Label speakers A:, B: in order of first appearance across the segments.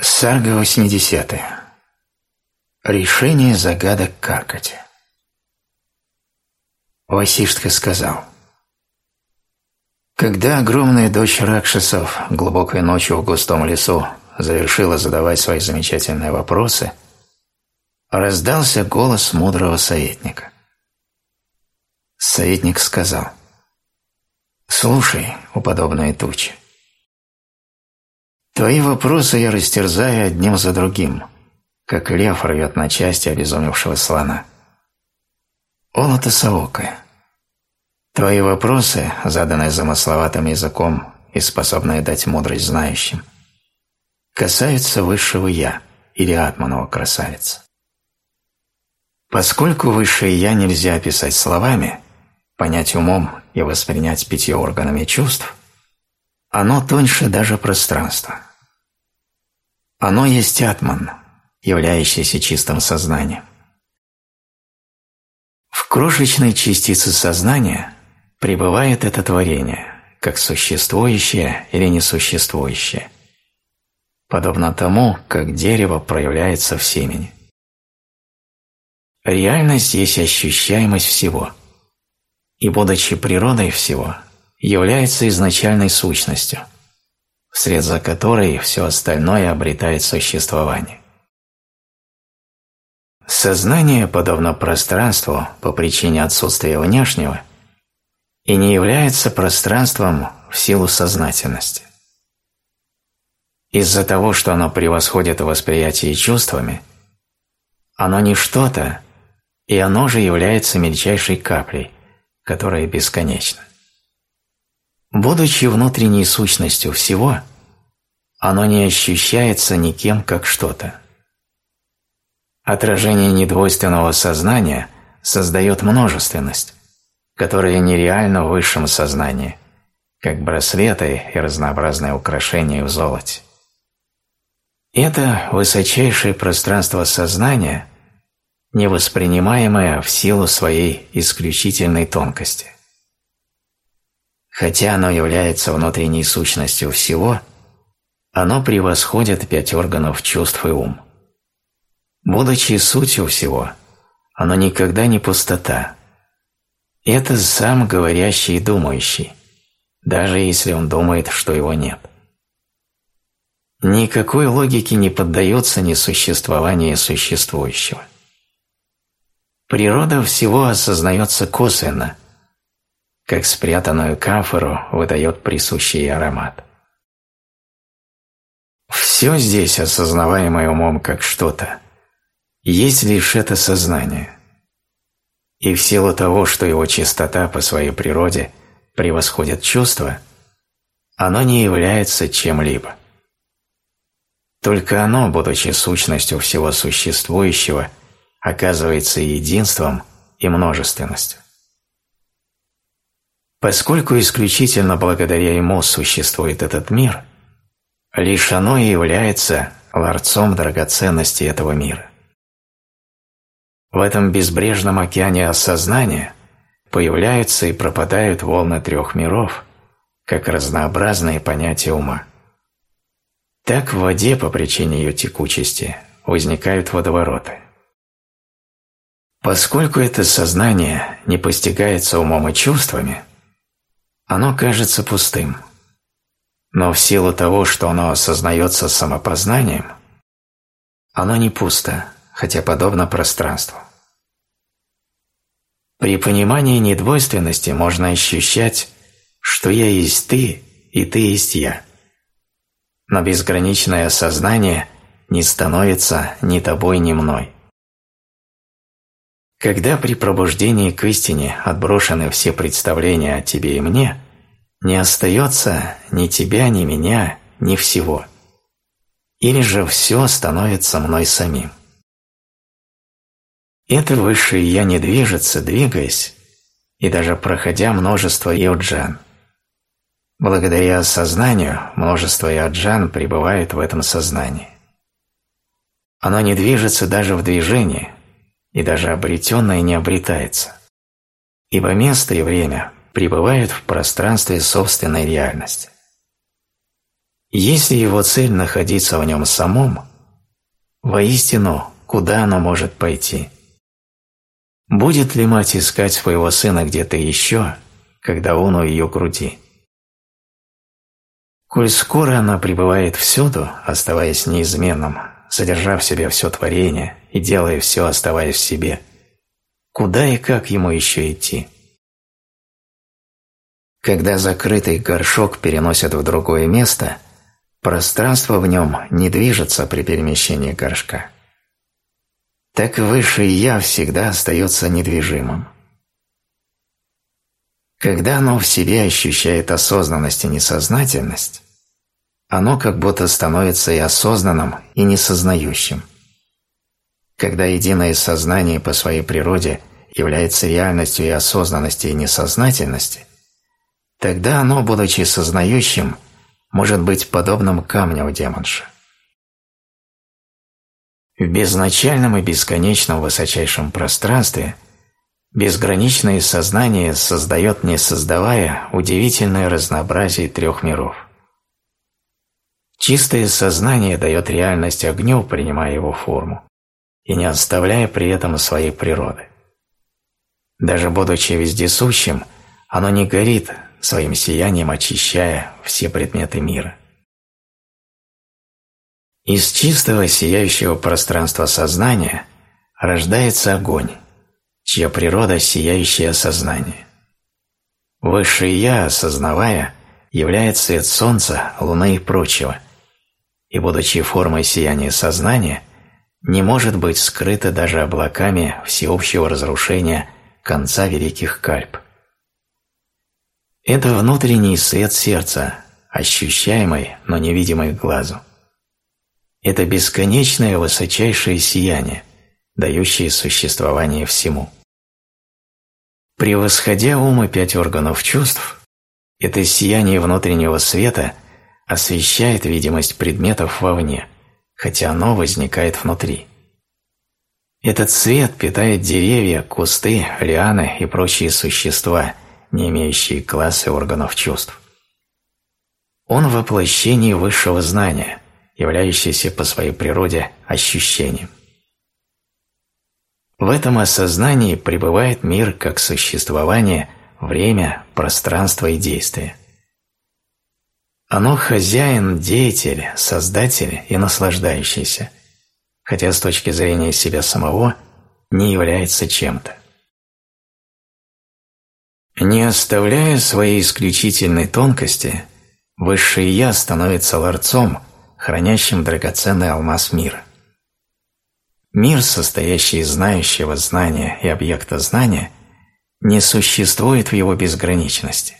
A: Сарга 80. Решение загадок Каркати. Васиштха сказал, Когда огромная дочь Ракшасов глубокой ночью в густом лесу завершила задавать свои замечательные вопросы, раздался голос мудрого советника. Советник сказал, «Слушай, уподобные тучи, Твои вопросы я растерзаю одним за другим, как лев рвет на части обезумевшего слона. Олото Саокая. Твои вопросы, заданные замысловатым языком и способные дать мудрость знающим, касаются высшего «я» или атманова красавица. Поскольку высшее «я» нельзя описать словами, понять умом и воспринять пятью органами чувств, оно тоньше даже пространства – оно есть атман, являющийся чистым сознанием. В крошечной частице сознания пребывает это творение, как существующее или несуществующее, подобно тому, как дерево проявляется в семени. Реальность есть ощущаемость всего, и, будучи природой всего, является изначальной сущностью – вслед за которой все остальное обретает существование. Сознание подобно пространству по причине отсутствия внешнего и не является пространством в силу сознательности. Из-за того, что оно превосходит восприятие чувствами, оно не что-то, и оно же является мельчайшей каплей, которая бесконечна. Будучи внутренней сущностью всего, оно не ощущается никем как что-то. Отражение недвойственного сознания создает множественность, которая нереальна в высшем сознании, как браслеты и разнообразные украшения в золоте. Это высочайшее пространство сознания, невоспринимаемое в силу своей исключительной тонкости. Хотя оно является внутренней сущностью всего, оно превосходит пять органов чувств и ум. Будучи сутью всего, оно никогда не пустота. Это сам говорящий и думающий, даже если он думает, что его нет. Никакой логике не поддается несуществование существующего. Природа всего осознается косвенно – как спрятанную камфору выдает присущий аромат. Все здесь, осознаваемое умом как что-то, есть лишь это сознание. И в силу того, что его чистота по своей природе превосходит чувство, оно не является чем-либо. Только оно, будучи сущностью всего существующего, оказывается единством и множественностью. Поскольку исключительно благодаря ему существует этот мир, лишь оно и является ларцом драгоценности этого мира. В этом безбрежном океане осознания появляются и пропадают волны трех миров, как разнообразные понятия ума. Так в воде по причине ее текучести возникают водовороты. Поскольку это сознание не постигается умом и чувствами, оно кажется пустым. Но в силу того, что оно осознается самопознанием, оно не пусто, хотя подобно пространству. При понимании недвойственности можно ощущать, что я есть ты и ты есть я. Но безграничное осознание не становится ни тобой, ни мной. Когда при пробуждении к истине отброшены все представления о тебе и мне, не остается ни тебя, ни меня, ни всего. Или же все становится мной самим. Это высшее «я» не движется, двигаясь, и даже проходя множество йоджан. Благодаря осознанию множество йоджан пребывает в этом сознании. Оно не движется даже в движении, и даже обретенное не обретается, ибо место и время пребывают в пространстве собственной реальности. Если его цель находиться в нем самом, воистину, куда оно может пойти? Будет ли мать искать своего сына где-то еще, когда он у ее груди? Коль скоро она пребывает всюду, оставаясь неизменным, содержа в себе все творение и делая все, оставаясь в себе, куда и как ему еще идти? Когда закрытый горшок переносят в другое место, пространство в нем не движется при перемещении горшка. Так высшее «я» всегда остается недвижимым. Когда оно в себе ощущает осознанность и несознательность, оно как будто становится и осознанным, и несознающим. Когда единое сознание по своей природе является реальностью и осознанности и несознательности, тогда оно, будучи сознающим, может быть подобным камню демонша. В безначальном и бесконечном высочайшем пространстве безграничное сознание создает, не создавая, удивительное разнообразие трех миров. Чистое сознание дает реальность огню, принимая его форму, и не оставляя при этом своей природы. Даже будучи вездесущим, оно не горит, своим сиянием очищая все предметы мира. Из чистого сияющего пространства сознания рождается огонь, чья природа – сияющее сознание. Высшее Я, осознавая, является свет Солнца, Луны и прочего, и, будучи формой сияния сознания, не может быть скрыто даже облаками всеобщего разрушения конца великих кальп. Это внутренний свет сердца, ощущаемый, но невидимый глазу. Это бесконечное высочайшее сияние, дающее существование всему. Превосходя ум и пять органов чувств, это сияние внутреннего света освещает видимость предметов вовне, хотя оно возникает внутри. Этот свет питает деревья, кусты, лианы и прочие существа – не имеющие классы органов чувств. Он воплощение высшего знания, являющееся по своей природе ощущением. В этом осознании пребывает мир как существование, время, пространство и действие. Оно хозяин, деятель, создатель и наслаждающийся, хотя с точки зрения себя самого не является чем-то. Не оставляя своей исключительной тонкости, высшее Я становится ларцом, хранящим драгоценный алмаз мира. Мир, состоящий из знающего знания и объекта знания, не существует в его безграничности.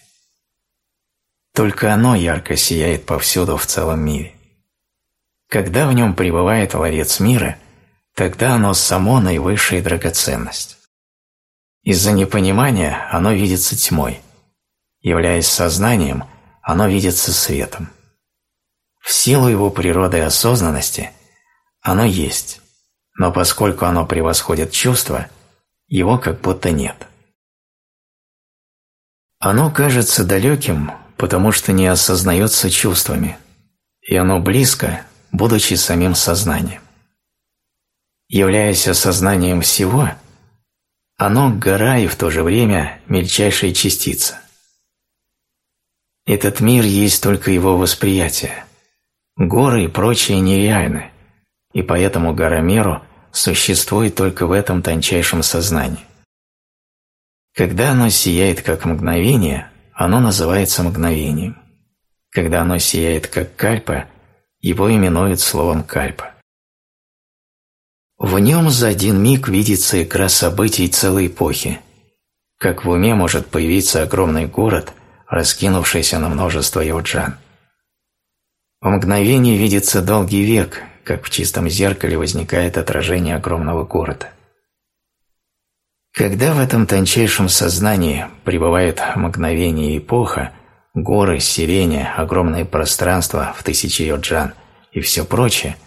A: Только оно ярко сияет повсюду в целом мире. Когда в нем пребывает ларец мира, тогда оно само наивысшая драгоценность. Из-за непонимания оно видится тьмой. Являясь сознанием, оно видится светом. В силу его природы и осознанности оно есть, но поскольку оно превосходит чувство, его как будто нет. Оно кажется далеким, потому что не осознается чувствами, и оно близко, будучи самим сознанием. Являясь осознанием всего – оно – гора и в то же время мельчайшая частица. Этот мир есть только его восприятие. Горы и прочее нереальны, и поэтому гора миру существует только в этом тончайшем сознании. Когда оно сияет как мгновение, оно называется мгновением. Когда оно сияет как кальпа, его именуют словом кальпа. В нем за один миг видится игра событий целой эпохи. Как в уме может появиться огромный город, раскинувшийся на множество йоджан. В мгновение видится долгий век, как в чистом зеркале возникает отражение огромного города. Когда в этом тончайшем сознании пребывает мгновение эпоха, горы, сирени, огромное пространство в тысячи йоджан и все прочее –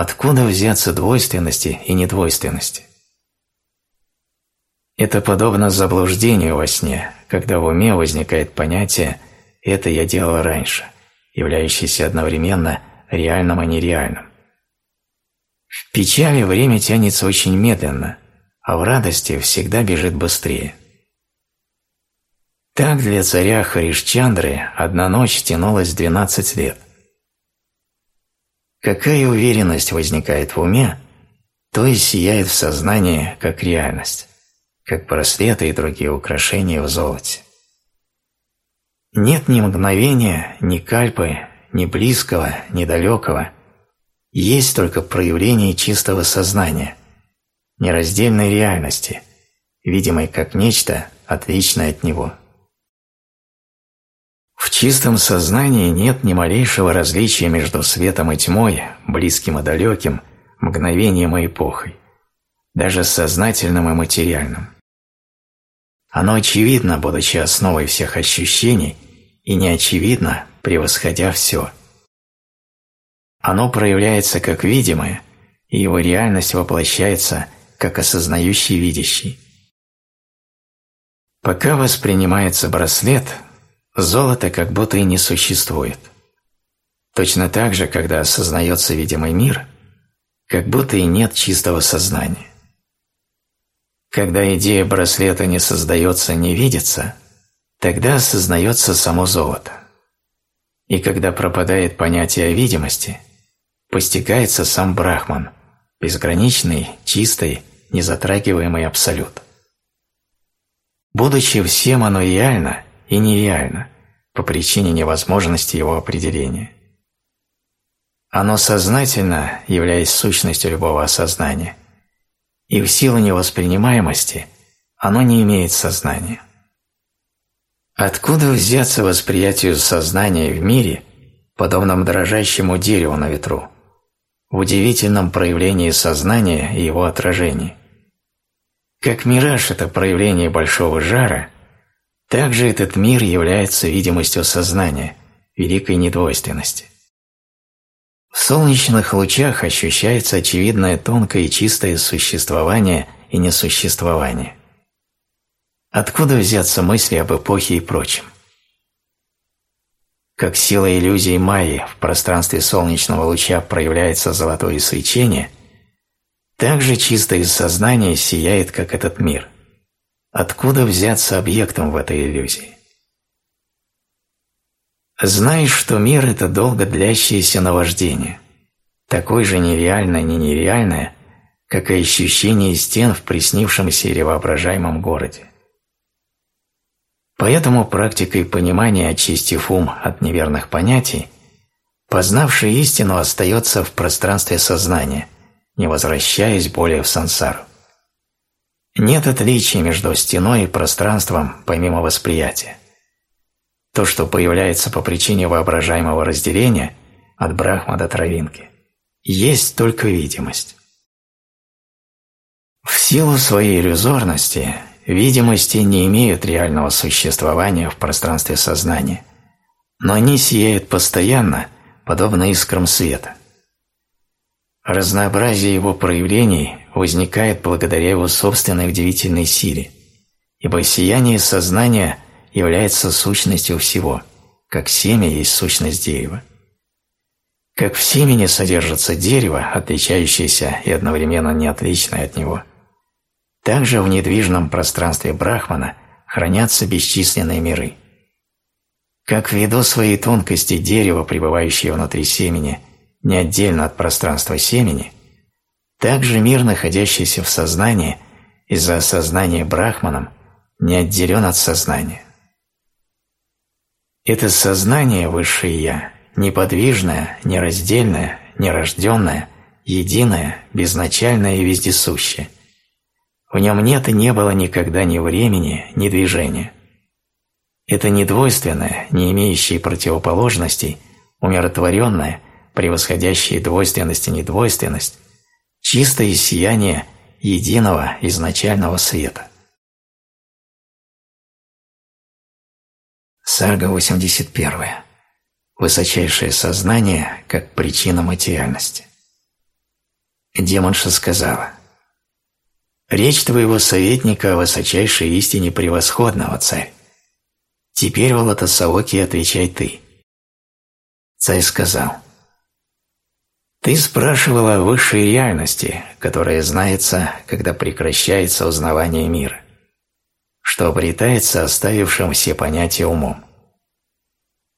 A: Откуда взяться двойственности и недвойственности? Это подобно заблуждению во сне, когда в уме возникает понятие «это я делал раньше» являющийся одновременно реальным и нереальным. В печали время тянется очень медленно, а в радости всегда бежит быстрее. Так для царя Харишчандры одна ночь тянулась 12 лет. Какая уверенность возникает в уме, то и сияет в сознании как реальность, как браслеты и другие украшения в золоте. Нет ни мгновения, ни кальпы, ни близкого, ни далекого. Есть только проявление чистого сознания, нераздельной реальности, видимой как нечто, отличное от него. В чистом сознании нет ни малейшего различия между светом и тьмой, близким и далеким, мгновением и эпохой, даже сознательным и материальным. Оно очевидно, будучи основой всех ощущений, и не очевидно, превосходя все. Оно проявляется как видимое, и его реальность воплощается как осознающий видящий. Пока воспринимается браслет, золото как будто и не существует. Точно так же, когда осознается видимый мир, как будто и нет чистого сознания. Когда идея браслета не создается, не видится, тогда осознается само золото. И когда пропадает понятие видимости, постигается сам Брахман, безграничный, чистый, незатрагиваемый абсолют. Будучи всем оно реально и нереально по причине невозможности его определения. Оно сознательно, являясь сущностью любого осознания, и в силу невоспринимаемости оно не имеет сознания. Откуда взяться восприятию сознания в мире, подобном дрожащему дереву на ветру, в удивительном проявлении сознания и его отражении? Как мираж – это проявление большого жара, так же этот мир является видимостью сознания, великой недвойственности. В солнечных лучах ощущается очевидное тонкое и чистое существование и несуществование. Откуда взяться мысли об эпохе и прочем? Как сила иллюзии Майи в пространстве солнечного луча проявляется золотое свечение, так же чистое сознание сияет, как этот мир. Откуда взяться объектом в этой иллюзии? Знаешь, что мир – это долго длящееся наваждение, такое же нереальное, не нереальное, как и ощущение стен в приснившемся или воображаемом городе. Поэтому практикой понимания, очистив ум от неверных понятий, познавший истину остается в пространстве сознания, не возвращаясь более в сансару. Нет отличия между стеной и пространством помимо восприятия. То, что появляется по причине воображаемого разделения от брахма до травинки, есть только видимость. В силу своей иллюзорности видимости не имеют реального существования в пространстве сознания, но они сияют постоянно, подобно искрам света. Разнообразие его проявлений возникает благодаря его собственной удивительной силе, ибо сияние сознания является сущностью всего, как семя есть сущность дерева. Как в семени содержится дерево, отличающееся и одновременно не отличное от него, так же в недвижном пространстве Брахмана хранятся бесчисленные миры. Как ввиду своей тонкости дерево, пребывающее внутри семени, не отдельно от пространства семени, так же мир, находящийся в сознании из-за осознания Брахманом, не отделен от сознания. Это сознание Высшее Я, неподвижное, нераздельное, нерожденное, единое, безначальное и вездесущее. В нем нет и не было никогда ни времени, ни движения. Это недвойственное, не имеющее противоположностей, умиротворенное, превосходящее двойственность и недвойственность, чистое сияние единого изначального света. Сарга 81. Высочайшее сознание как причина материальности. Демонша сказала, «Речь твоего советника о высочайшей истине превосходного, царь. Теперь, Валатасаоки, отвечай ты. Царь сказал, «Ты спрашивала о высшей реальности, которая знается, когда прекращается узнавание мира, что обретается оставившим все понятия умом.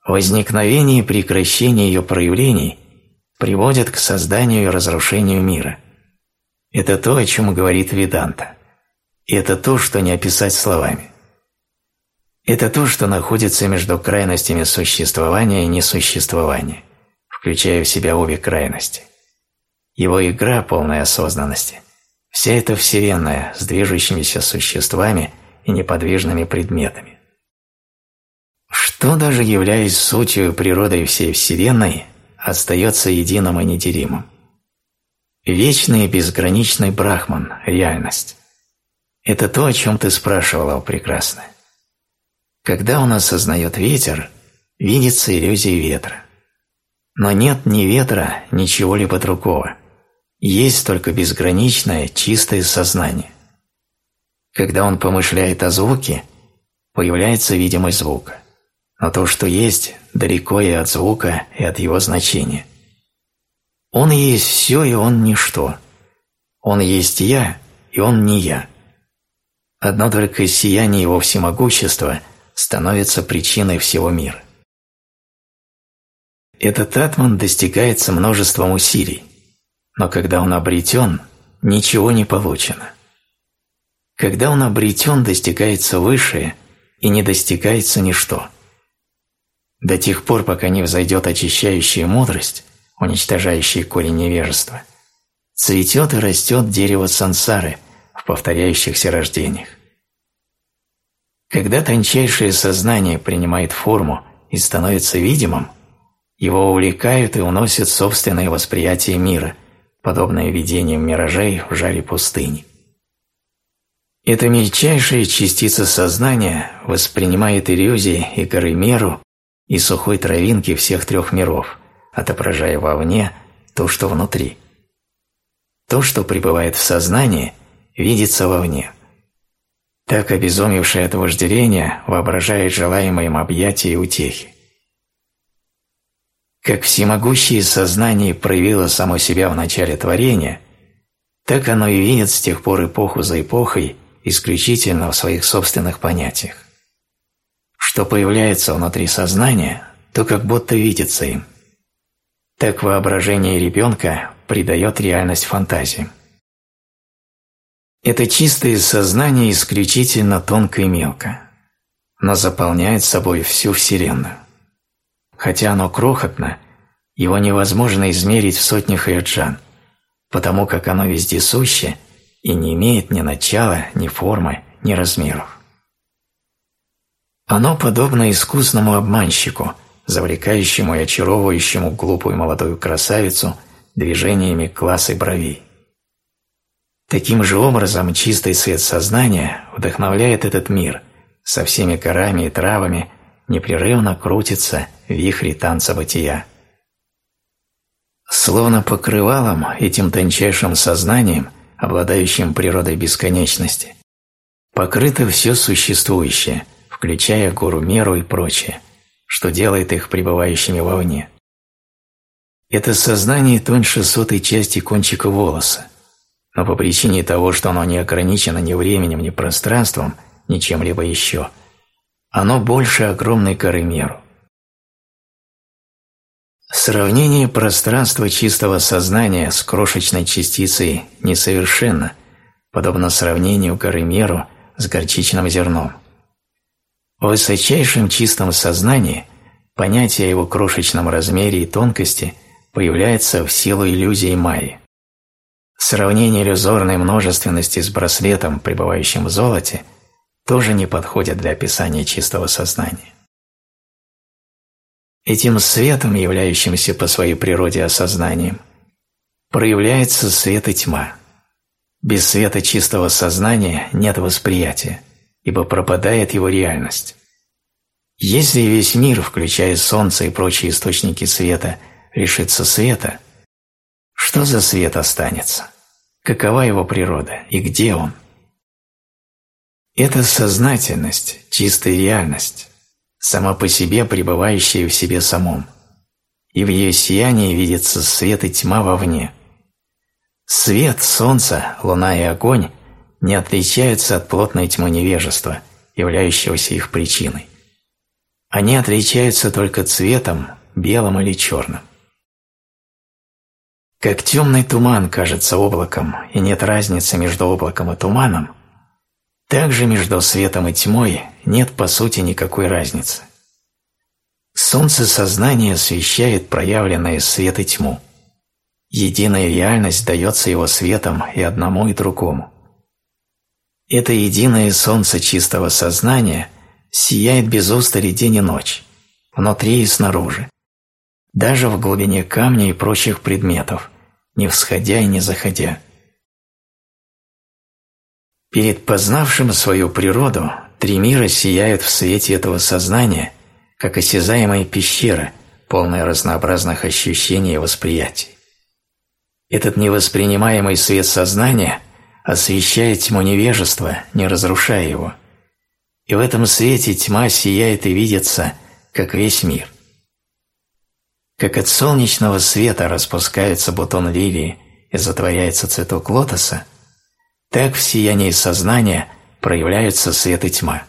A: Возникновение и прекращение ее проявлений приводят к созданию и разрушению мира. Это то, о чем говорит Веданта. И это то, что не описать словами. Это то, что находится между крайностями существования и несуществования, включая в себя обе крайности. Его игра полной осознанности – вся эта Вселенная с движущимися существами и неподвижными предметами. Что даже являясь сутью природой всей Вселенной, остается единым и неделимым. Вечный и безграничный Брахман – реальность. Это то, о чем ты спрашивала, прекрасная. Когда он осознает ветер, видится иллюзия ветра. Но нет ни ветра, ни чего-либо другого. Есть только безграничное, чистое сознание. Когда он помышляет о звуке, появляется видимость звука. Но то, что есть, далеко и от звука, и от его значения. Он есть все, и он ничто. Он есть я, и он не я. Одно только сияние его всемогущества становится причиной всего мира. Этот атман достигается множеством усилий, но когда он обретен, ничего не получено. Когда он обретен, достигается высшее, и не достигается ничто. До тех пор, пока не взойдет очищающая мудрость, уничтожающая корень невежества, цветет и растет дерево сансары в повторяющихся рождениях. Когда тончайшее сознание принимает форму и становится видимым, его увлекают и уносят собственное восприятие мира, подобное видениям миражей в жаре пустыни. Эта мельчайшая частица сознания воспринимает иллюзии и горы меру и сухой травинки всех трех миров, отображая вовне то, что внутри. То, что пребывает в сознании, видится вовне – так обезумевший от вожделения воображает желаемое им объятия и утехи. Как всемогущее сознание проявило само себя в начале творения, так оно и видит с тех пор эпоху за эпохой исключительно в своих собственных понятиях. Что появляется внутри сознания, то как будто видится им. Так воображение ребенка придает реальность фантазиям. Это чистое сознание исключительно тонко и мелко, но заполняет собой всю Вселенную. Хотя оно крохотно, его невозможно измерить в сотнях йоджан, потому как оно вездесуще и не имеет ни начала, ни формы, ни размеров. Оно подобно искусному обманщику, завлекающему и очаровывающему глупую молодую красавицу движениями класс и бровей. Таким же образом чистый свет сознания вдохновляет этот мир, со всеми корами и травами непрерывно крутится в вихре танца бытия. Словно покрывалом этим тончайшим сознанием, обладающим природой бесконечности, покрыто все существующее, включая гору меру и прочее, что делает их пребывающими вовне. Это сознание тоньше сотой части кончика волоса, но по причине того, что оно не ограничено ни временем, ни пространством, ни чем-либо еще, оно больше огромной коры меру. Сравнение пространства чистого сознания с крошечной частицей несовершенно, подобно сравнению горы меру с горчичным зерном. В высочайшем чистом сознании понятие о его крошечном размере и тонкости появляется в силу иллюзии майи. Сравнение иллюзорной множественности с браслетом, пребывающим в золоте, тоже не подходит для описания чистого сознания. Этим светом, являющимся по своей природе осознанием, проявляется свет и тьма. Без света чистого сознания нет восприятия, ибо пропадает его реальность. Если весь мир, включая солнце и прочие источники света, лишится света – что за свет останется? Какова его природа и где он? Это сознательность, чистая реальность, сама по себе пребывающая в себе самом. и в ее сиянии видится свет и тьма вовне. Свет, солнце, луна и огонь не отличаются от плотной тьмы невежества, являющегося их причиной. Они отличаются только цветом, белым или черным. Как темный туман кажется облаком, и нет разницы между облаком и туманом, так же между светом и тьмой нет по сути никакой разницы. Солнце сознания освещает проявленное свет и тьму. Единая реальность дается его светом и одному, и другому. Это единое солнце чистого сознания сияет без устали день и ночь, внутри и снаружи, даже в глубине камня и прочих предметов, не всходя и не заходя. Перед познавшим свою природу три мира сияют в свете этого сознания, как осязаемая пещера, полная разнообразных ощущений и восприятий. Этот невоспринимаемый свет сознания освещает тьму невежества, не разрушая его. И в этом свете тьма сияет и видится, как весь мир – как от солнечного света распускается бутон лилии и затворяется цветок лотоса, так в сиянии сознания проявляются свет и тьма.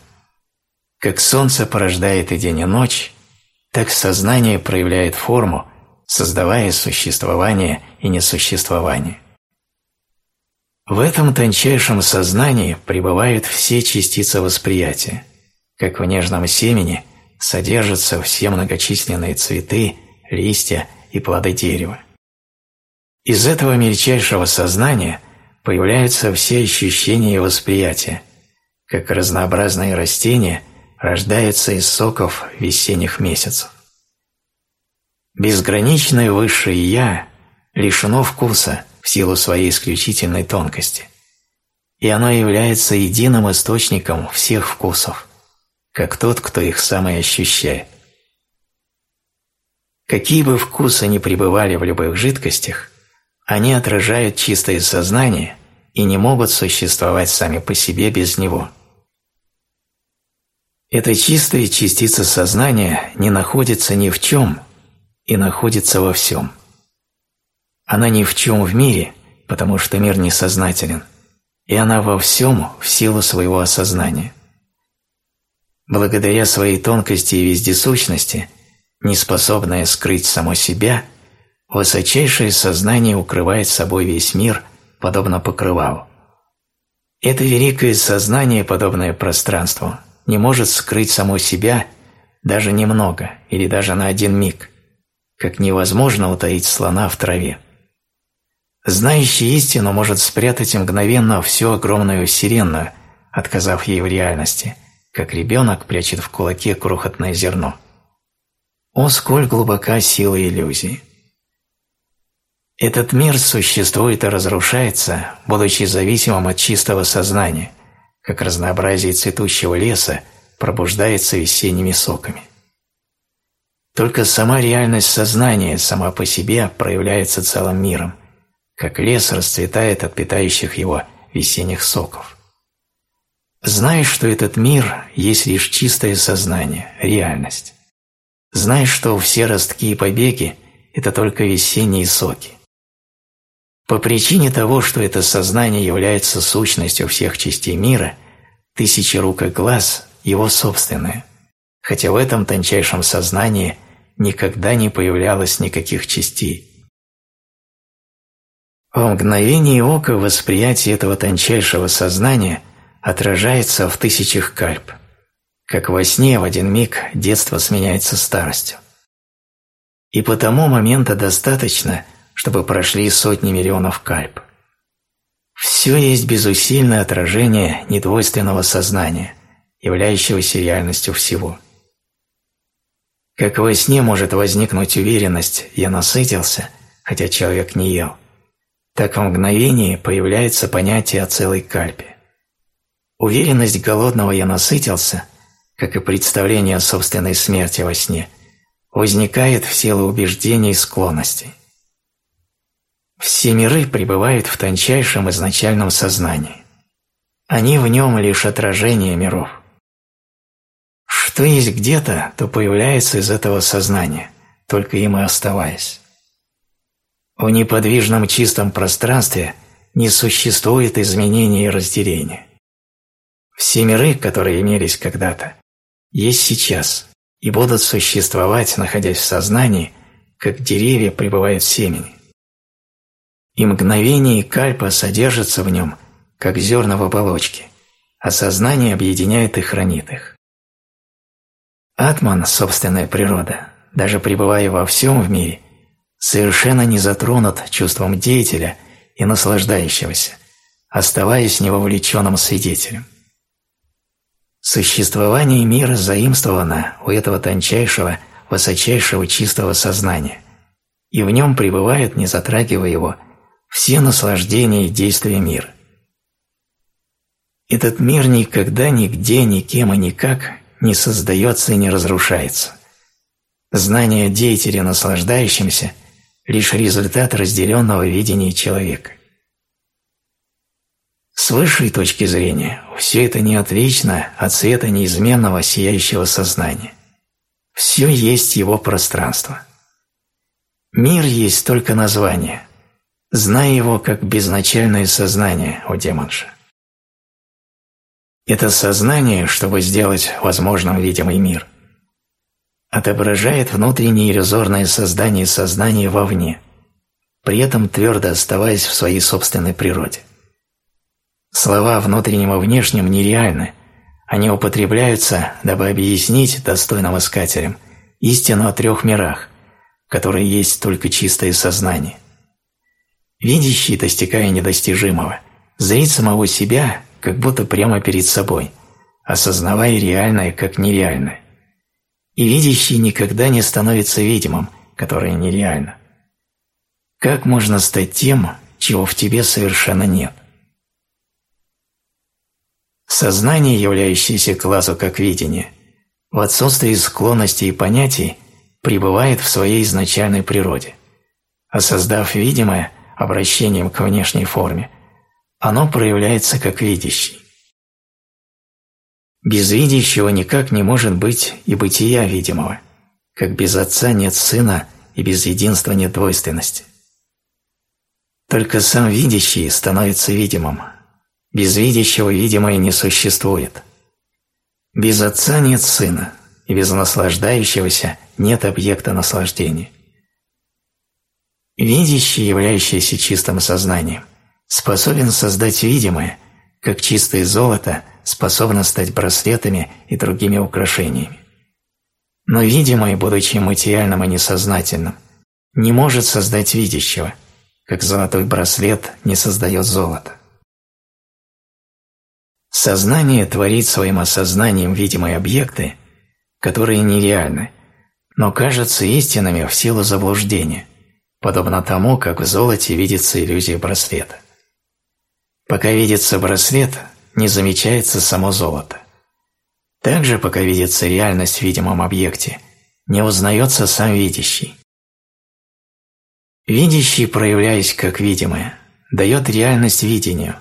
A: Как солнце порождает и день, и ночь, так сознание проявляет форму, создавая существование и несуществование. В этом тончайшем сознании пребывают все частицы восприятия, как в нежном семени содержатся все многочисленные цветы, листья и плоды дерева. Из этого мельчайшего сознания появляются все ощущения и восприятия, как разнообразные растения рождаются из соков весенних месяцев. Безграничное высшее «Я» лишено вкуса в силу своей исключительной тонкости, и оно является единым источником всех вкусов, как тот, кто их самый ощущает. Какие бы вкусы ни пребывали в любых жидкостях, они отражают чистое сознание и не могут существовать сами по себе без него. Эта чистая частица сознания не находится ни в чем и находится во всем. Она ни в чем в мире, потому что мир несознателен, и она во всем в силу своего осознания. Благодаря своей тонкости и вездесущности – неспособное скрыть само себя, высочайшее сознание укрывает собой весь мир, подобно покрывалу. Это великое сознание, подобное пространству, не может скрыть само себя даже немного или даже на один миг, как невозможно утаить слона в траве. Знающий истину может спрятать мгновенно всю огромную вселенную, отказав ей в реальности, как ребенок прячет в кулаке крохотное зерно. О, сколь глубока сила иллюзии! Этот мир существует и разрушается, будучи зависимым от чистого сознания, как разнообразие цветущего леса пробуждается весенними соками. Только сама реальность сознания сама по себе проявляется целым миром, как лес расцветает от питающих его весенних соков. Знай, что этот мир есть лишь чистое сознание, реальность. Знай, что все ростки и побеги – это только весенние соки. По причине того, что это сознание является сущностью всех частей мира, тысячи рук и глаз – его собственное, хотя в этом тончайшем сознании никогда не появлялось никаких частей. В мгновение ока восприятие этого тончайшего сознания отражается в тысячах кальп – как во сне в один миг детство сменяется старостью. И потому момента достаточно, чтобы прошли сотни миллионов кальп. Все есть безусильное отражение недвойственного сознания, являющегося реальностью всего. Как во сне может возникнуть уверенность «я насытился», хотя человек не ел, так в мгновении появляется понятие о целой кальпе. Уверенность голодного «я насытился» как и представление о собственной смерти во сне, возникает в силу убеждений и склонностей. Все миры пребывают в тончайшем изначальном сознании. Они в нем лишь отражение миров. Что есть где-то, то появляется из этого сознания, только им и оставаясь. В неподвижном чистом пространстве не существует изменения и разделения. Все миры, которые имелись когда-то, есть сейчас и будут существовать, находясь в сознании, как деревья пребывают в семени. И мгновение и кальпа содержатся в нем, как зерна в оболочке, а сознание объединяет и хранит их. Атман, собственная природа, даже пребывая во всем в мире, совершенно не затронут чувством деятеля и наслаждающегося, оставаясь невовлеченным свидетелем. Существование мира заимствовано у этого тончайшего, высочайшего чистого сознания, и в нем пребывают, не затрагивая его, все наслаждения и действия мира. Этот мир никогда, нигде, никем и никак не создается и не разрушается. Знание о деятеле наслаждающемся – лишь результат разделенного видения человека. С высшей точки зрения все это не от вечно, от света неизменного сияющего сознания. Все есть его пространство. Мир есть только название. Знай его как безначальное сознание, о демонша. Это сознание, чтобы сделать возможным видимый мир, отображает внутреннее иллюзорное создание сознания вовне, при этом твердо оставаясь в своей собственной природе. Слова внутренним и внешним нереальны, они употребляются, дабы объяснить достойным искателям истину о трех мирах, которые есть только чистое сознание. Видящий, достигая недостижимого, зрит самого себя как будто прямо перед собой, осознавая реальное как нереальное. И видящий никогда не становится видимым, которое нереально. Как можно стать тем, чего в тебе совершенно нет? Сознание, являющееся глазу как видение, в отсутствии склонностей и понятий, пребывает в своей изначальной природе, а видимое обращением к внешней форме – оно проявляется как видящий. Без видящего никак не может быть и бытия видимого, как без отца нет сына и без единства нет двойственности. Только сам видящий становится видимым. Без видящего видимое не существует. Без отца нет сына, и без наслаждающегося нет объекта наслаждения. Видящий, являющийся чистым сознанием, способен создать видимое, как чистое золото способно стать браслетами и другими украшениями. Но видимое, будучи материальным и несознательным, не может создать видящего, как золотой браслет не создает золото. Сознание творит своим осознанием видимые объекты, которые нереальны, но кажутся истинными в силу заблуждения, подобно тому, как в золоте видится иллюзия браслета. Пока видится браслет, не замечается само золото. Также, пока видится реальность в видимом объекте, не узнается сам видящий. Видящий, проявляясь как видимое, дает реальность видению,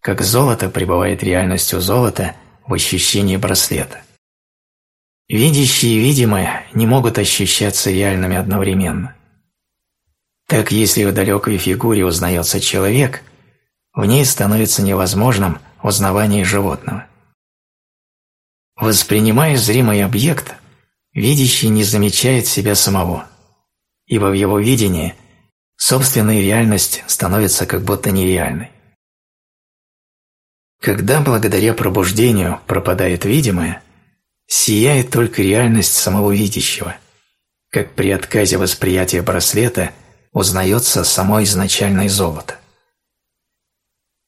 A: как золото пребывает реальностью золота в ощущении браслета. Видящие и видимое не могут ощущаться реальными одновременно. Так, если в далекой фигуре узнается человек – в ней становится невозможным узнавание животного. Воспринимая зримый объект, видящий не замечает себя самого, ибо в его видении собственная реальность становится как будто нереальной. Когда благодаря пробуждению пропадает видимое, сияет только реальность самого видящего, как при отказе восприятия браслета узнается само изначальное золото.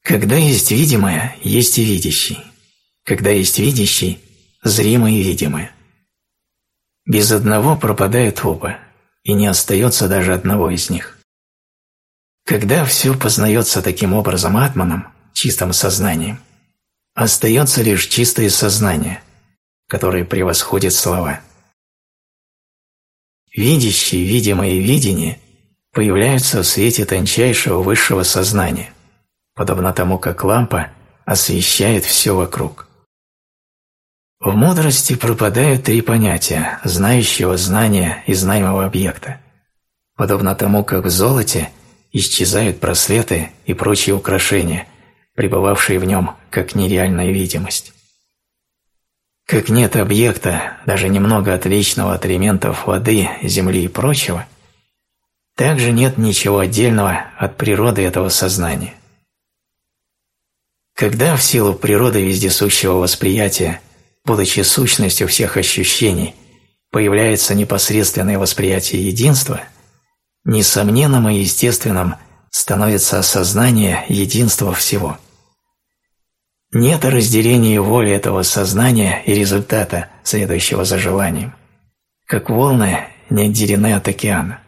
A: Когда есть видимое, есть и видящий. Когда есть видящий, зримое и видимое. Без одного пропадает оба, и не остается даже одного из них. Когда все познается таким образом атманом, чистым сознанием, остается лишь чистое сознание, которое превосходит слова. Видящий, видимое и видение появляются в свете тончайшего высшего сознания – подобно тому, как лампа освещает все вокруг. В мудрости пропадают три понятия – знающего, знания и знаемого объекта. Подобно тому, как в золоте исчезают браслеты и прочие украшения, пребывавшие в нем как нереальная видимость. Как нет объекта, даже немного отличного от элементов воды, земли и прочего, также нет ничего отдельного от природы этого сознания. Когда в силу природы вездесущего восприятия – будучи сущностью всех ощущений, появляется непосредственное восприятие единства, несомненным и естественным становится осознание единства всего. Нет разделения воли этого сознания и результата, следующего за желанием, как волны не отделены от океана.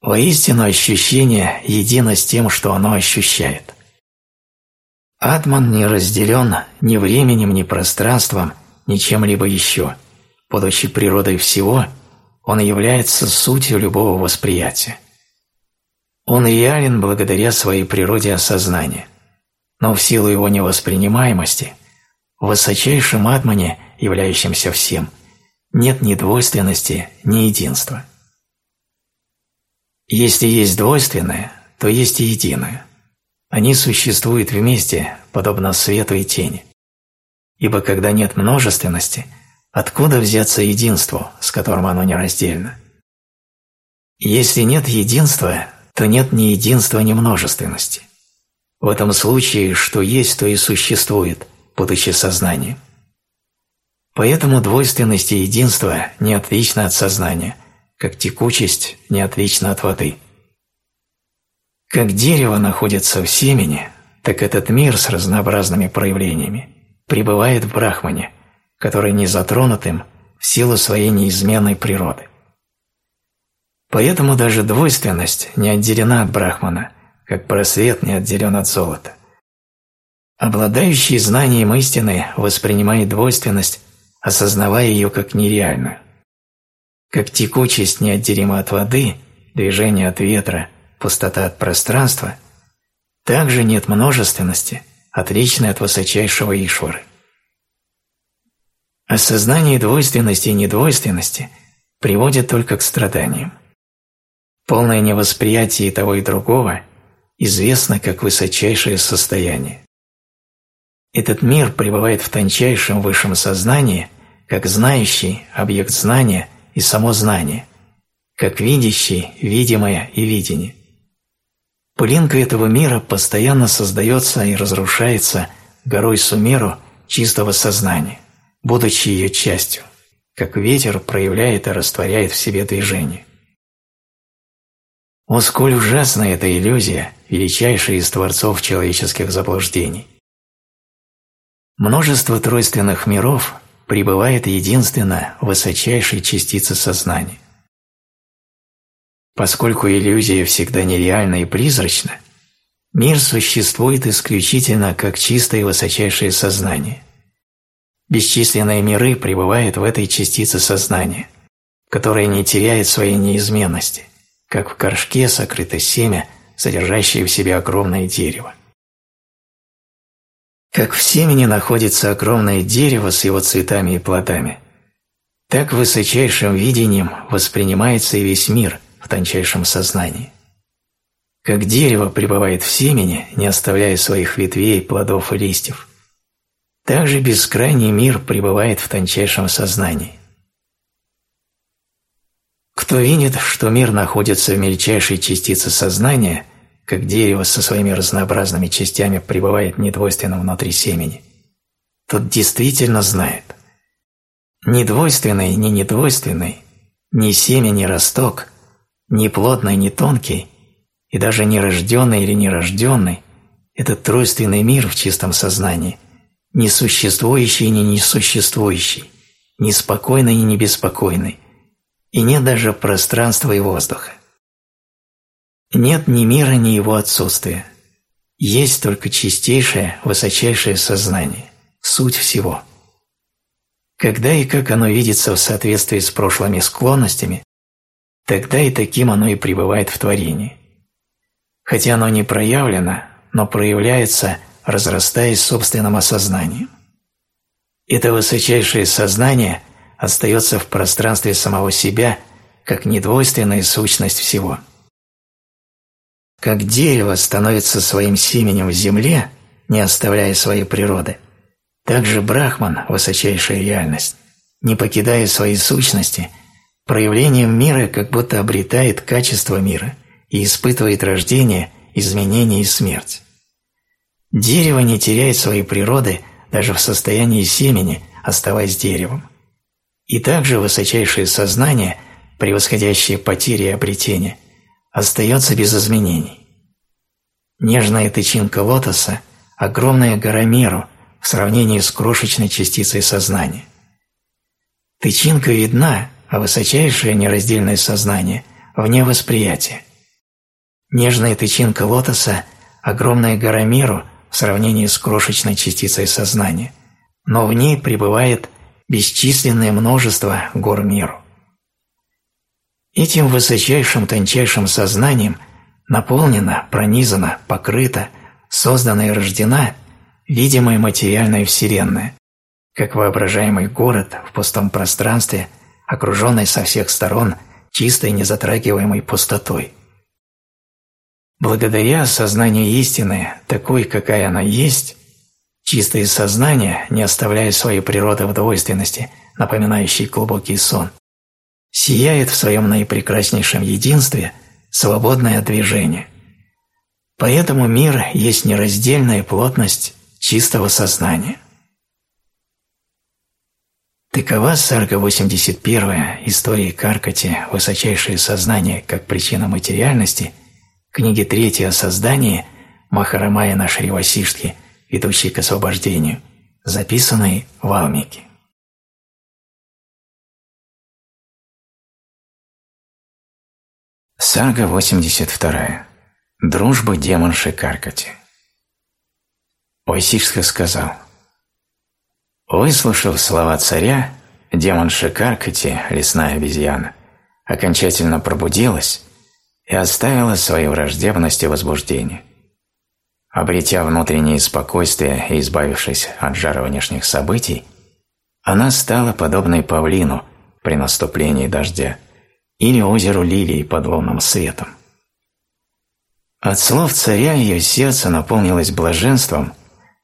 A: Воистину ощущение едино с тем, что оно ощущает. Атман не разделен ни временем, ни пространством, ни чем-либо еще. Будучи природой всего, он является сутью любого восприятия. Он реален благодаря своей природе осознания, но в силу его невоспринимаемости, в высочайшем атмане, являющемся всем, нет ни двойственности, ни единства. Если есть двойственное, то есть и единое. Они существуют вместе, подобно свету и тени. Ибо когда нет множественности, откуда взяться единству, с которым оно нераздельно? Если нет единства, то нет ни единства, ни множественности. В этом случае, что есть, то и существует, будучи сознанием. Поэтому двойственность и единство не отлично от сознания, как текучесть не отлична от воды. Как дерево находится в семени, так этот мир с разнообразными проявлениями пребывает в Брахмане, который не затронут им в силу своей неизменной природы. Поэтому даже двойственность не отделена от Брахмана, как просвет не отделен от золота. Обладающий знанием истины воспринимает двойственность, осознавая ее как нереальную. Как текучесть неотделима от воды, движение от ветра – пустота от пространства, также нет множественности, отличной от высочайшего Ишвары. Осознание двойственности и недвойственности приводит только к страданиям. Полное невосприятие того и другого известно как высочайшее состояние. Этот мир пребывает в тончайшем высшем сознании, как знающий, объект знания и само знание, как видящий, видимое и видение. Пылинка этого мира постоянно создается и разрушается горой Сумеру чистого сознания, будучи ее частью, как ветер проявляет и растворяет в себе движение. О, сколь ужасна эта иллюзия, величайшая из творцов человеческих заблуждений. Множество тройственных миров пребывает единственно в высочайшей частице сознания. Поскольку иллюзия всегда нереальна и призрачна, мир существует исключительно как чистое высочайшее сознание. Бесчисленные миры пребывают в этой частице сознания, которая не теряет своей неизменности, как в горшке сокрыто семя, содержащее в себе огромное дерево. Как в семени находится огромное дерево с его цветами и плодами, так высочайшим видением воспринимается и весь мир – в тончайшем сознании. Как дерево пребывает в семени, не оставляя своих ветвей, плодов и листьев, так же бескрайний мир пребывает в тончайшем сознании. Кто видит, что мир находится в мельчайшей частице сознания, как дерево со своими разнообразными частями пребывает недвойственно внутри семени, тот действительно знает. Ни двойственный, ни недвойственный, ни семя, ни росток ни плотный, ни тонкий, и даже нерожденный или нерожденный, этот тройственный мир в чистом сознании, не существующий и не несуществующий, не спокойный и не беспокойный, и нет даже пространства и воздуха. Нет ни мира, ни его отсутствия. Есть только чистейшее, высочайшее сознание, суть всего. Когда и как оно видится в соответствии с прошлыми склонностями, тогда и таким оно и пребывает в творении. Хотя оно не проявлено, но проявляется, разрастаясь собственным осознанием. Это высочайшее сознание остается в пространстве самого себя как недвойственная сущность всего. Как дерево становится своим семенем в земле, не оставляя своей природы, так же Брахман, высочайшая реальность, не покидая своей сущности, проявлением мира как будто обретает качество мира и испытывает рождение, изменение и смерть. Дерево не теряет своей природы даже в состоянии семени, оставаясь деревом. И также высочайшее сознание, превосходящее потери и обретения, остается без изменений. Нежная тычинка лотоса – огромная гора меру в сравнении с крошечной частицей сознания. Тычинка видна, а высочайшее нераздельное сознание вне восприятия. Нежная тычинка лотоса – огромная гора миру в сравнении с крошечной частицей сознания, но в ней пребывает бесчисленное множество гор миру. Этим высочайшим тончайшим сознанием наполнена, пронизана, покрыта, создана и рождена видимая материальная вселенная, как воображаемый город в пустом пространстве, окруженный со всех сторон чистой незатрагиваемой пустотой. Благодаря осознанию истины, такой, какая она есть, чистое сознание, не оставляя своей природы в двойственности, напоминающей глубокий сон, сияет в своем наипрекраснейшем единстве, свободное от движения. Поэтому мир есть нераздельная плотность чистого сознания. Такова сарга 81 истории Каркати «Высочайшее сознание как причина материальности» книги 3 о создании Махарамаяна Шривасиштхи, ведущей к освобождению, записанной в Алмике. Сага 82. Дружба демонши Каркати. Васишска сказал, Выслушав слова царя, демон Шикаркати, лесная обезьяна, окончательно пробудилась и оставила свои враждебности и возбуждение. Обретя внутреннее спокойствие и избавившись от жара внешних событий, она стала подобной павлину при наступлении дождя или озеру лилии под лунным светом. От слов царя ее сердце наполнилось блаженством,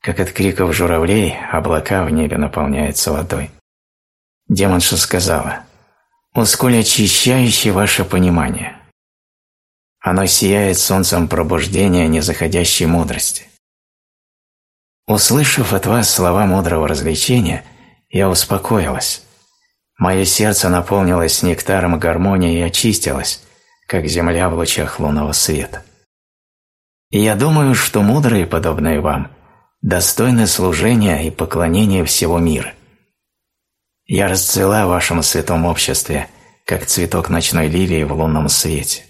A: как от криков журавлей облака в небе наполняются водой. Демонша сказала, «О, сколь очищающее ваше понимание! Оно сияет солнцем пробуждения незаходящей мудрости. Услышав от вас слова мудрого развлечения, я успокоилась. Мое сердце наполнилось нектаром гармонии и очистилось, как земля в лучах лунного света. И я думаю, что мудрые, подобные вам, достойны служения и поклонения всего мира. Я расцвела в вашем святом обществе, как цветок ночной лилии в лунном свете.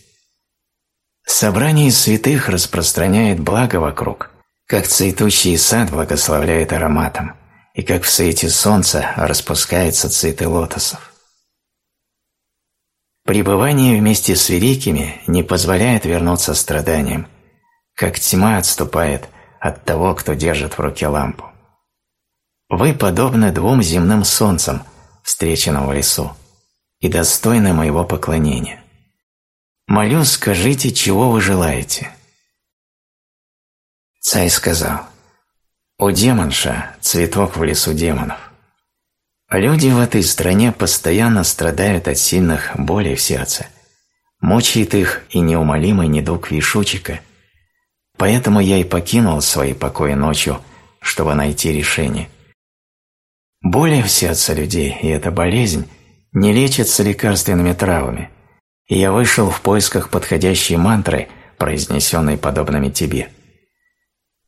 A: Собрание святых распространяет благо вокруг, как цветущий сад благословляет ароматом, и как в свете солнца распускаются цветы лотосов. Пребывание вместе с великими не позволяет вернуться страданиям, как тьма отступает от того, кто держит в руке лампу. Вы подобны двум земным солнцам, встреченным в лесу, и достойны моего поклонения. Молю, скажите, чего вы желаете?» Царь сказал, «О демонша, цветок в лесу демонов! Люди в этой стране постоянно страдают от сильных болей в сердце. Мучает их и неумолимый недуг вишучика. Поэтому я и покинул свои покои ночью, чтобы найти решение. Боли в сердце людей и эта болезнь не лечатся лекарственными травами, и я вышел в поисках подходящей мантры, произнесенной подобными тебе.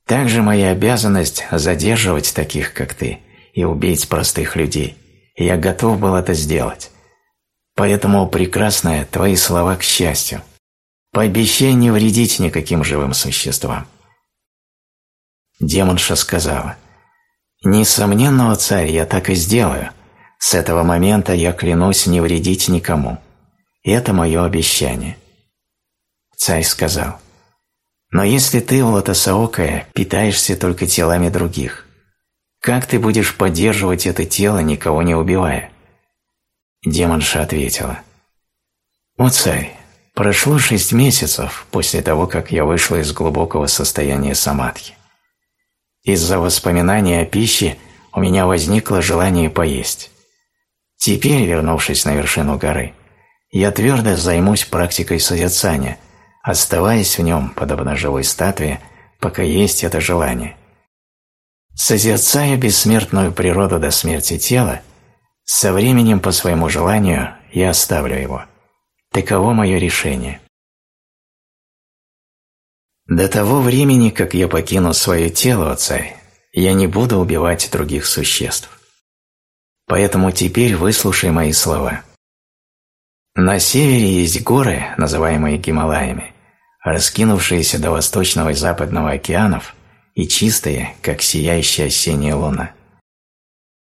A: Также моя обязанность задерживать таких, как ты, и убить простых людей, и я готов был это сделать. Поэтому, прекрасное, твои слова к счастью. Пообещай не вредить никаким живым существам. Демонша сказала, «Несомненно, о царь, я так и сделаю. С этого момента я клянусь не вредить никому. Это мое обещание. Царь сказал, «Но если ты, Лотосаокая, питаешься только телами других, Как ты будешь поддерживать это тело, никого не убивая? Демонша ответила. О царь, прошло шесть месяцев после того, как я вышла из глубокого состояния самадхи. Из-за воспоминания о пище у меня возникло желание поесть. Теперь, вернувшись на вершину горы, я твердо займусь практикой созерцания, оставаясь в нем, подобно живой статуе, пока есть это желание. Созерцая бессмертную природу до смерти тела, со временем по своему желанию я оставлю его. Таково мое решение. До того времени, как я покину свое тело, царь, я не буду убивать других существ. Поэтому теперь выслушай мои слова. На севере есть горы, называемые Гималаями, раскинувшиеся до восточного и западного океанов и чистые, как сияющая осенняя луна.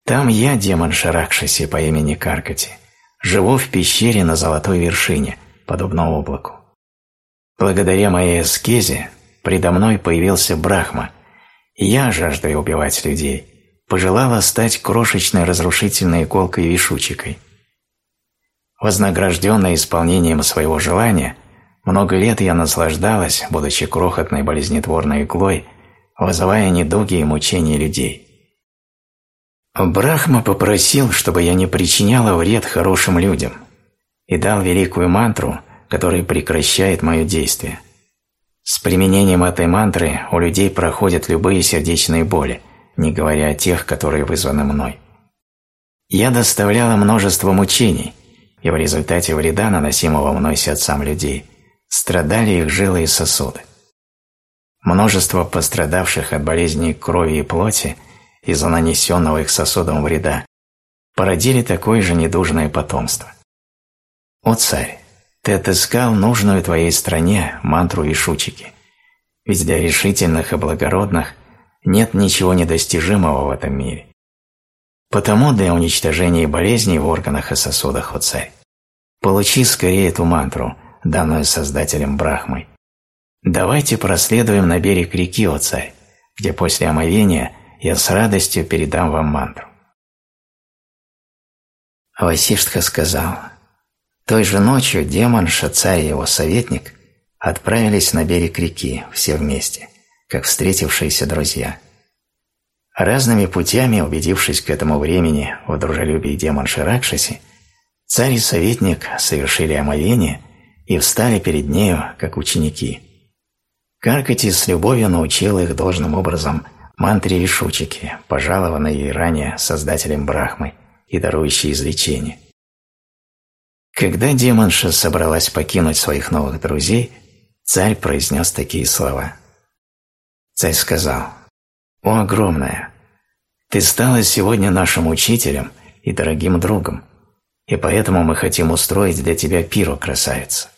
A: Там я, демон Шаракшаси по имени Каркати, живу в пещере на золотой вершине, подобно облаку. Благодаря моей аскезе предо мной появился Брахма, я, жаждая убивать людей, пожелала стать крошечной разрушительной иголкой-вишучикой. Вознагражденная исполнением своего желания, много лет я наслаждалась, будучи крохотной болезнетворной иглой, вызывая недуги и мучения людей. Брахма попросил, чтобы я не причиняла вред хорошим людям, и дал великую мантру, которая прекращает мое действие. С применением этой мантры у людей проходят любые сердечные боли – не говоря о тех, которые вызваны мной. Я доставляла множество мучений, и в результате вреда, наносимого мной сердцам людей, страдали их жилы и сосуды. Множество пострадавших от болезней крови и плоти из-за нанесенного их сосудом вреда породили такое же недужное потомство. О царь, ты отыскал нужную твоей стране мантру Вишучики, ведь для решительных и благородных нет ничего недостижимого в этом мире. Потому для уничтожения болезней в органах и сосудах, о царь, получи скорее эту мантру, данную Создателем Брахмой. Давайте проследуем на берег реки, о царь, где после омовения я с радостью передам вам мантру. Васиштха сказал, той же ночью демон, царь и его советник отправились на берег реки все вместе как встретившиеся друзья. Разными путями, убедившись к этому времени в дружелюбии демон Ширакшиси, царь и советник совершили омовение и встали перед нею, как ученики. Каркати с любовью научил их должным образом мантре Вишучики, пожалованной ей ранее создателем Брахмы и дарующей излечение. Когда демонша собралась покинуть своих новых друзей, царь произнес такие слова – Царь сказал, «О, огромная, ты стала сегодня нашим учителем и дорогим другом, и поэтому мы хотим устроить для тебя пиру, красавица.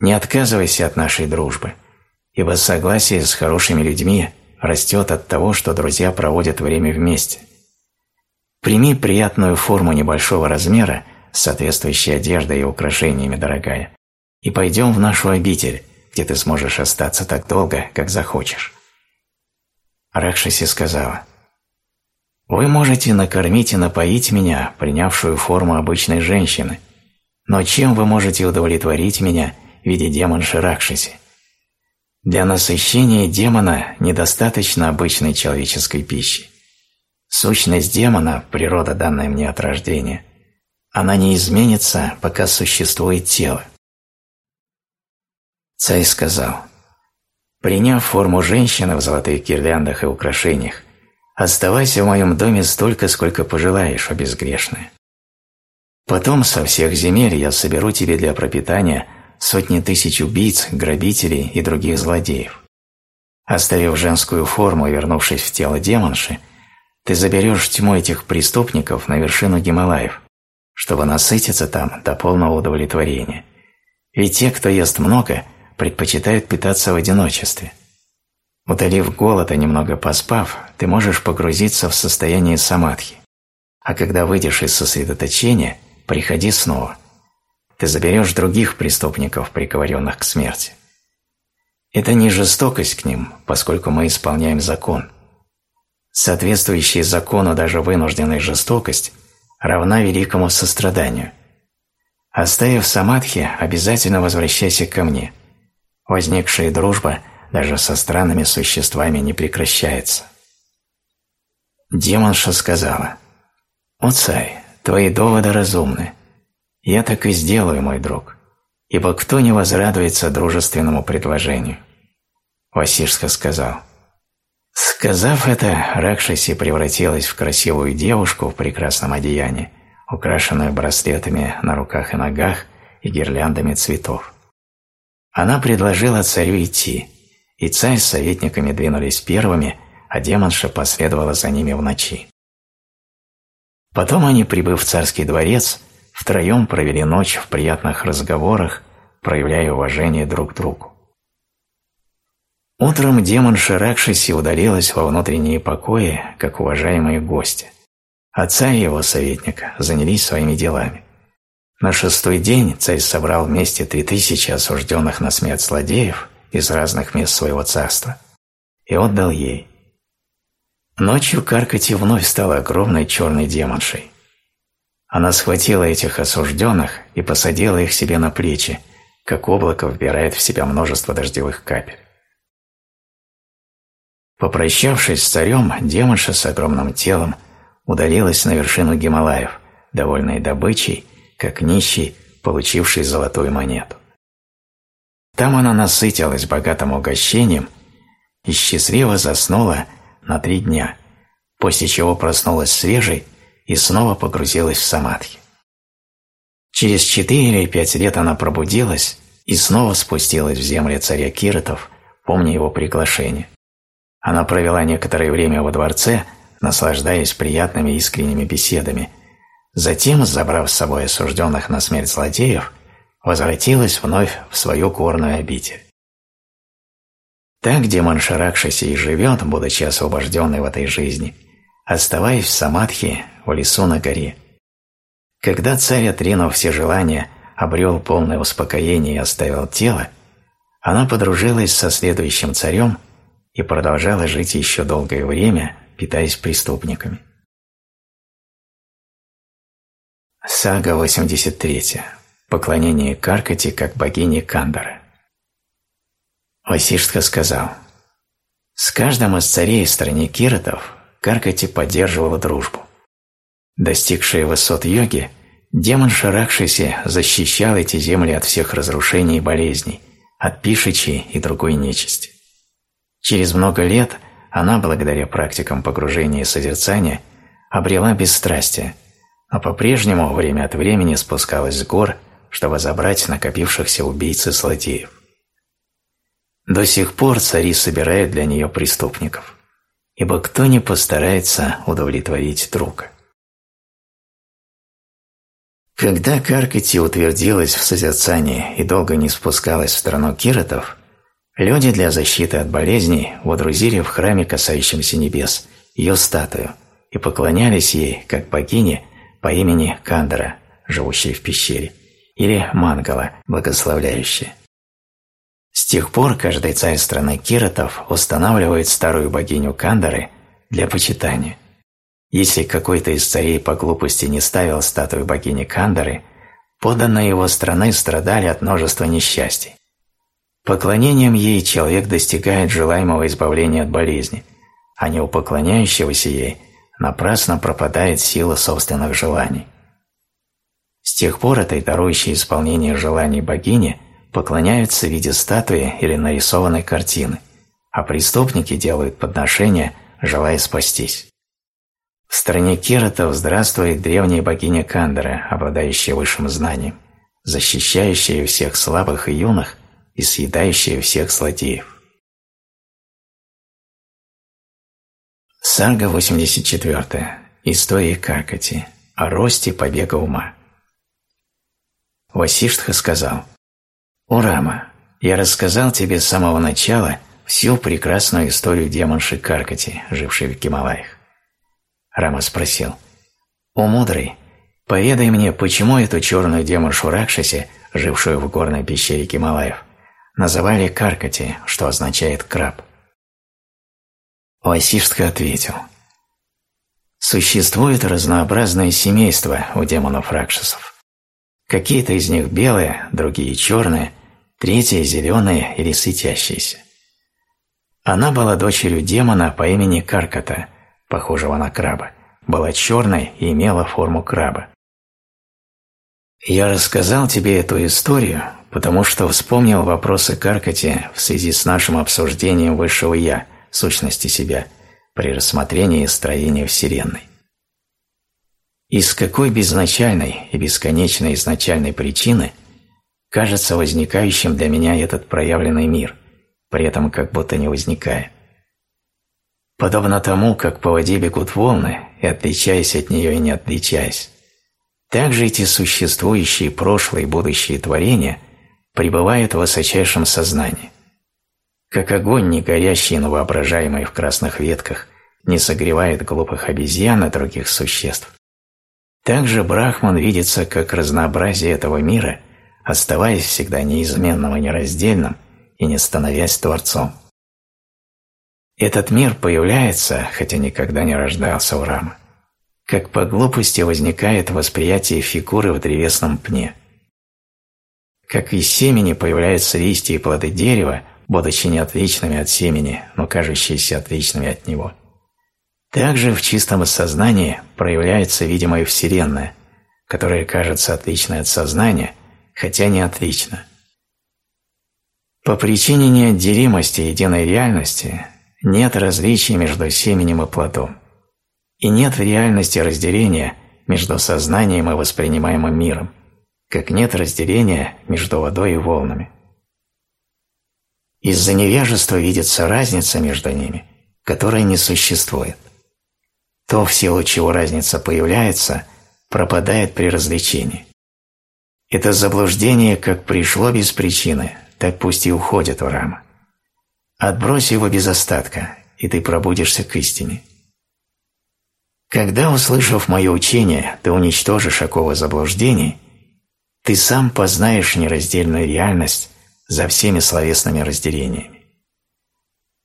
A: Не отказывайся от нашей дружбы, ибо согласие с хорошими людьми растет от того, что друзья проводят время вместе. Прими приятную форму небольшого размера, соответствующей одеждой и украшениями, дорогая, и пойдем в нашу обитель, где ты сможешь остаться так долго, как захочешь. Ракшаси сказала, «Вы можете накормить и напоить меня, принявшую форму обычной женщины, но чем вы можете удовлетворить меня в виде демонши Ракшаси? Для насыщения демона недостаточно обычной человеческой пищи. Сущность демона, природа, данная мне от рождения, она не изменится, пока существует тело. Царь сказал, Приняв форму женщины в золотых гирляндах и украшениях, оставайся в моем доме столько, сколько пожелаешь, о безгрешная. Потом со всех земель я соберу тебе для пропитания сотни тысяч убийц, грабителей и других злодеев. Оставив женскую форму вернувшись в тело демонши, ты заберешь тьму этих преступников на вершину Гималаев, чтобы насытиться там до полного удовлетворения. Ведь те, кто ест много – предпочитают питаться в одиночестве. Удалив голод и немного поспав, ты можешь погрузиться в состояние самадхи. А когда выйдешь из сосредоточения, приходи снова. Ты заберешь других преступников, приговоренных к смерти. Это не жестокость к ним, поскольку мы исполняем закон. Соответствующая закону даже вынужденная жестокость равна великому состраданию. Оставив самадхи, обязательно возвращайся ко мне. Возникшая дружба даже со странными существами не прекращается. Демонша сказала, «О, царь, твои доводы разумны. Я так и сделаю, мой друг, ибо кто не возрадуется дружественному предложению?» Васишка сказал, Сказав это, Ракшаси превратилась в красивую девушку в прекрасном одеянии, украшенную браслетами на руках и ногах и гирляндами цветов. Она предложила царю идти, и царь с советниками двинулись первыми, а демонша последовала за ними в ночи. Потом они, прибыв в царский дворец, втроем провели ночь в приятных разговорах, проявляя уважение друг к другу. Утром демон Шаракшиси удалилась во внутренние покои, как уважаемые гости. А царь и его советник занялись своими делами. На шестой день царь собрал вместе три тысячи осужденных на смерть злодеев из разных мест своего царства и отдал ей. Ночью Каркати вновь стала огромной черной демоншей. Она схватила этих осужденных и посадила их себе на плечи, как облако вбирает в себя множество дождевых капель. Попрощавшись с царем, демонша с огромным телом удалилась на вершину Гималаев, довольной добычей, как нищий, получивший золотую монету. Там она насытилась богатым угощением и счастливо заснула на три дня, после чего проснулась свежей и снова погрузилась в самадхи. Через четыре или пять лет она пробудилась и снова спустилась в земли царя Киротов, помня его приглашение. Она провела некоторое время во дворце, наслаждаясь приятными искренними беседами. Затем, забрав с собой осужденных на смерть злодеев, возвратилась вновь в свою горную обитель. Так демон Шаракшиси и живет, будучи освобожденный в этой жизни, оставаясь в Самадхи в лесу на горе. Когда царь, отринув все желания, обрел полное успокоение и оставил тело, она подружилась со следующим царем – и продолжала жить еще долгое время, питаясь преступниками. Сага 83. Поклонение Каркати как богине Кандары. Васиштха сказал, «С каждым из царей в стране Киротов Каркати поддерживала дружбу. Достигшая высот йоги, демон Шаракшиси защищал эти земли от всех разрушений и болезней, от пишичи и другой нечисти. Через много лет она, благодаря практикам погружения и созерцания, обрела бесстрастие, но по-прежнему время от времени спускалась с гор, чтобы забрать накопившихся убийц и злодеев. До сих пор цари собирают для нее преступников, ибо кто не постарается удовлетворить друга. Когда Каркати утвердилась в созерцании и долго не спускалась в страну киротов, Люди для защиты от болезней водрузили в храме, касающемся небес, ее статую и поклонялись ей, как богине по имени Кандара, живущей в пещере, или Мангала, благословляющая. С тех пор каждый царь страны Киротов устанавливает старую богиню Кандары для почитания. Если какой-то из царей по глупости не ставил статую богини Кандары, подданные его страны страдали от множества несчастий. Поклонением ей человек достигает желаемого избавления от болезни, а не у поклоняющегося ей напрасно пропадает сила собственных желаний. С тех пор этой дарующей исполнение желаний богини поклоняются в виде статуи или нарисованной картины, а преступники делают подношения, желая спастись. В стране Кератов здравствует древняя богиня Кандара, обладающая высшим знанием, защищающая всех слабых и юных и съедающая всех злодеев. Сага 84. История Каркати. О росте побега ума. Васиштха сказал, «О, Рама, я рассказал тебе с самого начала всю прекрасную историю демонши Каркати, жившей в Гималаях». Рама спросил, «О, мудрый, поведай мне, почему эту черную демоншу Ракшаси, жившую в горной пещере Гималаев, называли Каркати, что означает «краб». Васиштха ответил, Существует разнообразное семейство у демонов-ракшасов. Какие-то из них белые, другие черные, третьи зеленые или светящиеся. Она была дочерью демона по имени Карката, похожего на краба, была черной и имела форму краба. Я рассказал тебе эту историю, потому что вспомнил вопросы Каркати в связи с нашим обсуждением высшего «я», сущности себя, при рассмотрении строения Вселенной. Из какой безначальной и бесконечной изначальной причины кажется возникающим для меня этот проявленный мир, при этом как будто не возникая? Подобно тому, как по воде бегут волны, и отличаясь от нее и не отличаясь, также эти существующие прошлые и будущие творения пребывают в высочайшем сознании. Как огонь, не горящий, но воображаемый в красных ветках, не согревает глупых обезьян и других существ, также Брахман видится как разнообразие этого мира, оставаясь всегда неизменным и нераздельным и не становясь Творцом. Этот мир появляется, хотя никогда не рождался у Рамы, как по глупости возникает восприятие фигуры в древесном пне. Как из семени появляются листья и плоды дерева, будучи не отличными от семени, но кажущиеся отличными от него. Также в чистом сознании проявляется видимая Вселенная, которая кажется отличной от сознания, хотя не отлична. По причине неотделимости единой реальности нет различий между семенем и плодом, и нет в реальности разделения между сознанием и воспринимаемым миром, как нет разделения между водой и волнами. Из-за невежества видится разница между ними, которая не существует. То, в силу чего разница появляется, пропадает при развлечении. Это заблуждение как пришло без причины, так пусть и уходит в рама. Отбрось его без остатка, и ты пробудишься к истине. Когда, услышав мое учение, ты уничтожишь оковы заблуждений, ты сам познаешь нераздельную реальность за всеми словесными разделениями.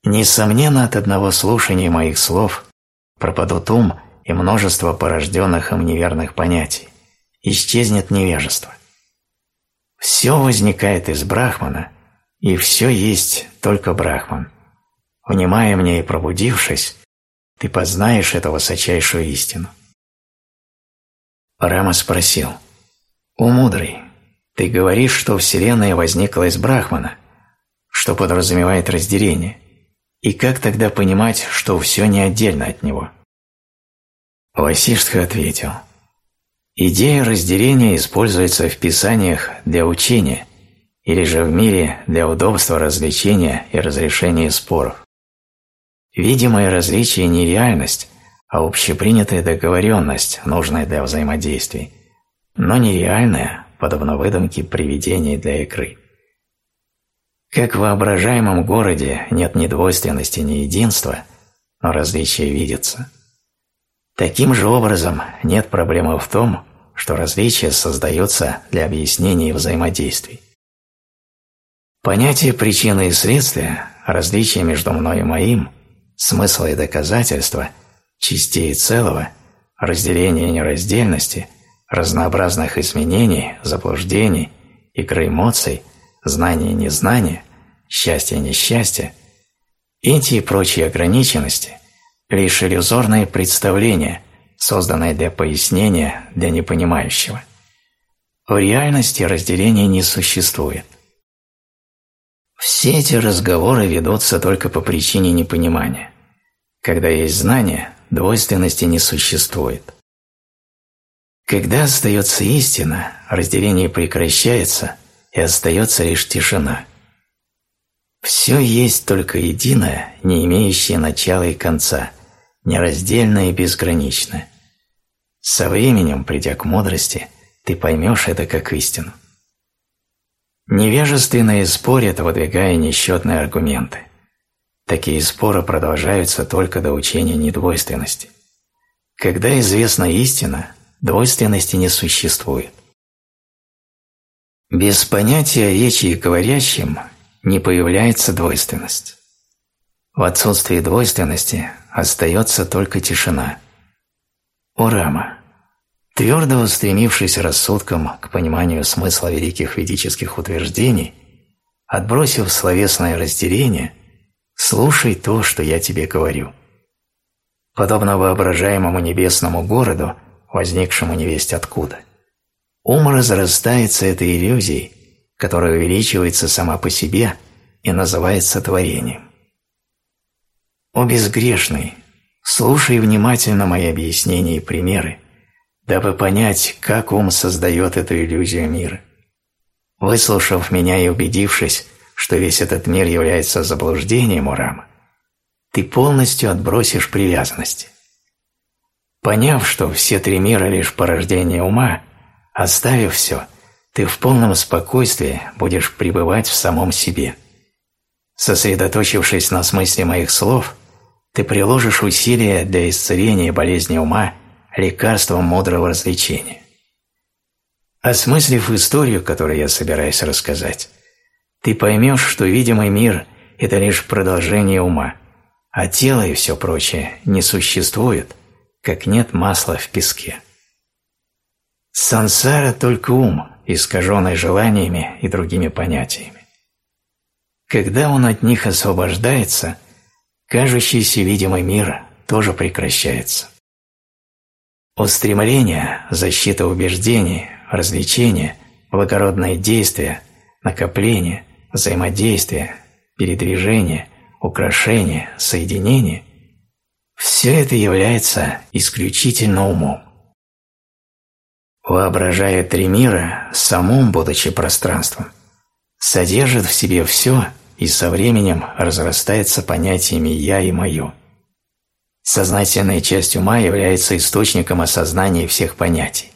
A: Несомненно, от одного слушания моих слов пропадут ум и множество порожденных им неверных понятий, исчезнет невежество. Все возникает из Брахмана, и все есть только Брахман. Внимая мне и пробудившись, ты познаешь эту высочайшую истину. Рама спросил, «О мудрый, ты говоришь, что Вселенная возникла из Брахмана, что подразумевает разделение. И как тогда понимать, что все не отдельно от него?» Васиштха ответил, «Идея разделения используется в писаниях для учения или же в мире для удобства развлечения и разрешения споров. Видимое различие не реальность, а общепринятая договоренность, нужная для взаимодействий, но нереальная, подобно выдумке привидений для игры. Как в воображаемом городе нет ни двойственности, ни единства, но различия видятся. Таким же образом нет проблемы в том, что различия создаются для объяснения взаимодействий. Понятие причины и следствия, различия между мной и моим, смысла и доказательства, частей целого, разделения и нераздельности, разнообразных изменений, заблуждений, игры эмоций, знания и незнания, счастья и несчастья, эти и прочие ограниченности – лишь иллюзорные представления, созданные для пояснения для непонимающего. В реальности разделения не существует. Все эти разговоры ведутся только по причине непонимания. Когда есть знание, двойственности не существует. Когда остается истина, разделение прекращается и остается лишь тишина. Все есть только единое, не имеющее начала и конца, нераздельное и безграничное. Со временем, придя к мудрости, ты поймешь это как истину. Невежественные спорят, выдвигая несчетные аргументы. Такие споры продолжаются только до учения недвойственности. Когда известна истина, двойственности не существует. Без понятия речи и говорящим не появляется двойственность. В отсутствии двойственности остается только тишина. О Рама, твердо устремившись рассудком к пониманию смысла великих ведических утверждений, отбросив словесное разделение, слушай то, что я тебе говорю. Подобно воображаемому небесному городу, возникшему невесть откуда, ум разрастается этой иллюзией, которая увеличивается сама по себе и называется творением. О безгрешный, слушай внимательно мои объяснения и примеры, дабы понять, как ум создает эту иллюзию мира. Выслушав меня и убедившись, что весь этот мир является заблуждением Урама, ты полностью отбросишь привязанности. Поняв, что все три мира лишь порождение ума, оставив все, ты в полном спокойствии будешь пребывать в самом себе. Сосредоточившись на смысле моих слов, ты приложишь усилия для исцеления болезни ума лекарством мудрого развлечения. Осмыслив историю, которую я собираюсь рассказать, ты поймешь, что видимый мир – это лишь продолжение ума, а тело и все прочее не существует, как нет масла в песке. Сансара – только ум, искаженный желаниями и другими понятиями. Когда он от них освобождается, кажущийся видимый мир тоже прекращается. Устремление, защита убеждений, развлечение, благородное действие, накопление, взаимодействие, передвижение, украшение, соединение – все это является исключительно умом. Воображая три мира, самум, будучи пространством, содержит в себе все и со временем разрастается понятиями «я» и «моё». Сознательная часть ума является источником осознания всех понятий,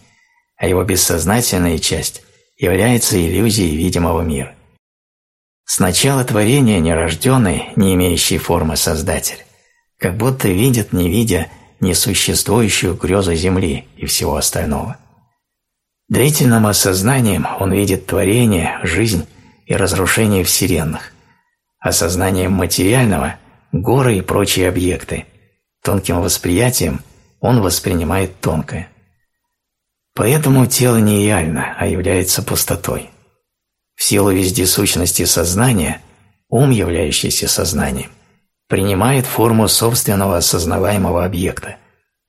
A: а его бессознательная часть является иллюзией видимого мира. Сначала творение нерожденный, не имеющий формы Создатель, как будто видит, не видя, несуществующую грезу Земли и всего остального. Длительным осознанием он видит творение, жизнь и разрушение вселенных, осознанием материального – горы и прочие объекты, тонким восприятием он воспринимает тонкое. Поэтому тело не реально, а является пустотой. В силу вездесущности сознания ум, являющийся сознанием, принимает форму собственного осознаваемого объекта,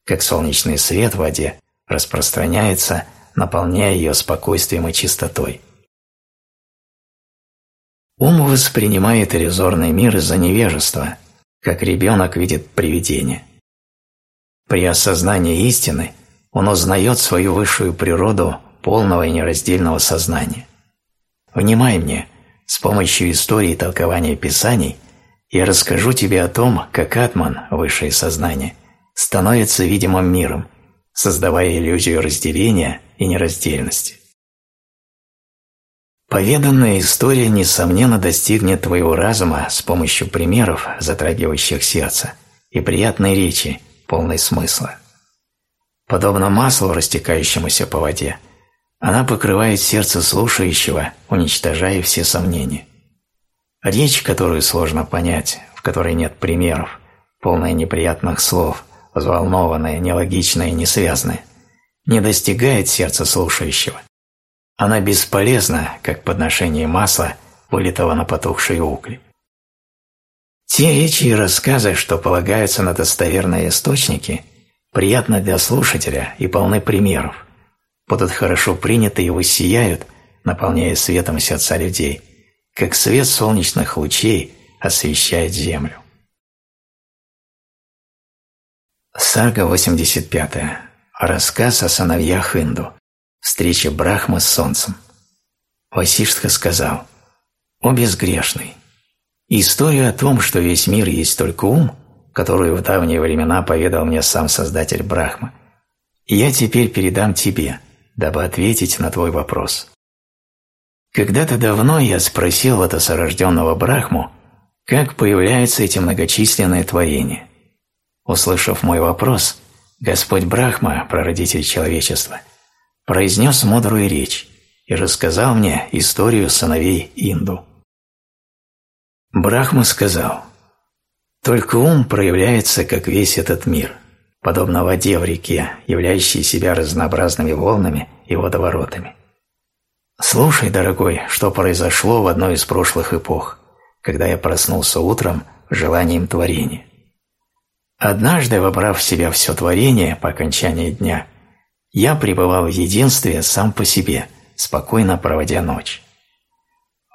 A: как солнечный свет в воде распространяется, наполняя ее спокойствием и чистотой. Ум воспринимает иллюзорный мир из-за невежества, как ребенок видит привидение. При осознании истины он узнает свою высшую природу полного и нераздельного сознания. Внимай мне, с помощью истории и толкования Писаний я расскажу тебе о том, как Атман, высшее сознание, становится видимым миром, создавая иллюзию разделения и нераздельности. Поведанная история, несомненно, достигнет твоего разума с помощью примеров, затрагивающих сердце, и приятной речи, полной смысла. Подобно маслу, растекающемуся по воде, она покрывает сердце слушающего, уничтожая все сомнения. Речь, которую сложно понять, в которой нет примеров, полная неприятных слов, взволнованная, нелогичная и несвязная, не достигает сердца слушающего, она бесполезна, как подношение масла, вылитого на потухшие угли. Те речи и рассказы, что полагаются на достоверные источники, приятны для слушателя и полны примеров, будут хорошо приняты и воссияют, наполняя светом сердца людей, как свет солнечных лучей освещает землю. Сага 85. Рассказ о сыновьях Инду. Встреча Брахмы с Солнцем. Васиштха сказал, «О безгрешный! Историю о том, что весь мир есть только ум, которую в давние времена поведал мне сам Создатель Брахма, я теперь передам тебе, дабы ответить на твой вопрос». Когда-то давно я спросил это сорожденного Брахму, как появляются эти многочисленные творения. Услышав мой вопрос, Господь Брахма, прародитель человечества – произнес мудрую речь и рассказал мне историю сыновей Инду. Брахма сказал, «Только ум проявляется, как весь этот мир, подобно воде в реке, являющей себя разнообразными волнами и водоворотами. Слушай, дорогой, что произошло в одной из прошлых эпох, когда я проснулся утром желанием творения. Однажды, вобрав в себя все творение по окончании дня, я пребывал в единстве сам по себе, спокойно проводя ночь.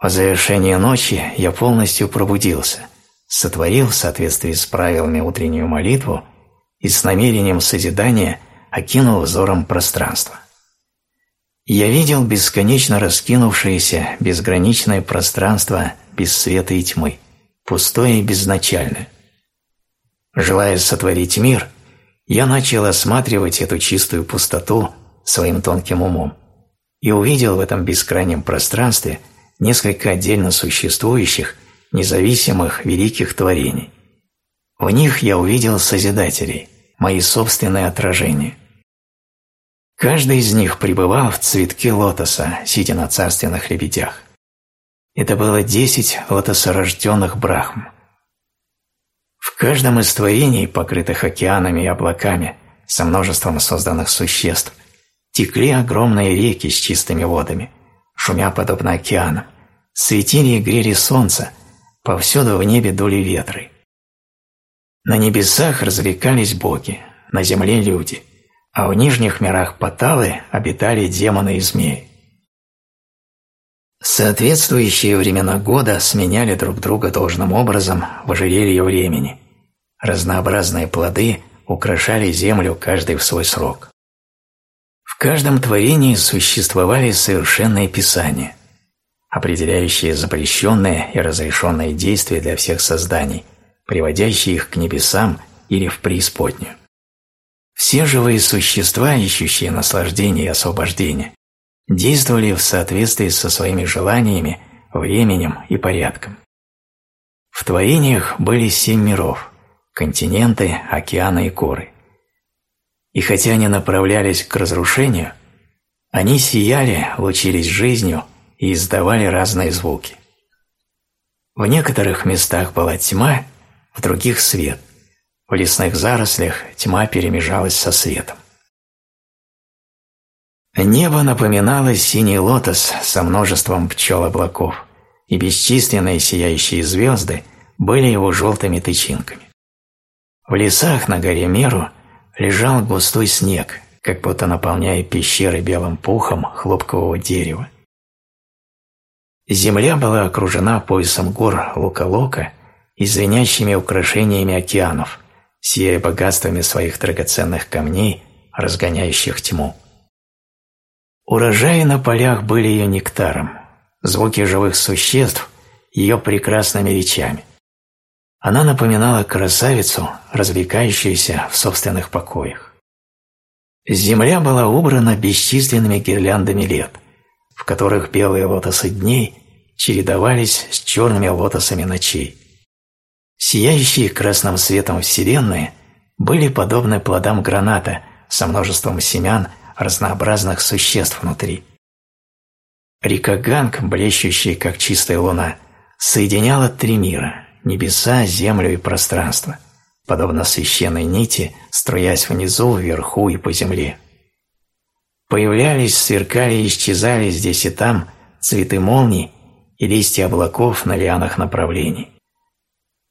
A: По завершении ночи я полностью пробудился, сотворил в соответствии с правилами утреннюю молитву и с намерением созидания окинул взором пространство. Я видел бесконечно раскинувшееся безграничное пространство без света и тьмы, пустое и безначальное. Желая сотворить мир, я начал осматривать эту чистую пустоту своим тонким умом и увидел в этом бескрайнем пространстве несколько отдельно существующих, независимых великих творений. В них я увидел Созидателей, мои собственные отражения – Каждый из них пребывал в цветке лотоса, сидя на царственных лебедях. Это было десять лотосорожденных брахм. В каждом из творений, покрытых океанами и облаками, со множеством созданных существ, текли огромные реки с чистыми водами, шумя подобно океанам, светили и грели солнце, повсюду в небе дули ветры. На небесах развлекались боги, на земле люди – а в нижних мирах Паталы обитали демоны и змеи. Соответствующие времена года сменяли друг друга должным образом в ожерелье времени. Разнообразные плоды украшали землю каждый в свой срок. В каждом творении существовали совершенные писания, определяющие запрещенные и разрешенные действия для всех созданий, приводящие их к небесам или в преисподнюю. Все живые существа, ищущие наслаждение и освобождение, действовали в соответствии со своими желаниями, временем и порядком. В творениях были семь миров – континенты, океаны и горы. И хотя они направлялись к разрушению, они сияли, лучились жизнью и издавали разные звуки. В некоторых местах была тьма, в других – свет – в лесных зарослях тьма перемежалась со светом. Небо напоминало синий лотос со множеством пчел-облаков, и бесчисленные сияющие звезды были его желтыми тычинками. В лесах на горе Меру лежал густой снег, как будто наполняя пещеры белым пухом хлопкового дерева. Земля была окружена поясом гор Лука-Лока и звенящими украшениями океанов, сияя богатствами своих драгоценных камней, разгоняющих тьму. Урожаи на полях были ее нектаром, звуки живых существ – ее прекрасными речами. Она напоминала красавицу, развлекающуюся в собственных покоях. Земля была убрана бесчисленными гирляндами лет, в которых белые лотосы дней чередовались с черными лотосами ночей. Сияющие красным светом вселенные были подобны плодам граната со множеством семян разнообразных существ внутри. Река Ганг, блещущая как чистая луна, соединяла три мира – небеса, землю и пространство, подобно священной нити, струясь внизу, вверху и по земле. Появлялись, сверкали и исчезали здесь и там цветы молний и листья облаков на лианах направлений.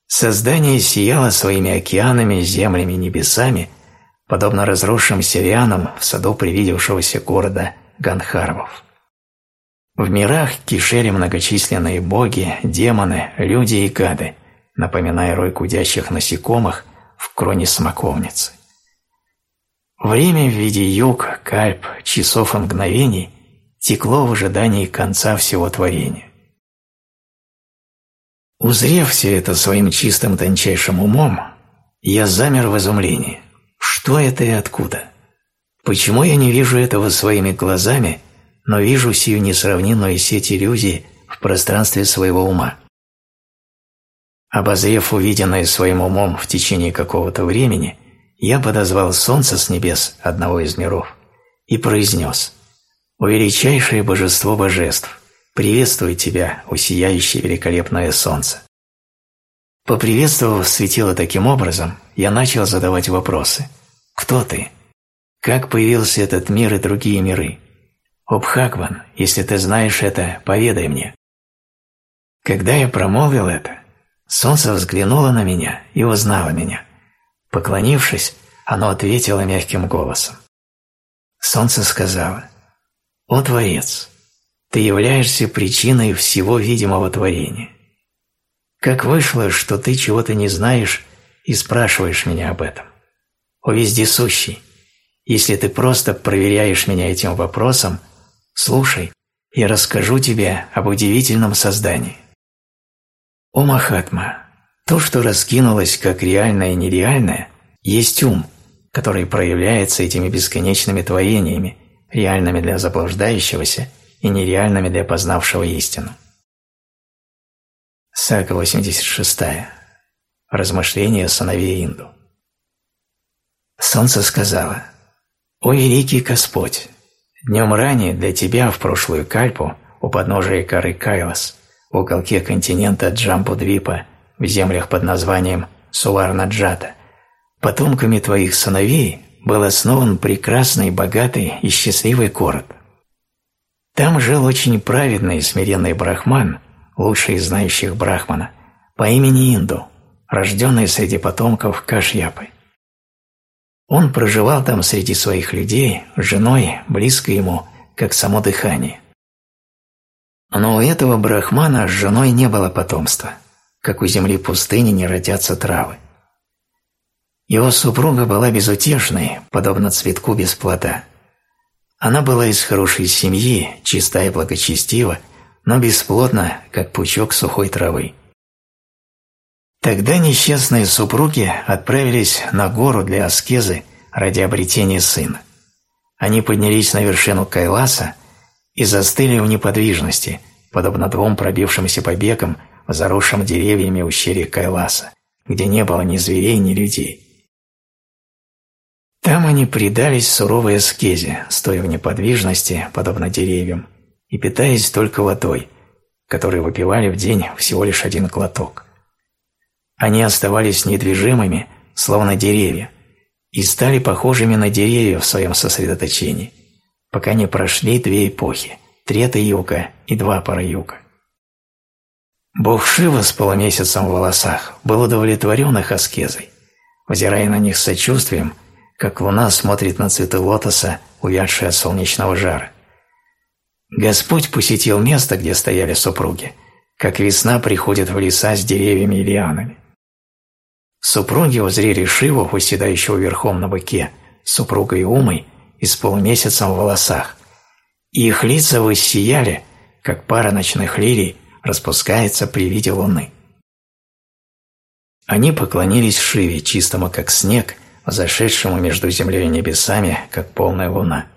A: Создание сияло своими океанами, землями, небесами, подобно разросшимся лианам в саду привидевшегося города Ганхарвов. В мирах кишели многочисленные боги, демоны, люди и гады, напоминая рой кудящих насекомых в кроне смоковницы. Время в виде юг, кальп, часов и мгновений текло в ожидании конца всего творения. Узрев все это своим чистым тончайшим умом, я замер в изумлении. Что это и откуда? Почему я не вижу этого своими глазами, но вижу сию несравнимую сеть иллюзий в пространстве своего ума? Обозрев увиденное своим умом в течение какого-то времени, я подозвал солнце с небес одного из миров и произнес «О величайшее божество божеств! Приветствую тебя, усияющее великолепное солнце. Поприветствовав светило таким образом, я начал задавать вопросы. Кто ты? Как появился этот мир и другие миры? О Бхагван, если ты знаешь это, поведай мне. Когда я промолвил это, солнце взглянуло на меня и узнало меня. Поклонившись, оно ответило мягким голосом. Солнце сказала, «О Творец, ты являешься причиной всего видимого творения. Как вышло, что ты чего-то не знаешь и спрашиваешь меня об этом? О Вездесущий, если ты просто проверяешь меня этим вопросом, слушай, я расскажу тебе об удивительном создании. О Махатма, то, что раскинулось как реальное и нереальное, есть ум, который проявляется этими бесконечными творениями, реальными для заблуждающегося и нереальными для познавшего истину. Сага 86. Размышления сыновей Инду. Солнце сказала, «О великий Господь, днем ранее для тебя в прошлую кальпу у подножия горы Кайлас, в уголке континента Джамбудвипа, в землях под названием Суларнаджата – Потомками твоих сыновей был основан прекрасный, богатый и счастливый город. Там жил очень праведный и смиренный брахман, лучший из знающих брахмана, по имени Инду, рожденный среди потомков Кашьяпы. Он проживал там среди своих людей, с женой, близко ему, как само дыхание. Но у этого брахмана с женой не было потомства, как у земли пустыни не родятся травы. Его супруга была безутешной, подобно цветку без плода. Она была из хорошей семьи, чиста и благочестива, но бесплодна, как пучок сухой травы. Тогда несчастные супруги отправились на гору для аскезы ради обретения сына. Они поднялись на вершину Кайласа и застыли в неподвижности, подобно двум пробившимся побегам в заросшем деревьями ущелье Кайласа, где не было ни зверей, ни людей. Там они предались суровой аскезе, стоя в неподвижности, подобно деревьям, и питаясь только водой, которую выпивали в день всего лишь один глоток. Они оставались недвижимыми, словно деревья, и стали похожими на деревья в своем сосредоточении, пока не прошли две эпохи – Трета-юга и Двапара-юга. Бог Шива с полумесяцем в волосах был удовлетворен их аскезой. Взирая на них сочувствием – как луна смотрит на цветы лотоса, увядшие от солнечного жара. Господь посетил место, где стояли супруги, как весна приходит в леса с деревьями и лианами. Супруги узрели Шиву, восседающего верхом на быке, супругой Умой и с полумесяцем в волосах, и их лица воссияли, как пара ночных лилий распускается при виде луны. Они поклонились Шиве, чистому как снег, зашедшему между землей и небесами, как полная луна.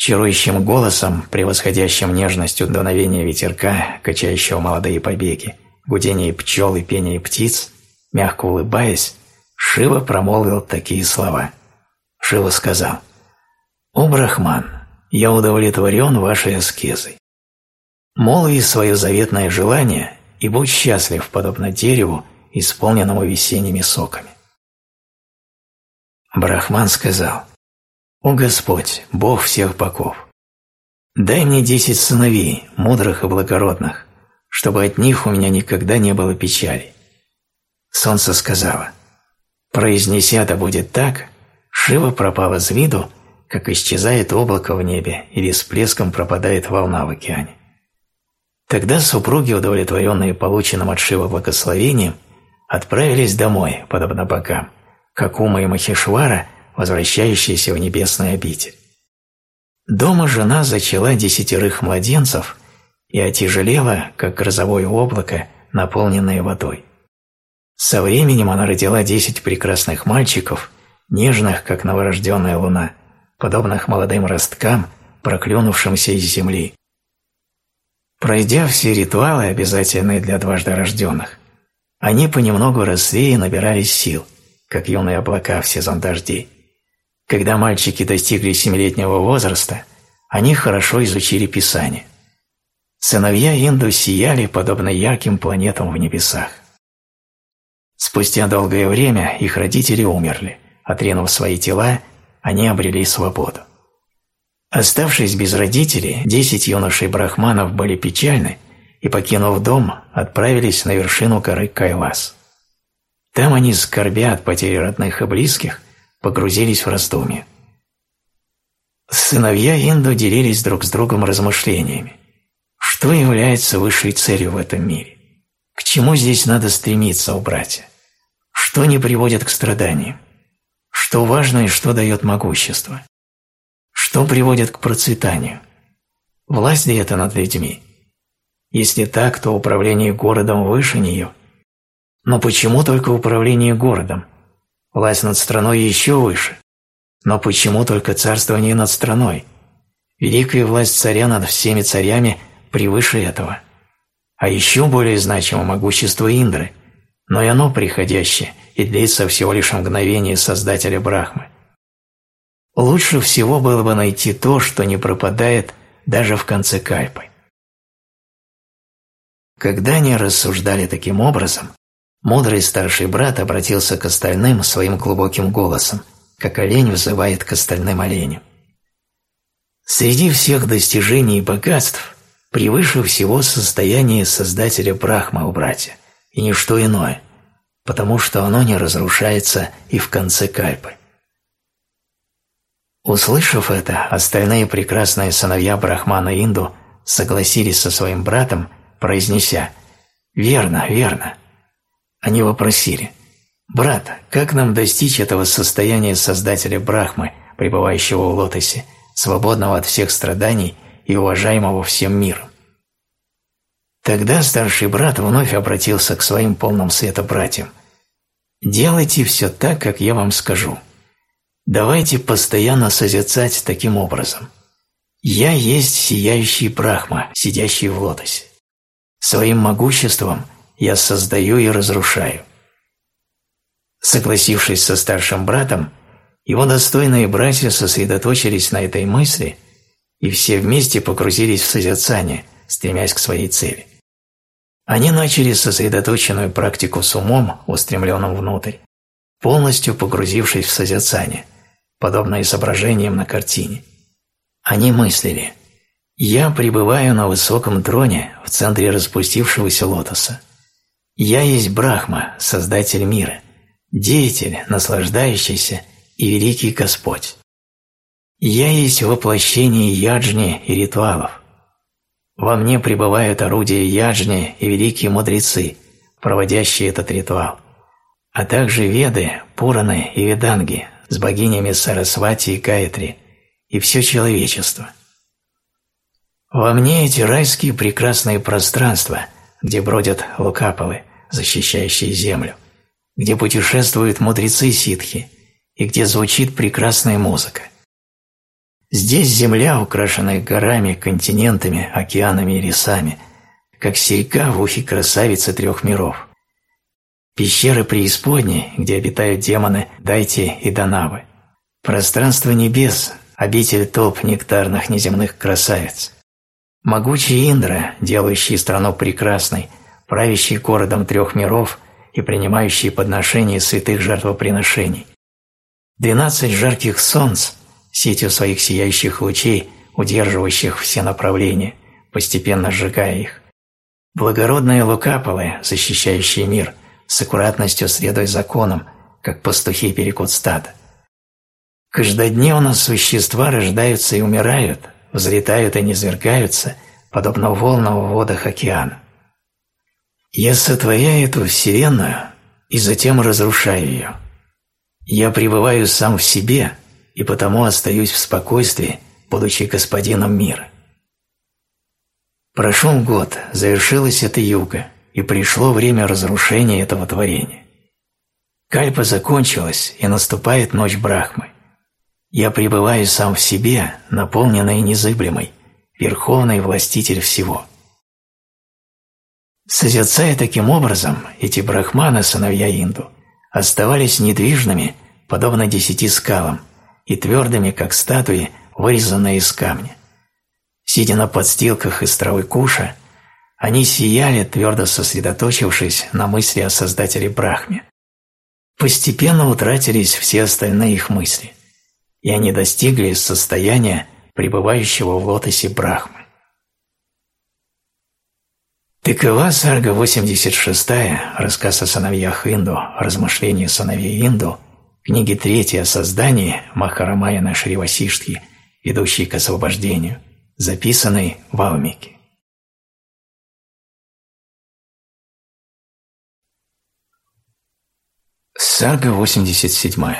A: Чарующим голосом, превосходящим нежностью дуновения ветерка, качающего молодые побеги, гудение пчел и пение птиц, мягко улыбаясь, Шива промолвил такие слова. Шива сказал, «О, Брахман, я удовлетворен вашей аскезой. Молви свое заветное желание и будь счастлив, подобно дереву, исполненному весенними соками. Брахман сказал, «О Господь, Бог всех богов, дай мне десять сыновей, мудрых и благородных, чтобы от них у меня никогда не было печали». Солнце сказала, «Произнеся да будет так, Шива пропала из виду, как исчезает облако в небе или с плеском пропадает волна в океане. Тогда супруги, удовлетворенные полученным от Шива благословением, отправились домой, подобно богам, как Ума и Махешвара, возвращающиеся в небесный обитель. Дома жена зачала десятерых младенцев и отяжелела, как грозовое облако, наполненное водой. Со временем она родила десять прекрасных мальчиков, нежных, как новорожденная луна, подобных молодым росткам, проклюнувшимся из земли. Пройдя все ритуалы, обязательные для дважды рожденных, они понемногу росли и набирались сил – как юные облака в сезон дождей. Когда мальчики достигли семилетнего возраста, они хорошо изучили Писание. Сыновья Инду сияли, подобно ярким планетам в небесах. Спустя долгое время их родители умерли, отринув свои тела, они обрели свободу. Оставшись без родителей, десять юношей брахманов были печальны и, покинув дом, отправились на вершину горы Кайлас. Там они, скорбя от потери родных и близких, погрузились в раздумье. Сыновья Инду делились друг с другом размышлениями. Что является высшей целью в этом мире? К чему здесь надо стремиться у братья? Что не приводит к страданиям? Что важно и что дает могущество? Что приводит к процветанию? Власть ли это над людьми? Если так, то управление городом выше нее. Но почему только управление городом? Власть над страной еще выше. Но почему только царствование над страной? Великая власть царя над всеми царями превыше этого. А еще более значимо могущество Индры, но и оно приходящее и длится всего лишь мгновение Создателя Брахмы. Лучше всего было бы найти то, что не пропадает даже в конце кальпы. Когда они рассуждали таким образом, мудрый старший брат обратился к остальным своим глубоким голосом, как олень вызывает к остальным оленям. Среди всех достижений и богатств превыше всего состояние Создателя Брахма у братья, и ничто иное, потому что оно не разрушается и в конце кальпы. Услышав это, остальные прекрасные сыновья Брахмана Инду согласились со своим братом, произнеся «Верно, верно». Они вопросили «Брат, как нам достичь этого состояния Создателя Брахмы, пребывающего в лотосе, свободного от всех страданий и уважаемого всем миром. Тогда старший брат вновь обратился к своим полным света братьям. «Делайте все так, как я вам скажу. Давайте постоянно созерцать таким образом. Я есть сияющий Брахма, сидящий в лотосе. Своим могуществом я создаю и разрушаю». Согласившись со старшим братом, его достойные братья сосредоточились на этой мысли и все вместе погрузились в созерцание, стремясь к своей цели. Они начали сосредоточенную практику с умом, устремленным внутрь, полностью погрузившись в созерцание, подобно изображениям на картине. Они мыслили «Я пребываю на высоком троне в центре распустившегося лотоса. Я есть Брахма, Создатель мира, деятель, наслаждающийся и великий Господь. Я есть воплощение яджни и ритуалов. Во мне пребывают орудия яджни и великие мудрецы, проводящие этот ритуал, а также веды, пураны и веданги с богинями Сарасвати и Гаятри и все человечество. Во мне эти райские прекрасные пространства, где бродят лукапалы, защищающие землю, где путешествуют мудрецы ситхи, и где звучит прекрасная музыка. Здесь земля, украшенная горами, континентами, океанами и лесами, как серьга в ухе красавицы трех миров. Пещеры преисподней, где обитают демоны Дайти и Данавы. Пространство небес, обитель толп нектарных неземных красавиц. Могучий Индра, делающий страну прекрасной, правящий городом трех миров и принимающий подношения святых жертвоприношений – Двенадцать жарких солнц, сетью своих сияющих лучей, удерживающих все направления, постепенно сжигая их. Благородные лукаполы, защищающие мир, с аккуратностью следуя законам, как пастухи перекут стада. Каждодневно существа рождаются и умирают, взлетают и низвергаются, подобно волнам в водах океана. Я сотворяю эту вселенную и затем разрушаю ее. Я пребываю сам в себе и потому остаюсь в спокойствии, будучи господином мира. Прошел год, завершилась эта юга, и пришло время разрушения этого творения. Кальпа закончилась, и наступает ночь Брахмы. Я пребываю сам в себе, наполненный и незыблемый, верховный властитель всего. Созерцая таким образом, эти брахманы, сыновья Инду, оставались недвижными, подобно десяти скалам, и твердыми, как статуи, вырезанные из камня. Сидя на подстилках из травы куша, они сияли, твердо сосредоточившись на мысли о Создателе Брахме. постепенно утратились все остальные их мысли, и они достигли состояния пребывающего в лотосе Брахмы. Такова сарга 86 рассказ о сыновьях Инду, размышления сыновей Инду, книги 3 о создании Махарамаяна Шривасиштхи, ведущей к освобождению, записанной в Алмике. Сарга 87.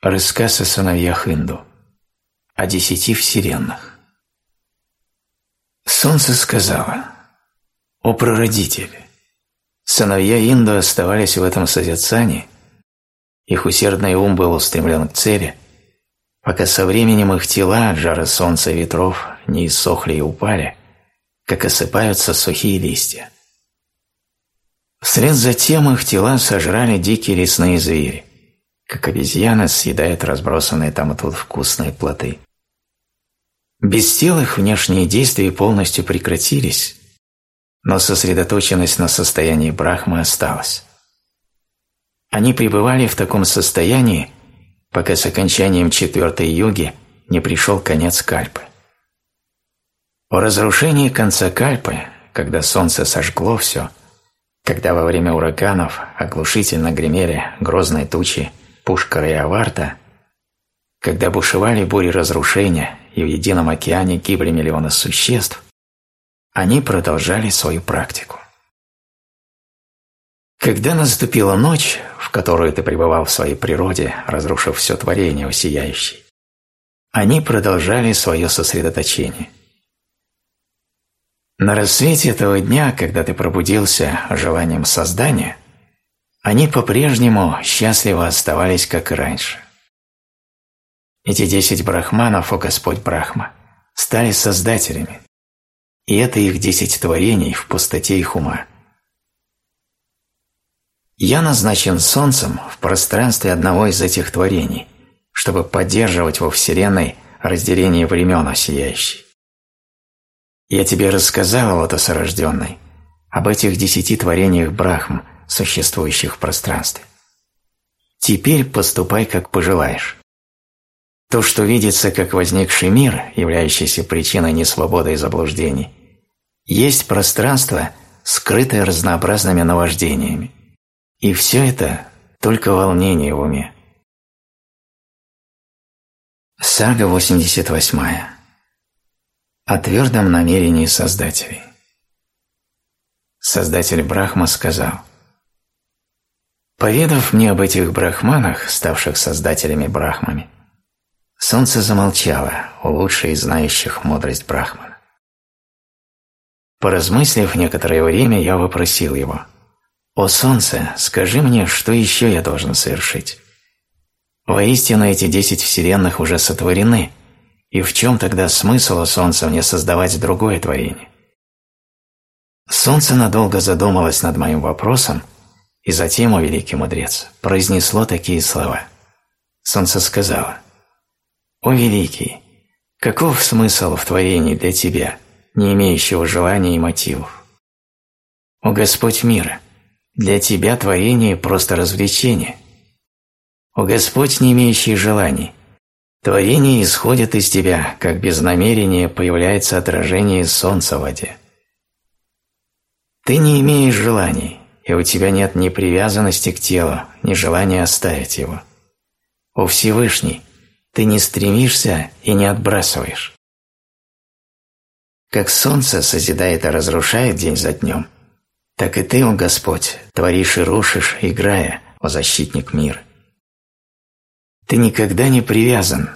A: Рассказ о сыновьях Инду. О десяти вселенных. Солнце сказала – о прародитель! Сыновья Инду оставались в этом созерцании, их усердный ум был устремлен к цели, пока со временем их тела от жара солнца и ветров не иссохли и упали, как осыпаются сухие листья. Вслед за тем их тела сожрали дикие лесные звери, как обезьяна съедает разбросанные там и тут вкусные плоды. Без тел их внешние действия полностью прекратились, но сосредоточенность на состоянии Брахмы осталась. Они пребывали в таком состоянии, пока с окончанием четвертой йоги не пришел конец кальпы. О разрушении конца кальпы, когда солнце сожгло все, когда во время ураганов оглушительно гремели грозные тучи Пушкара и Аварта, когда бушевали бури разрушения и в едином океане гибли миллионы существ, они продолжали свою практику. Когда наступила ночь, в которую ты пребывал в своей природе, разрушив все творение усияющей, они продолжали свое сосредоточение. На рассвете этого дня, когда ты пробудился желанием создания, они по-прежнему счастливо оставались, как и раньше. Эти десять брахманов, о Господь Брахма, стали создателями, и это их десять творений в пустоте их ума. Я назначен Солнцем в пространстве одного из этих творений, чтобы поддерживать во Вселенной разделение времен осияющей. Я тебе рассказал, лотосорожденный, об этих десяти творениях Брахм, существующих в пространстве. Теперь поступай, как пожелаешь. То, что видится как возникший мир, являющийся причиной несвободы и заблуждений, есть пространство, скрытое разнообразными наваждениями. И все это только волнение в уме. Сага 88. О твердом намерении Создателей. Создатель Брахма сказал «Поведав мне об этих брахманах, ставших создателями Брахмами, Солнце замолчало, у лучшей знающих мудрость Брахмана. Поразмыслив некоторое время, я вопросил его, «О солнце, скажи мне, что еще я должен совершить? Воистину эти десять вселенных уже сотворены, и в чем тогда смысл о солнце мне создавать другое творение?» Солнце надолго задумалось над моим вопросом, и затем, о великий мудрец, произнесло такие слова. Солнце сказала, «О великий, каков смысл в творении для тебя, не имеющего желания и мотивов? О Господь мира, для тебя творение – просто развлечение. О Господь, не имеющий желаний, творение исходит из тебя, как без намерения появляется отражение солнца в воде. Ты не имеешь желаний, и у тебя нет ни привязанности к телу, ни желания оставить его. О Всевышний – ты не стремишься и не отбрасываешь. Как солнце созидает и разрушает день за днем, так и ты, о Господь, творишь и рушишь, играя, о защитник мира. Ты никогда не привязан,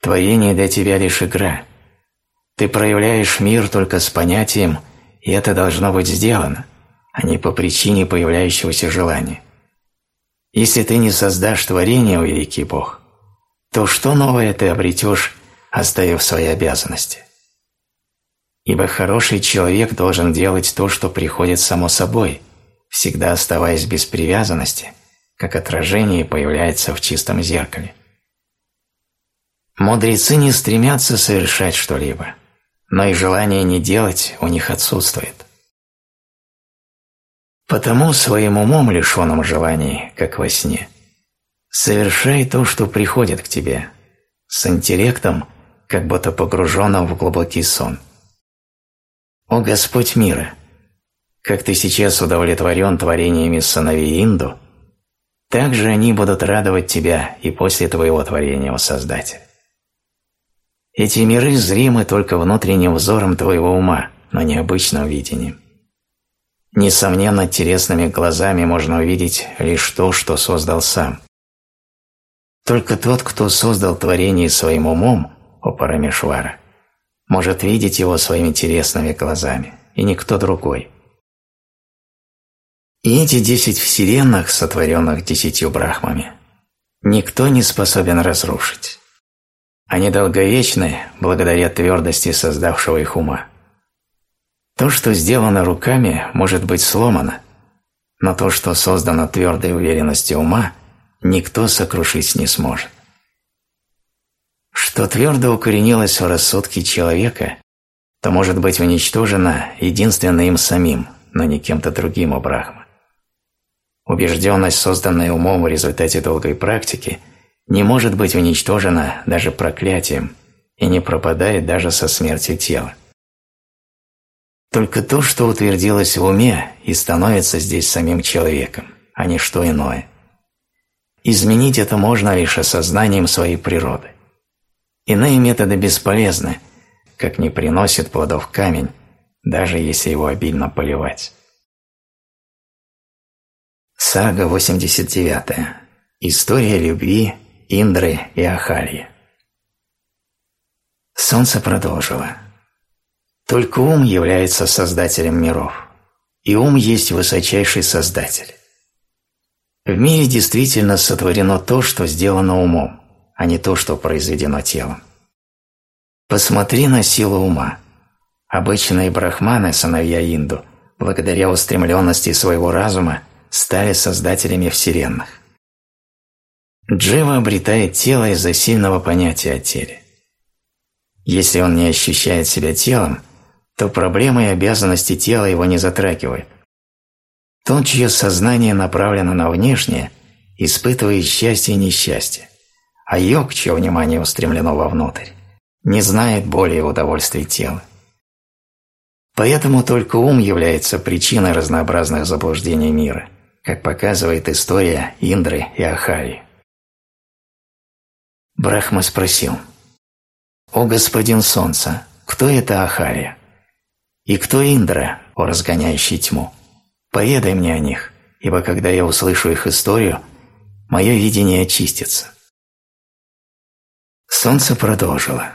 A: творение для тебя лишь игра. Ты проявляешь мир только с понятием, и это должно быть сделано, а не по причине появляющегося желания. Если ты не создашь творение, великий Бог, то что новое ты обретешь, оставив свои обязанности? Ибо хороший человек должен делать то, что приходит само собой, всегда оставаясь без привязанности, как отражение появляется в чистом зеркале. Мудрецы не стремятся совершать что-либо, но и желание не делать у них отсутствует. Потому своим умом, лишенным желаний, как во сне, совершай то, что приходит к тебе, с интеллектом, как будто погруженным в глубокий сон. О Господь мира! Как ты сейчас удовлетворен творениями сыновей Инду, так же они будут радовать тебя и после твоего творения, о Создатель. Эти миры зримы только внутренним взором твоего ума, но не обычным видением. Несомненно, телесными глазами можно увидеть лишь то, что создал сам. Только тот, кто создал творение своим умом, о Парамешвара, может видеть его своими телесными глазами, и никто другой. И эти десять вселенных, сотворенных десятью брахмами, никто не способен разрушить. Они долговечны благодаря твердости создавшего их ума. То, что сделано руками, может быть сломано, но то, что создано твердой уверенностью ума, никто сокрушить не сможет. Что твердо укоренилось в рассудке человека, то может быть уничтожено единственно им самим, но не кем-то другим у Брахмы. Убежденность, созданная умом в результате долгой практики, не может быть уничтожена даже проклятием и не пропадает даже со смертью тела. Только то, что утвердилось в уме и становится здесь самим человеком, а не что иное. Изменить это можно лишь осознанием своей природы. Иные методы бесполезны, как не приносит плодов камень, даже если его обильно поливать. Сага 89. История любви Индры и Ахальи. Солнце продолжило. Только ум является создателем миров, и ум есть высочайший создатель. В мире действительно сотворено то, что сделано умом, а не то, что произведено телом. Посмотри на силу ума. Обычные брахманы, сыновья Инду, благодаря устремленности своего разума, стали создателями вселенных. Джива обретает тело из-за сильного понятия о теле. Если он не ощущает себя телом, то проблемы и обязанности тела его не затрагивают. Тот, чье сознание направлено на внешнее, испытывает счастье и несчастье, а йог, чье внимание устремлено вовнутрь, не знает боли и удовольствия тела. Поэтому только ум является причиной разнообразных заблуждений мира – как показывает история Индры и Ахари. Брахма спросил, «О господин Солнца, кто это Ахария? И кто Индра, о разгоняющий тьму? Поведай мне о них, ибо когда я услышу их историю, мое видение очистится». Солнце продолжило.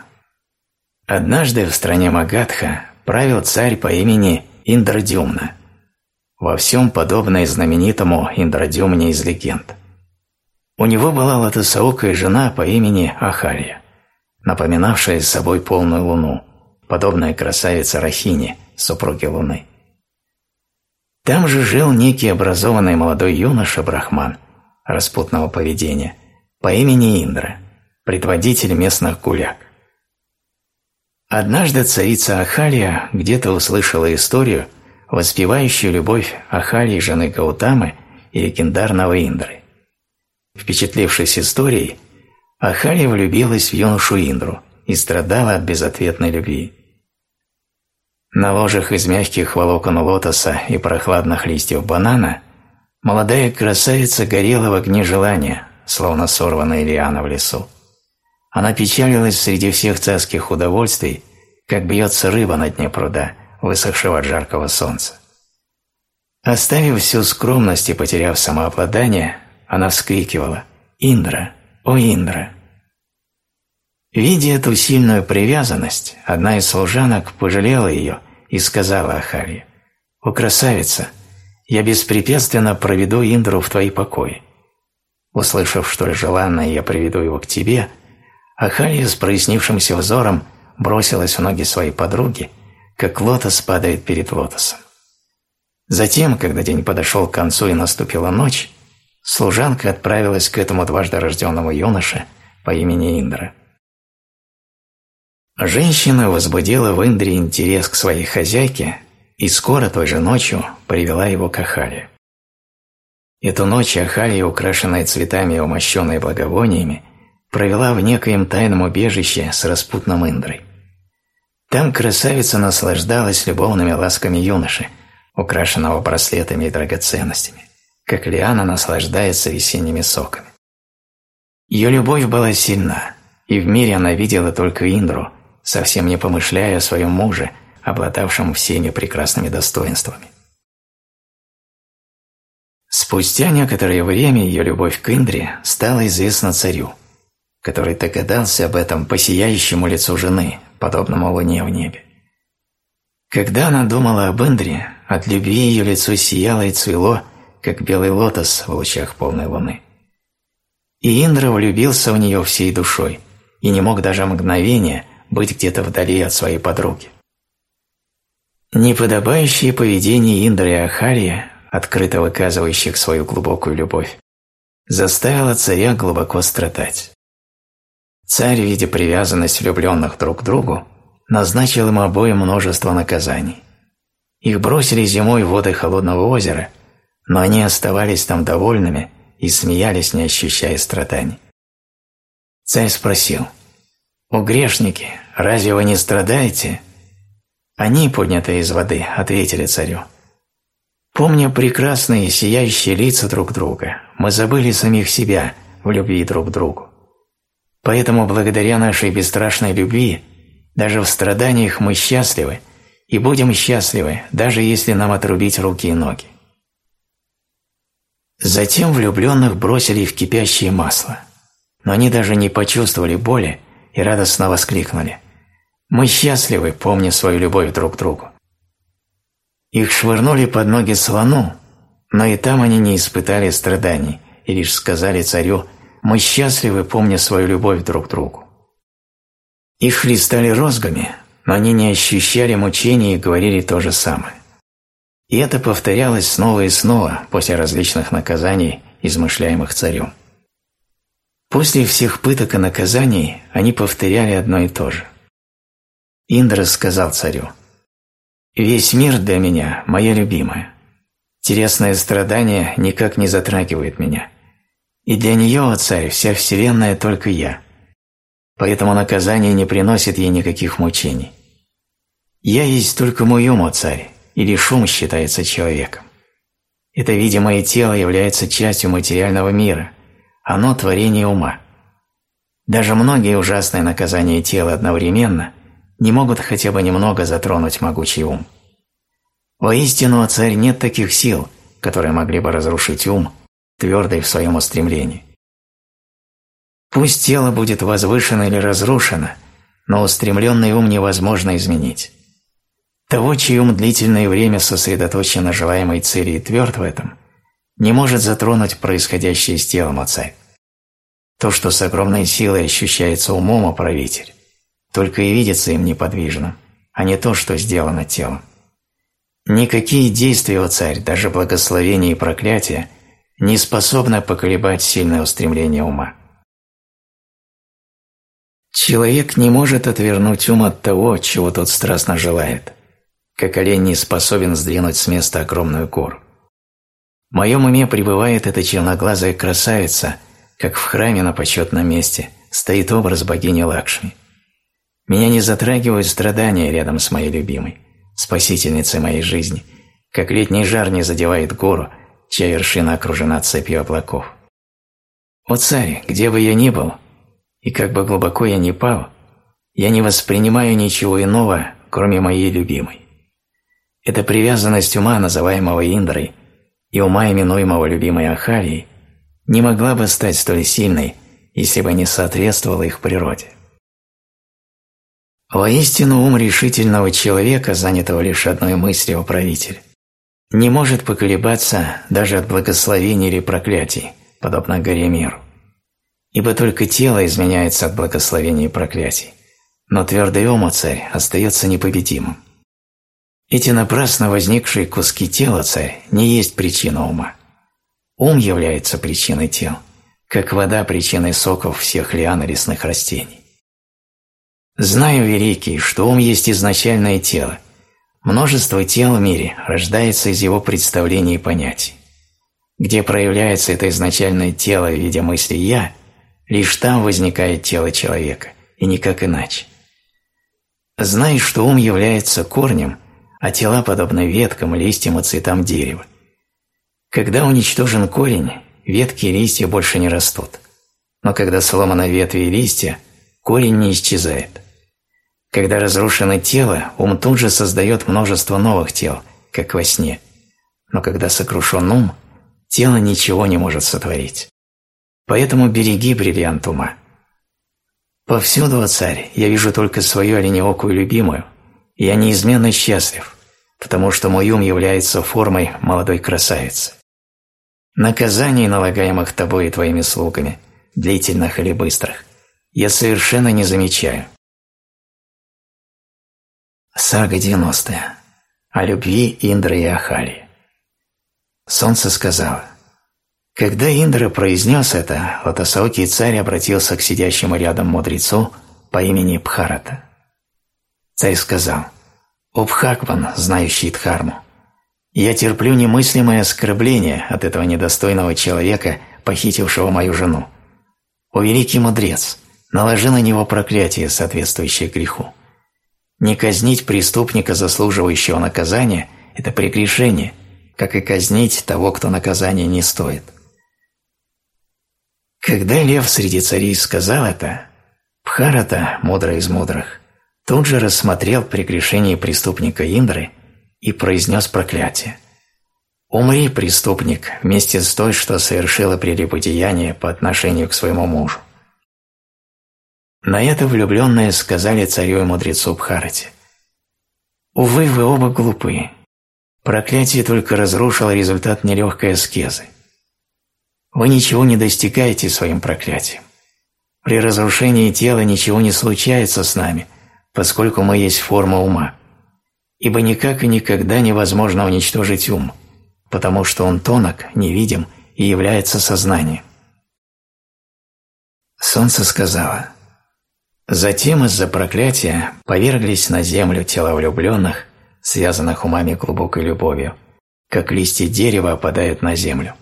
A: Однажды в стране Магадха правил царь по имени Индрадюмна – во всем подобное знаменитому Индрадюмне из легенд. У него была лотосоокая жена по имени Ахария, напоминавшая собой полную луну, подобная красавица Рахине, супруге Луны. Там же жил некий образованный молодой юноша Брахман, распутного поведения, по имени Индра, предводитель местных гуляк. Однажды царица Ахалия где-то услышала историю, воспевающую любовь Ахали, жены Гаутамы и легендарного Индры. Впечатлившись историей, Ахали влюбилась в юношу Индру и страдала от безответной любви. На ложах из мягких волокон лотоса и прохладных листьев банана молодая красавица горела в огне желания, словно сорванная лиана в лесу. Она печалилась среди всех царских удовольствий, как бьется рыба на дне пруда – высохшего от жаркого солнца. Оставив всю скромность и потеряв самообладание, она вскрикивала «Индра! О, Индра!». Видя эту сильную привязанность, одна из служанок пожалела ее и сказала Ахарье «О, красавица, я беспрепятственно проведу Индру в твои покои». Услышав, что желанно я приведу его к тебе, Ахалья с прояснившимся взором бросилась в ноги своей подруги как лотос падает перед лотосом. Затем, когда день подошел к концу и наступила ночь, служанка отправилась к этому дважды рожденному юноше по имени Индра. Женщина возбудила в Индре интерес к своей хозяйке и скоро той же ночью привела его к Ахале. Эту ночь Ахалия, украшенная цветами и умощенная благовониями, провела в некоем тайном убежище с распутным Индрой. Там красавица наслаждалась любовными ласками юноши, украшенного браслетами и драгоценностями, как Лиана наслаждается весенними соками. Ее любовь была сильна, и в мире она видела только Индру, совсем не помышляя о своем муже, обладавшем всеми прекрасными достоинствами. Спустя некоторое время ее любовь к Индре стала известна царю, который догадался об этом по сияющему лицу жены, подобному луне в небе. Когда она думала об Индре, от любви ее лицо сияло и цвело, как белый лотос в лучах полной луны. И Индра влюбился в нее всей душой и не мог даже мгновения быть где-то вдали от своей подруги. Неподобающее поведение Индры и Ахария, открыто выказывающих свою глубокую любовь, заставило царя глубоко страдать. Царь, видя привязанность влюбленных друг к другу, назначил им обоим множество наказаний. Их бросили зимой в воды холодного озера, но они оставались там довольными и смеялись, не ощущая страданий. Царь спросил, «О грешники, разве вы не страдаете?» Они, поднятые из воды, ответили царю, «Помня прекрасные сияющие лица друг друга, мы забыли самих себя в любви друг к другу. Поэтому благодаря нашей бесстрашной любви даже в страданиях мы счастливы и будем счастливы, даже если нам отрубить руки и ноги. Затем влюбленных бросили в кипящее масло, но они даже не почувствовали боли и радостно воскликнули. «Мы счастливы, помня свою любовь друг к другу». Их швырнули под ноги слону, но и там они не испытали страданий и лишь сказали царю мы счастливы, помня свою любовь друг к другу. Их хлестали розгами, но они не ощущали мучений и говорили то же самое. И это повторялось снова и снова после различных наказаний, измышляемых царем. После всех пыток и наказаний они повторяли одно и то же. Индра сказал царю, «Весь мир для меня – моя любимая. Телесное страдание никак не затрагивает меня. И для нее, о царь, вся вселенная только я. Поэтому наказание не приносит ей никаких мучений. Я есть только мой ум, о царь, и лишь ум считается человеком. Это видимое тело является частью материального мира, оно творение ума. Даже многие ужасные наказания тела одновременно не могут хотя бы немного затронуть могучий ум. Воистину, царь, нет таких сил, которые могли бы разрушить ум твердый в своем устремлении. Пусть тело будет возвышено или разрушено, но устремленный ум невозможно изменить. Того, чей ум длительное время сосредоточен на желаемой цели и тверд в этом, не может затронуть происходящее с телом отца. То, что с огромной силой ощущается умом о правитель, только и видится им неподвижным, а не то, что сделано телом. Никакие действия, о царь, даже благословения и проклятия, не способна поколебать сильное устремление ума. Человек не может отвернуть ум от того, чего тот страстно желает, как олень не способен сдвинуть с места огромную гору. В моем уме пребывает эта черноглазая красавица, как в храме на почетном месте стоит образ богини Лакшми. Меня не затрагивают страдания рядом с моей любимой, спасительницей моей жизни, как летний жар не задевает гору, чья вершина окружена цепью облаков. О царь, где бы я ни был, и как бы глубоко я ни пал, я не воспринимаю ничего иного, кроме моей любимой. Эта привязанность ума, называемого Индрой, и ума, именуемого любимой Ахарией, не могла бы стать столь сильной, если бы не соответствовала их природе. Воистину ум решительного человека, занятого лишь одной мыслью о правителе, не может поколебаться даже от благословений или проклятий, подобно горе миру. Ибо только тело изменяется от благословений и проклятий, но твердый ум, царь, остается непобедимым. Эти напрасно возникшие куски тела, царь, не есть причина ума. Ум является причиной тел, как вода причиной соков всех лиан лесных растений. Знаю, великий, что ум есть изначальное тело, Множество тел в мире рождается из его представлений и понятий. Где проявляется это изначальное тело в виде мысли «я», лишь там возникает тело человека, и никак иначе. Знай, что ум является корнем, а тела подобны веткам, листьям и цветам дерева. Когда уничтожен корень, ветки и листья больше не растут. Но когда сломаны ветви и листья, корень не исчезает. Когда разрушено тело, ум тут же создает множество новых тел, как во сне. Но когда сокрушен ум, тело ничего не может сотворить. Поэтому береги бриллиант ума. Повсюду, о царь, я вижу только свою оленеокую любимую, я неизменно счастлив, потому что мой ум является формой молодой красавицы. Наказаний, налагаемых тобой и твоими слугами, длительных или быстрых, я совершенно не замечаю. Сага 90. О любви Индры и Ахали. Солнце сказала. Когда Индра произнес это, лотосокий царь обратился к сидящему рядом мудрецу по имени Бхарата. Царь сказал, «О Бхакван, знающий Дхарму, я терплю немыслимое оскорбление от этого недостойного человека, похитившего мою жену. О великий мудрец, наложи на него проклятие, соответствующее греху. Не казнить преступника, заслуживающего наказания – это прегрешение, как и казнить того, кто наказания не стоит. Когда лев среди царей сказал это, Бхарата, мудрый из мудрых, тут же рассмотрел прегрешение преступника Индры и произнес проклятие. «Умри, преступник, вместе с той, что совершила прелюбодеяние по отношению к своему мужу». На это влюбленные сказали царю и мудрецу Бхарате. «Увы, вы оба глупы. Проклятие только разрушило результат нелегкой аскезы. Вы ничего не достигаете своим проклятием. При разрушении тела ничего не случается с нами, поскольку мы есть форма ума. Ибо никак и никогда невозможно уничтожить ум, потому что он тонок, невидим и является сознанием. Солнце сказала – Затем из-за проклятия поверглись на землю тела влюбленных, связанных умами глубокой любовью, как листья дерева опадают на землю.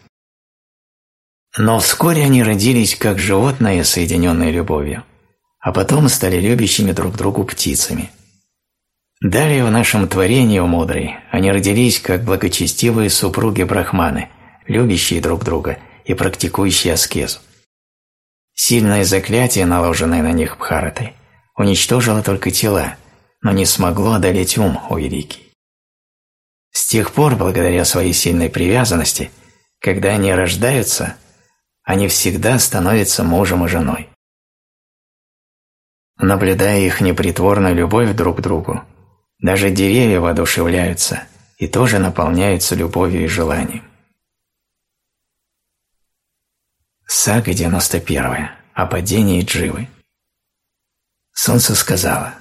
A: Но вскоре они родились как животные, соединенные любовью, а потом стали любящими друг другу птицами. Далее в нашем творении у мудрой они родились как благочестивые супруги Брахманы, любящие друг друга и практикующие аскезу. Сильное заклятие, наложенное на них Бхаратой, уничтожило только тела, но не смогло одолеть ум, о великий. С тех пор, благодаря своей сильной привязанности, когда они рождаются, они всегда становятся мужем и женой. Наблюдая их непритворную любовь друг к другу, даже деревья воодушевляются и тоже наполняются любовью и желанием. Сага 91. О падении Дживы. Солнце сказала,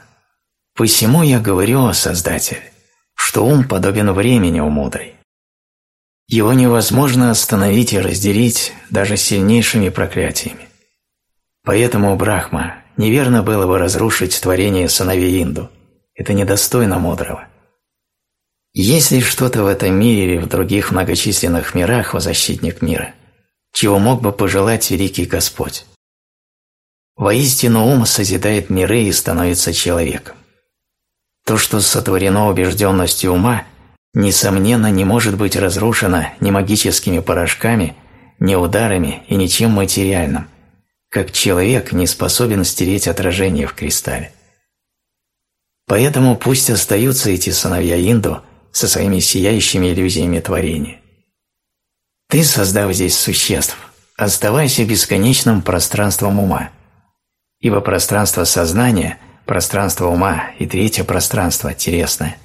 A: «Посему я говорю, о Создателе, что ум подобен времени у мудрой. Его невозможно остановить и разделить даже сильнейшими проклятиями. Поэтому, Брахма, неверно было бы разрушить творение сыновей Инду. Это недостойно мудрого. Есть ли что-то в этом мире или в других многочисленных мирах, во защитник мира – чего мог бы пожелать великий Господь. Воистину ум созидает миры и становится человеком. То, что сотворено убежденностью ума, несомненно не может быть разрушено ни магическими порошками, ни ударами и ничем материальным, как человек не способен стереть отражение в кристалле. Поэтому пусть остаются эти сыновья Инду со своими сияющими иллюзиями творения. Ты, создав здесь существ, оставайся бесконечным пространством ума, ибо пространство сознания, пространство ума и третье пространство, телесное,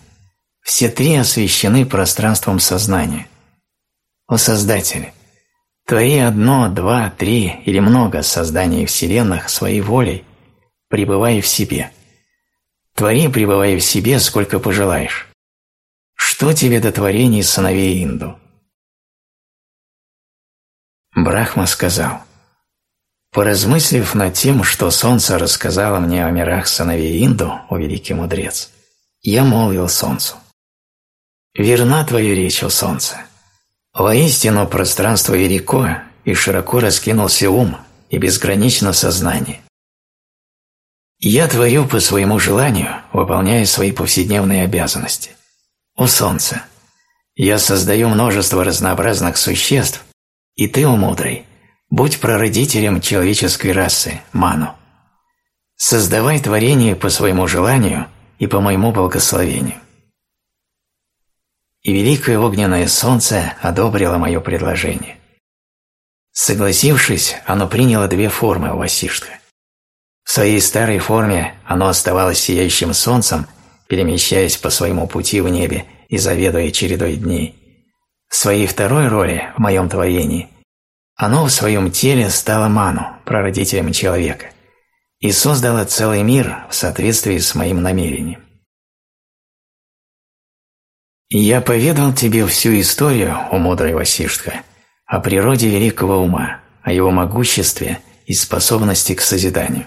A: все три освещены пространством сознания. О Создатель, твори одно, два, три или много созданий вселенных своей волей, пребывай в себе. Твори, пребывай в себе, сколько пожелаешь. Что тебе до творений сыновей Инду? Брахма сказал, «Поразмыслив над тем, что солнце рассказало мне о мирах сыновей Инду, о великий мудрец, я молвил солнцу, Верна твоя речь, о солнце. Воистину пространство велико, и широко раскинулся ум, и безгранично сознание. Я творю по своему желанию, выполняя свои повседневные обязанности. О солнце, я создаю множество разнообразных существ, и ты, о мудрый, будь прародителем человеческой расы, ману. Создавай творение по своему желанию и по моему благословению. И великое огненное солнце одобрило мое предложение. Согласившись, оно приняло две формы у Васиштха. В своей старой форме оно оставалось сияющим солнцем, перемещаясь по своему пути в небе и заведуя чередой дней. В своей второй роли, в моем творении, оно в своем теле стало ману, прародителем человека, и создало целый мир в соответствии с моим намерением. Я поведал тебе всю историю, о мудрый Васиштха, о природе великого ума, о его могуществе и способности к созиданию.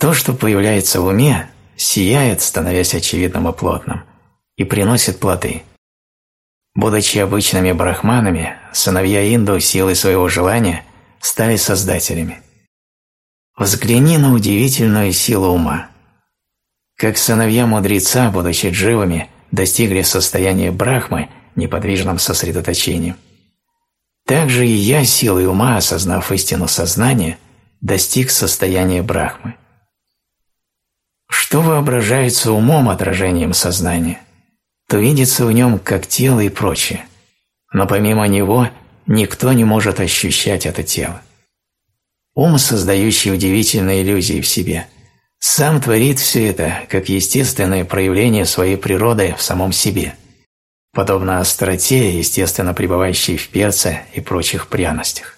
A: То, что появляется в уме, сияет, становясь очевидным и плотным, и приносит плоды. Будучи обычными брахманами, сыновья Инду силой своего желания стали создателями. Взгляни на удивительную силу ума. Как сыновья мудреца, будучи дживами, достигли состояния брахмы неподвижным сосредоточением, также и я силой ума, осознав истину сознания, достиг состояния брахмы. Что воображается умом отражением сознания, то видится в нем как тело и прочее, но помимо него никто не может ощущать это тело. Ум, создающий удивительные иллюзии в себе, сам творит все это как естественное проявление своей природы в самом себе – подобно остроте, естественно пребывающей в перце и прочих пряностях.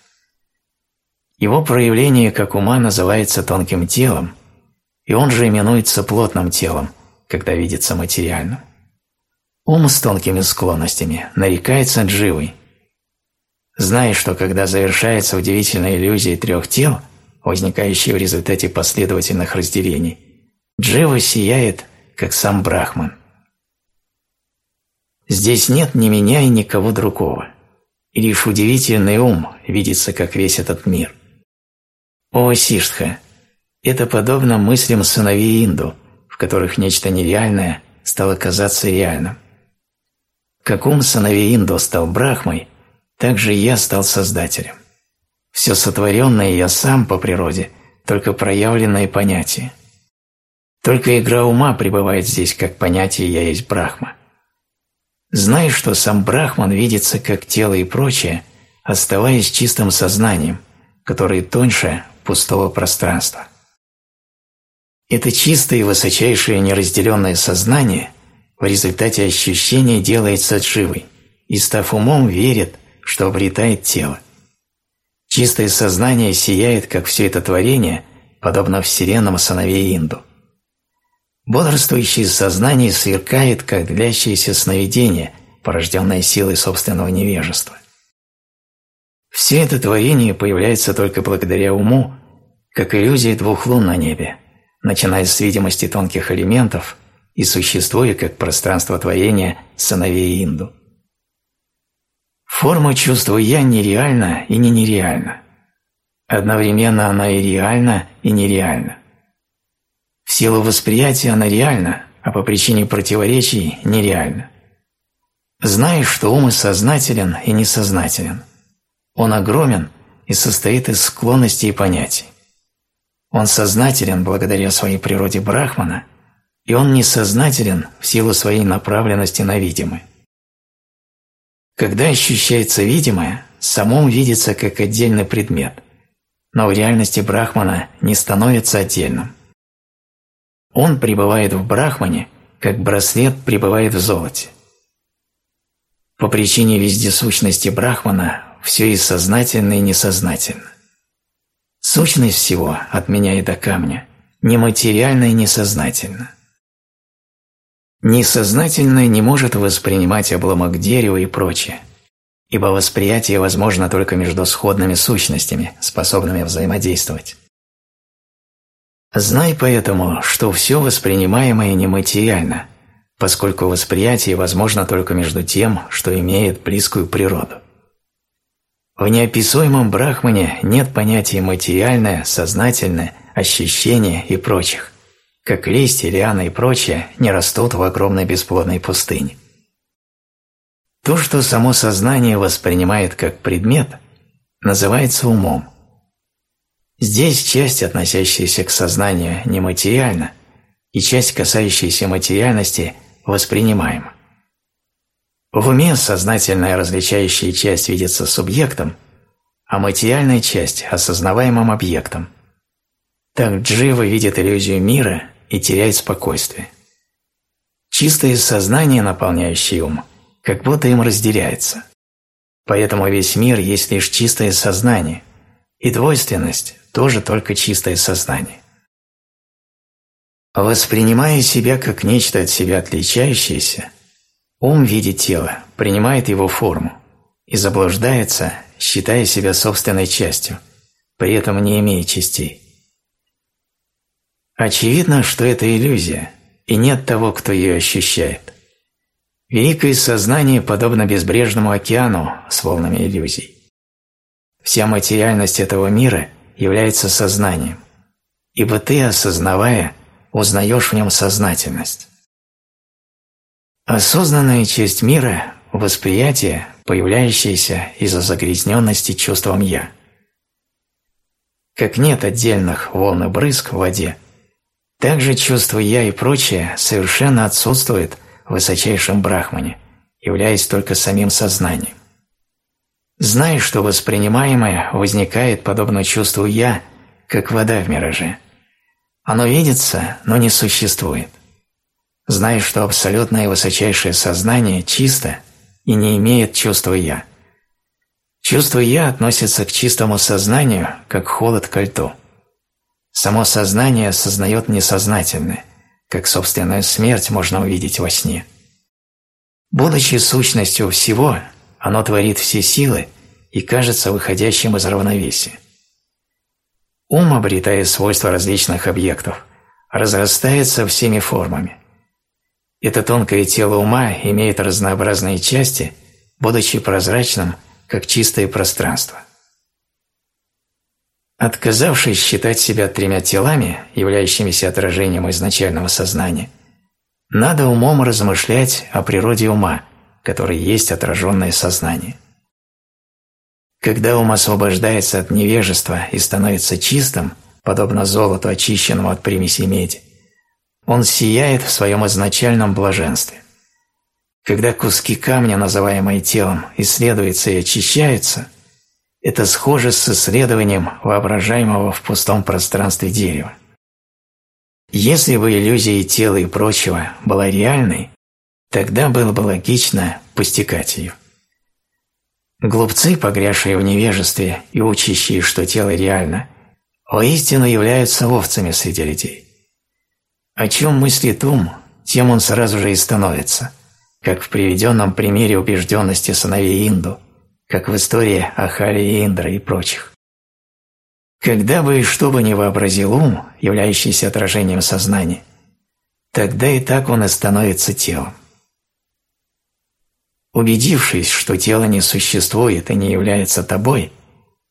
A: Его проявление как ума называется тонким телом, и он же именуется плотным телом, когда видится материальным. Ум с тонкими склонностями нарекается дживой. Зная, что когда завершается удивительная иллюзия трех тел, возникающая в результате последовательных разделений, джива сияет, как сам Брахман. Здесь нет ни меня и никого другого. И лишь удивительный ум видится, как весь этот мир. О, Сиштха, это подобно мыслям сыновей Инду, в которых нечто нереальное стало казаться реальным. Как ум сыновей Инду стал Брахмой, так же я стал Создателем. Все сотворенное я сам по природе, только проявленное понятие. Только игра ума пребывает здесь как понятие «я есть Брахма». Знай, что сам Брахман видится как тело и прочее, оставаясь чистым сознанием, которое тоньше пустого пространства. Это чистое и высочайшее неразделенное сознание в результате ощущения делается живой и, став умом, верит, что обретает тело. Чистое сознание сияет, как все это творение, подобно вселенным сыновей Инду. Бодрствующее сознание сверкает, как длящееся сновидение, порожденное силой собственного невежества. Все это творение появляется только благодаря уму, как иллюзия двух лун на небе, начиная с видимости тонких элементов и существуя как пространство творения сыновей Инду. Форма чувства «я» нереальна и не нереальна. Одновременно она и реальна, и нереальна. В силу восприятия она реальна, а по причине противоречий нереальна. Знаешь, что ум сознателен и несознателен. Он огромен и состоит из склонностей и понятий. Он сознателен благодаря своей природе Брахмана, и он несознателен в силу своей направленности на видимое. Когда ощущается видимое, самом видится как отдельный предмет, но в реальности Брахмана не становится отдельным. Он пребывает в Брахмане, как браслет пребывает в золоте. По причине вездесущности Брахмана все и сознательно, и несознательно. Сущность всего, от меня и до камня, нематериальна и несознательна. Несознательное не может воспринимать обломок дерева и прочее, ибо восприятие возможно только между сходными сущностями, способными взаимодействовать. Знай поэтому, что все воспринимаемое нематериально, поскольку восприятие возможно только между тем, что имеет близкую природу. В неописуемом брахмане нет понятия материальное, сознательное, ощущение и прочих, как листья, лианы и прочее не растут в огромной бесплодной пустыне. То, что само сознание воспринимает как предмет, называется умом. Здесь часть, относящаяся к сознанию, нематериальна, и часть, касающаяся материальности, воспринимаема. В уме сознательная различающая часть видится субъектом, а материальная часть – осознаваемым объектом. Так Джива видит иллюзию мира и теряет спокойствие. Чистое сознание, наполняющее ум, как будто им разделяется. Поэтому весь мир есть лишь чистое сознание, и двойственность – тоже только чистое сознание. Воспринимая себя как нечто от себя отличающееся – Ум видит тело, принимает его форму и заблуждается, считая себя собственной частью, при этом не имея частей. Очевидно, что это иллюзия, и нет того, кто ее ощущает. Великое сознание подобно безбрежному океану с волнами иллюзий. Вся материальность этого мира является сознанием, ибо ты, осознавая, узнаешь в нем сознательность. Осознанная часть мира – восприятие, появляющееся из-за загрязненности чувством «я». Как нет отдельных волн и брызг в воде, так же чувство «я» и прочее совершенно отсутствует в высочайшем брахмане, являясь только самим сознанием. Знай, что воспринимаемое возникает подобно чувству «я», как вода в мираже. Оно видится, но не существует. Знай, что абсолютное высочайшее сознание чисто и не имеет чувства «я». Чувство «я» относится к чистому сознанию, как холод к льду. Само сознание осознает несознательное, как собственную смерть можно увидеть во сне. Будучи сущностью всего, оно творит все силы и кажется выходящим из равновесия. Ум, обретая свойства различных объектов, разрастается всеми формами – это тонкое тело ума имеет разнообразные части, будучи прозрачным, как чистое пространство. Отказавшись считать себя тремя телами, являющимися отражением изначального сознания, надо умом размышлять о природе ума, который есть отраженное сознание. Когда ум освобождается от невежества и становится чистым, подобно золоту, очищенному от примесей меди, он сияет в своем изначальном блаженстве. Когда куски камня, называемые телом, исследуются и очищаются, это схоже с исследованием воображаемого в пустом пространстве дерева. Если бы иллюзия тела и прочего была реальной, тогда было бы логично постигать ее. Глупцы, погрязшие в невежестве и учащие, что тело реально, воистину являются овцами среди людей. О чем мыслит ум, тем он сразу же и становится, как в приведенном примере убежденности сыновей Инду, как в истории Ахали и Индра и прочих. Когда бы и что бы ни вообразил ум, являющийся отражением сознания, тогда и так он и становится телом. Убедившись, что тело не существует и не является тобой,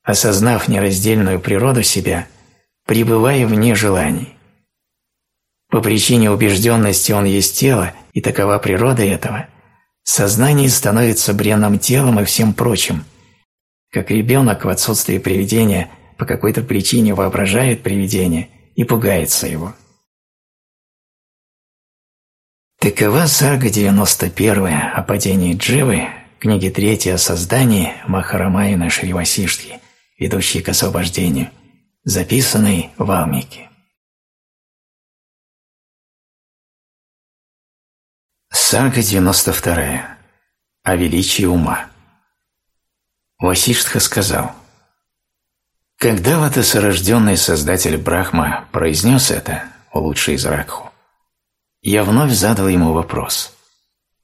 A: осознав нераздельную природу себя, пребывай вне желаний. По причине убежденности он есть тело, и такова природа этого, сознание становится бренным телом и всем прочим, как ребенок в отсутствии привидения по какой-то причине воображает привидение и пугается его. Такова сага 91 о падении Дживы, книги 3 о создании Махарамаяна Шривасиштхи, ведущей к освобождению, записанной в Алмике. Сага 92. О величии ума. Васиштха сказал, «Когда латосорожденный создатель Брахма произнес это, лучший из Ракху, я вновь задал ему вопрос.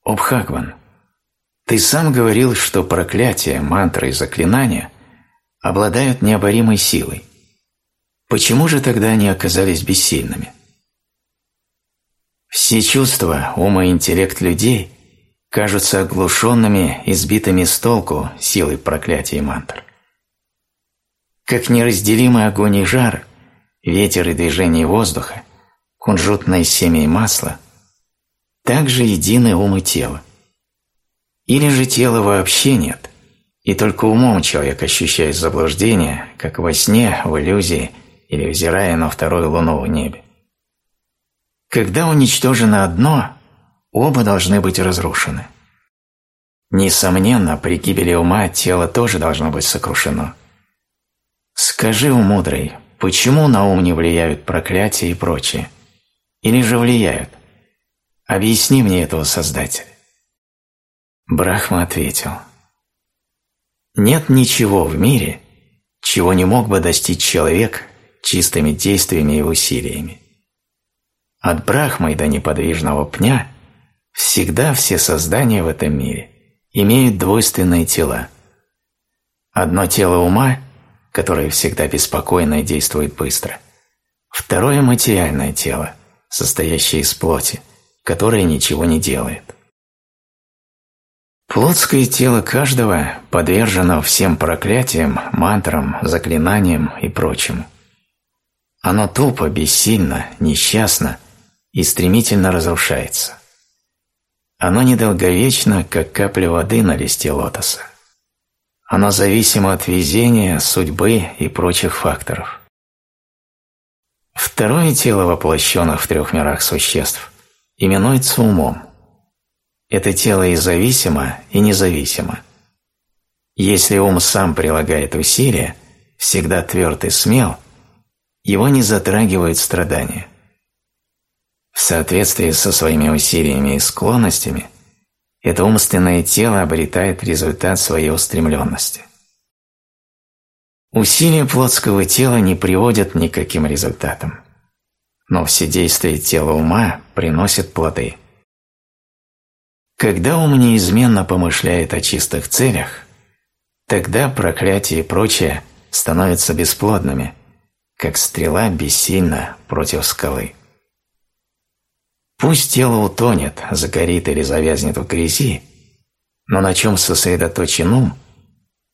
A: «О Бхагван, ты сам говорил, что проклятия, мантры и заклинания обладают необоримой силой. Почему же тогда они оказались бессильными?» Все чувства, ум и интеллект людей кажутся оглушенными и сбитыми с толку силой проклятия мантр. Как неразделимый огонь и жар, ветер и движение воздуха, кунжутное семя и масло, так же едины ум и тело. Или же тела вообще нет, и только умом человек ощущает заблуждение, как во сне, в иллюзии или взирая на вторую луну в небе. Когда уничтожено одно, оба должны быть разрушены. Несомненно, при гибели ума тело тоже должно быть сокрушено. Скажи, у мудрый, почему на ум не влияют проклятия и прочее? Или же влияют? Объясни мне этого Создателя. Брахма ответил. Нет ничего в мире, чего не мог бы достичь человек чистыми действиями и усилиями. От Брахмы до неподвижного пня всегда все создания в этом мире имеют двойственные тела. Одно тело ума, которое всегда беспокойно и действует быстро. Второе – материальное тело, состоящее из плоти, которое ничего не делает. Плотское тело каждого подвержено всем проклятиям, мантрам, заклинаниям и прочему. Оно тупо, бессильно, несчастно и стремительно разрушается. Оно недолговечно, как капля воды на листе лотоса. Оно зависимо от везения, судьбы и прочих факторов. Второе тело воплощенных в трех мирах существ именуется умом. Это тело и зависимо, и независимо. Если ум сам прилагает усилия, всегда тверд и смел, его не затрагивают страдания. В соответствии со своими усилиями и склонностями, это умственное тело обретает результат своей устремленности. Усилия плотского тела не приводят ни к каким результатам, но все действия тела ума приносят плоды. Когда ум неизменно помышляет о чистых целях, тогда проклятие и прочее становятся бесплодными, как стрела бессильна против скалы. Пусть тело утонет, загорит или завязнет в грязи, но на чем сосредоточен ум,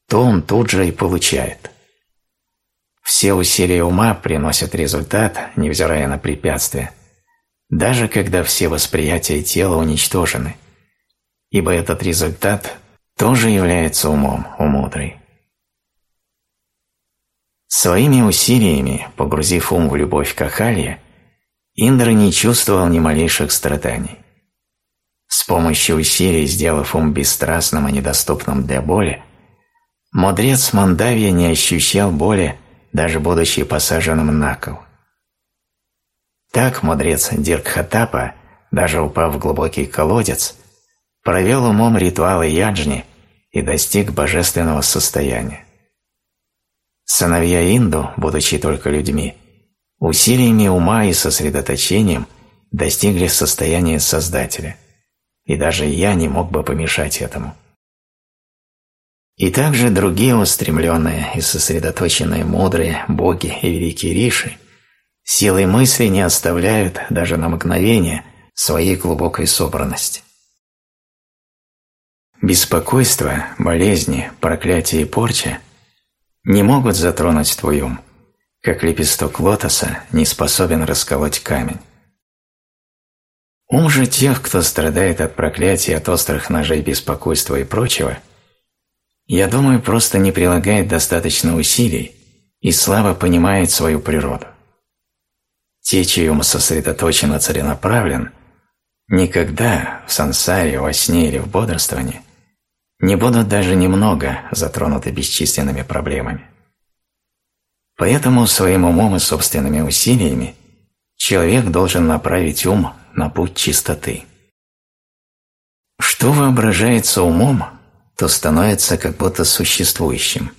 A: то он тут же и получает. Все усилия ума приносят результат, невзирая на препятствия, даже когда все восприятия тела уничтожены, ибо этот результат тоже является умом у мудрой. Своими усилиями, погрузив ум в любовь к Ахалье, Индра не чувствовал ни малейших страданий. С помощью усилий, сделав ум бесстрастным и недоступным для боли, мудрец Мандавия не ощущал боли, даже будучи посаженным на кол. Так мудрец Диркхатапа, даже упав в глубокий колодец, провел умом ритуалы яджни и достиг божественного состояния. Сыновья Инду, будучи только людьми, усилиями ума и сосредоточением достигли состояния Создателя, и даже я не мог бы помешать этому. И также другие устремленные и сосредоточенные мудрые боги и великие риши силой мысли не оставляют даже на мгновение своей глубокой собранности. Беспокойство, болезни, проклятие и порча не могут затронуть твой ум, как лепесток лотоса не способен расколоть камень. Ум же тех, кто страдает от проклятия, от острых ножей беспокойства и прочего, я думаю, просто не прилагает достаточно усилий и слабо понимает свою природу. Те, чей ум сосредоточен и целенаправлен, никогда в сансаре, во сне или в бодрствовании не будут даже немного затронуты бесчисленными проблемами. Поэтому своим умом и собственными усилиями человек должен направить ум на путь чистоты. Что воображается умом, то становится как будто существующим,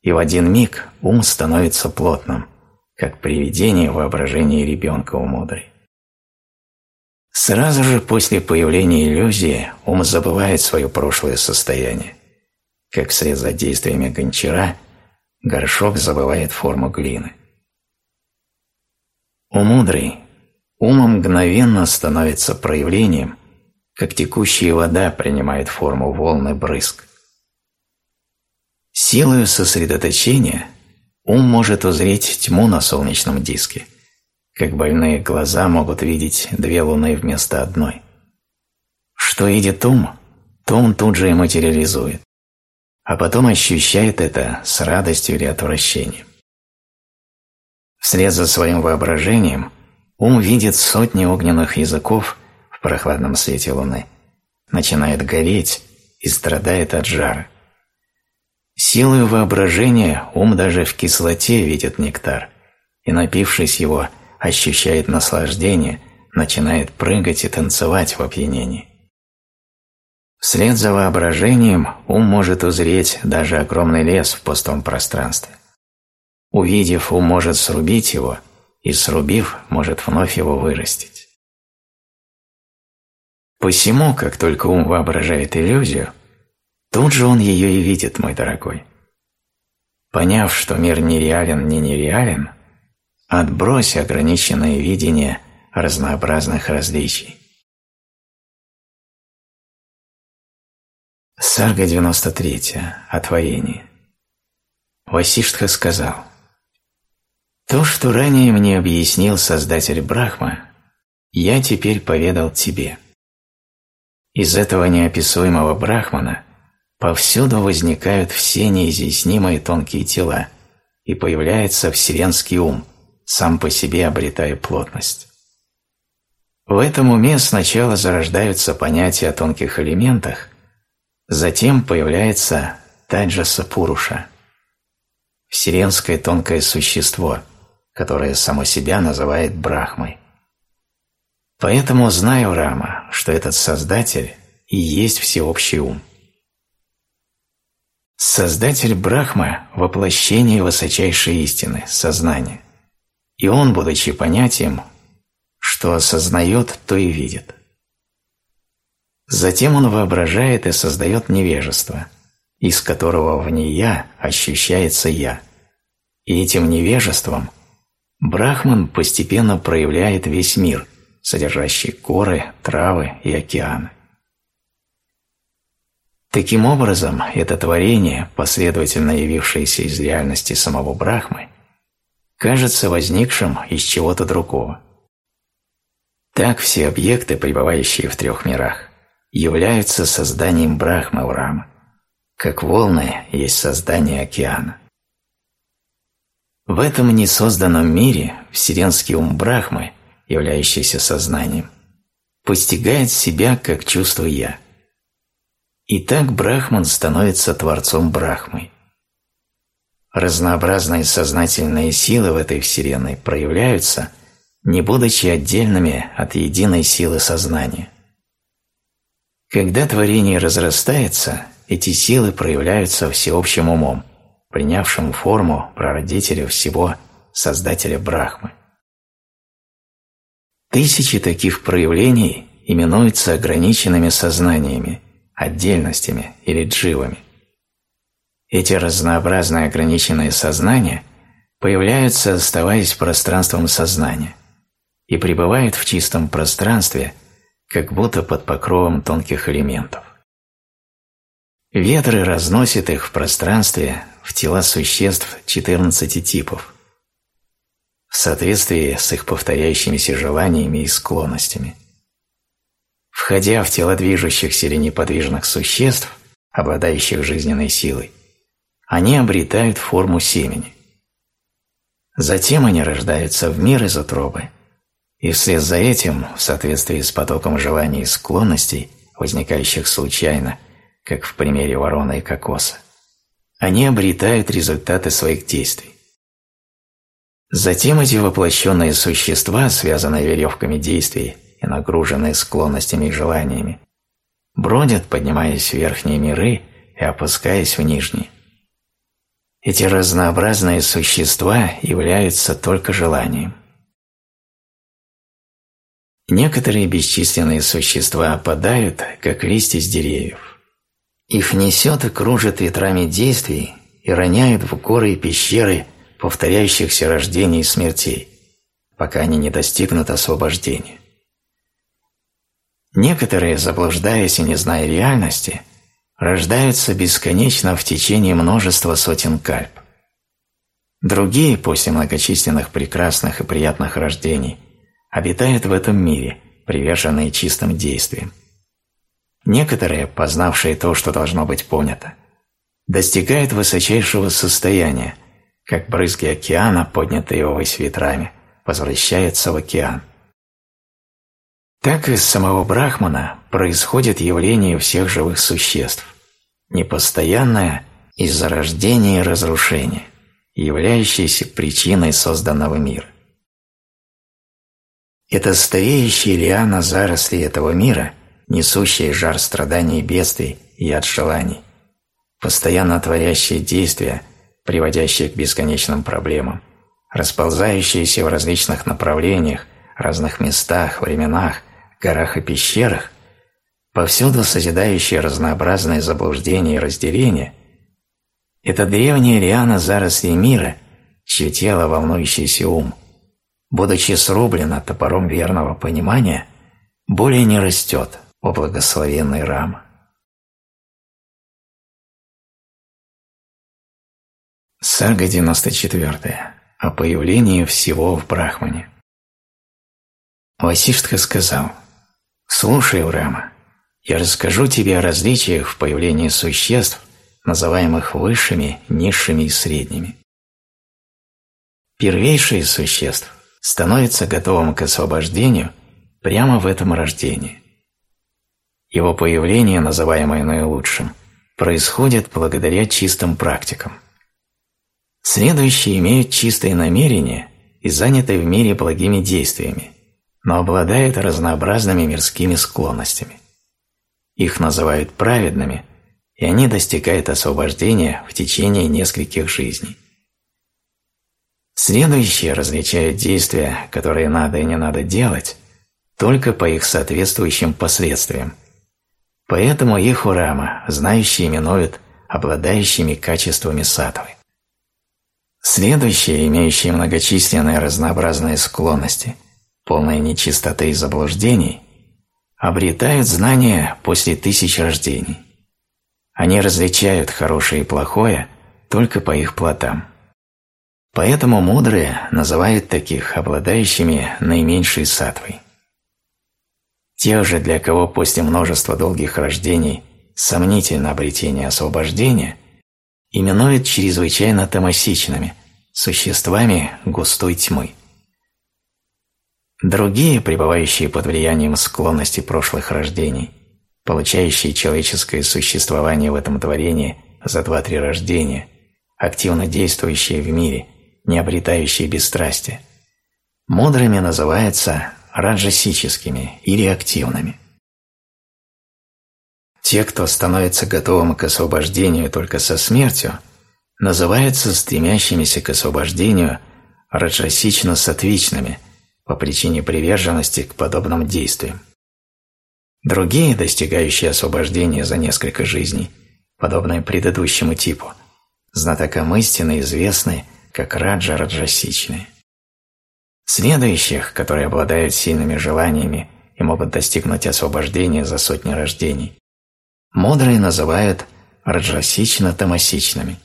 A: и в один миг ум становится плотным, как привидение воображения ребенка у мудрой. Сразу же после появления иллюзии ум забывает свое прошлое состояние. Как вслед за действиями гончара, горшок забывает форму глины. У мудрый ум мгновенно становится проявлением, как текущая вода принимает форму волны брызг. Силою сосредоточения ум может узреть тьму на солнечном диске, как больные глаза могут видеть две луны вместо одной. Что видит ум, то он тут же и материализует, а потом ощущает это с радостью или отвращением. Вслед за своим воображением ум видит сотни огненных языков в прохладном свете луны, начинает гореть и страдает от жара. Силой воображения ум даже в кислоте видит нектар, и, напившись его, ощущает наслаждение, начинает прыгать и танцевать в опьянении. Вслед за воображением ум может узреть даже огромный лес в пустом пространстве. Увидев, ум может срубить его, и срубив, может вновь его вырастить. Посему, как только ум воображает иллюзию, Тут же он ее и видит, мой дорогой. Поняв, что мир нереален, не нереален, отбрось ограниченное видение разнообразных различий. Сарга 93. Отвоение. Васиштха сказал, «То, что ранее мне объяснил Создатель Брахма, я теперь поведал тебе. Из этого неописуемого Брахмана – Повсюду возникают все неизъяснимые тонкие тела, и появляется вселенский ум, сам по себе обретая плотность. В этом уме сначала зарождаются понятия о тонких элементах, затем появляется таджаса пуруша, вселенское тонкое существо, которое само себя называет Брахмой. Поэтому знаю, Рама, что этот Создатель и есть всеобщий ум. Создатель Брахма – воплощение высочайшей истины, сознания. И он, будучи понятием, что осознает, то и видит. Затем он воображает и создает невежество, из которого вне «я» ощущается «я». И этим невежеством Брахман постепенно проявляет весь мир, содержащий горы, травы и океаны. Таким образом, это творение, последовательно явившееся из реальности самого Брахмы, кажется возникшим из чего-то другого. Так все объекты, пребывающие в трех мирах, являются созданием Брахмы Урама, как волны есть создание океана. В этом несозданном мире вселенский ум Брахмы, являющийся сознанием, постигает себя как чувство «я», и так Брахман становится творцом Брахмы. Разнообразные сознательные силы в этой вселенной проявляются, не будучи отдельными от единой силы сознания. Когда творение разрастается, эти силы проявляются всеобщим умом, принявшим форму прародителя всего, создателя Брахмы. Тысячи таких проявлений именуются ограниченными сознаниями, отдельностями или дживами. Эти разнообразные ограниченные сознания появляются, оставаясь пространством сознания, и пребывают в чистом пространстве, как будто под покровом тонких элементов. Ветры разносят их в пространстве в тела существ 14 типов, в соответствии с их повторяющимися желаниями и склонностями – Входя в тело движущихся или неподвижных существ, обладающих жизненной силой, они обретают форму семени. Затем они рождаются в мир из утробы, и вслед за этим, в соответствии с потоком желаний и склонностей, возникающих случайно, как в примере ворона и кокоса, они обретают результаты своих действий. Затем эти воплощенные существа, связанные веревками действий, и нагруженные склонностями и желаниями, бродят, поднимаясь в верхние миры и опускаясь в нижние. Эти разнообразные существа являются только желанием. Некоторые бесчисленные существа опадают, как листья с деревьев. Их несет и кружит ветрами действий и роняют в горы и пещеры повторяющихся рождений и смертей, пока они не достигнут освобождения. Некоторые, заблуждаясь и не зная реальности, рождаются бесконечно в течение множества сотен кальп. Другие, после многочисленных прекрасных и приятных рождений, обитают в этом мире, приверженные чистым действиям. Некоторые, познавшие то, что должно быть понято, достигают высочайшего состояния, как брызги океана, поднятые ввысь ветрами, возвращаются в океан. Так из самого Брахмана происходит явление всех живых существ, непостоянное из-за рождения и разрушения, являющееся причиной созданного мира. Это стареющие лиана заросли этого мира, несущие жар страданий и бедствий и от желаний, постоянно творящие действия, приводящие к бесконечным проблемам, расползающиеся в различных направлениях, разных местах, временах – горах и пещерах, повсюду созидающие разнообразные заблуждения и разделения, это древняя лиана зарослей мира, чье тело волнующийся ум, будучи срублено топором верного понимания, более не растет, о благословенный Рама. Сага 94. О появлении всего в Брахмане. Васиштха сказал – Слушай, Урама, я расскажу тебе о различиях в появлении существ, называемых высшими, низшими и средними. Первейшее из существ становится готовым к освобождению прямо в этом рождении. Его появление, называемое наилучшим, происходит благодаря чистым практикам. Следующие имеют чистое намерение и заняты в мире благими действиями, но обладают разнообразными мирскими склонностями. Их называют праведными, и они достигают освобождения в течение нескольких жизней. Следующие различают действия, которые надо и не надо делать, только по их соответствующим последствиям. Поэтому их урама знающие именуют обладающими качествами сатвы. Следующие, имеющие многочисленные разнообразные склонности, полные нечистоты и заблуждений, обретают знания после тысяч рождений. Они различают хорошее и плохое только по их плодам. Поэтому мудрые называют таких обладающими наименьшей сатвой. Тех же, для кого после множества долгих рождений сомнительно обретение освобождения, именуют чрезвычайно тамасичными, существами густой тьмы. Другие, пребывающие под влиянием склонности прошлых рождений, получающие человеческое существование в этом творении за два-три рождения, активно действующие в мире, не обретающие бесстрастия, мудрыми называются раджасическими или активными. Те, кто становится готовым к освобождению только со смертью, называются стремящимися к освобождению раджасично-сатвичными – по причине приверженности к подобным действиям. Другие, достигающие освобождения за несколько жизней, подобные предыдущему типу, знатокам истины известны как раджа раджасичные. Следующих, которые обладают сильными желаниями и могут достигнуть освобождения за сотни рождений, мудрые называют раджасично-тамасичными.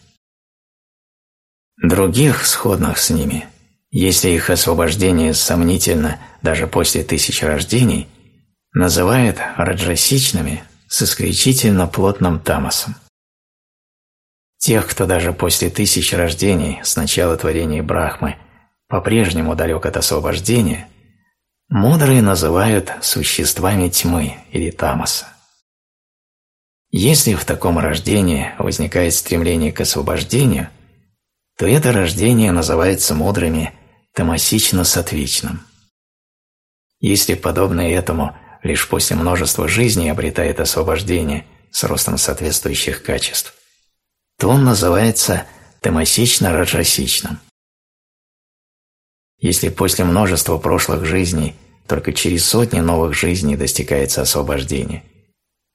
A: Других, сходных с ними, если их освобождение сомнительно даже после тысяч рождений, называют раджасичными с исключительно плотным тамасом. Тех, кто даже после тысяч рождений с начала творения Брахмы по-прежнему далек от освобождения, мудрые называют существами тьмы или тамаса. Если в таком рождении возникает стремление к освобождению, то это рождение называется мудрыми тамасично-сатвичным. Если подобное этому лишь после множества жизней обретает освобождение с ростом соответствующих качеств, то он называется тамасично-раджасичным. Если после множества прошлых жизней только через сотни новых жизней достигается освобождение,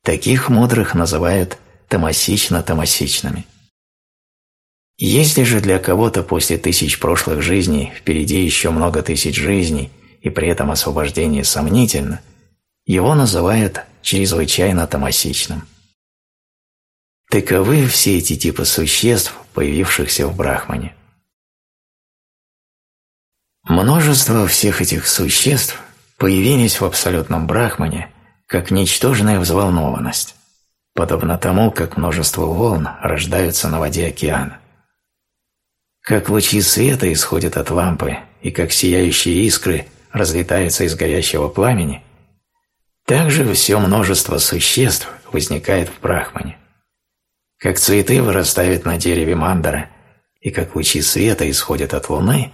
A: таких мудрых называют тамасично-тамасичными. Если же для кого-то после тысяч прошлых жизней впереди еще много тысяч жизней, и при этом освобождение сомнительно, его называют чрезвычайно томасичным. Таковы все эти типы существ, появившихся в Брахмане. Множество всех этих существ появились в абсолютном Брахмане как ничтожная взволнованность, подобно тому, как множество волн рождаются на воде океана. Как лучи света исходят от лампы и как сияющие искры разлетаются из горящего пламени, так же все множество существ возникает в Брахмане. Как цветы вырастают на дереве мандара, и как лучи света исходят от луны,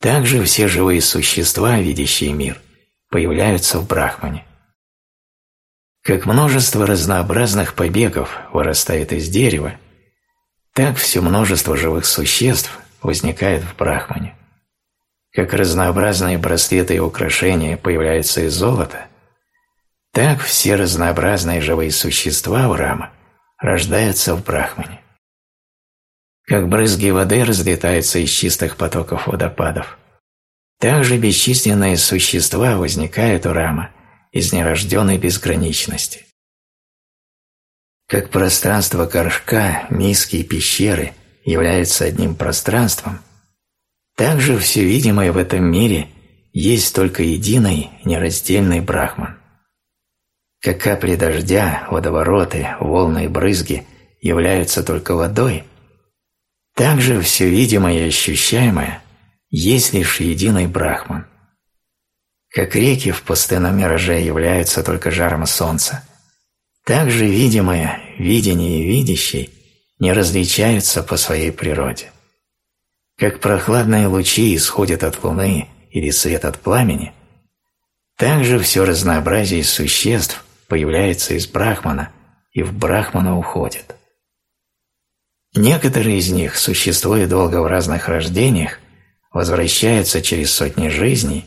A: так же все живые существа, видящие мир, появляются в Брахмане. Как множество разнообразных побегов вырастает из дерева, так все множество живых существ возникает в Брахмане. Как разнообразные браслеты и украшения появляются из золота, так все разнообразные живые существа в Рама рождаются в Брахмане. Как брызги воды разлетаются из чистых потоков водопадов, так же бесчисленные существа возникают у Рама из нерожденной безграничности. Как пространство горшка, миски и пещеры являются одним пространством, так же все видимое в этом мире есть только единый нераздельный брахман. Как капли дождя, водовороты, волны и брызги являются только водой, так же все видимое и ощущаемое есть лишь единый брахман. Как реки в пустынном мираже являются только жаром солнца – также видимое, видение и видящий не различаются по своей природе. Как прохладные лучи исходят от луны или свет от пламени, так же все разнообразие существ появляется из Брахмана и в Брахмана уходит. Некоторые из них, существуя долго в разных рождениях, возвращаются через сотни жизней,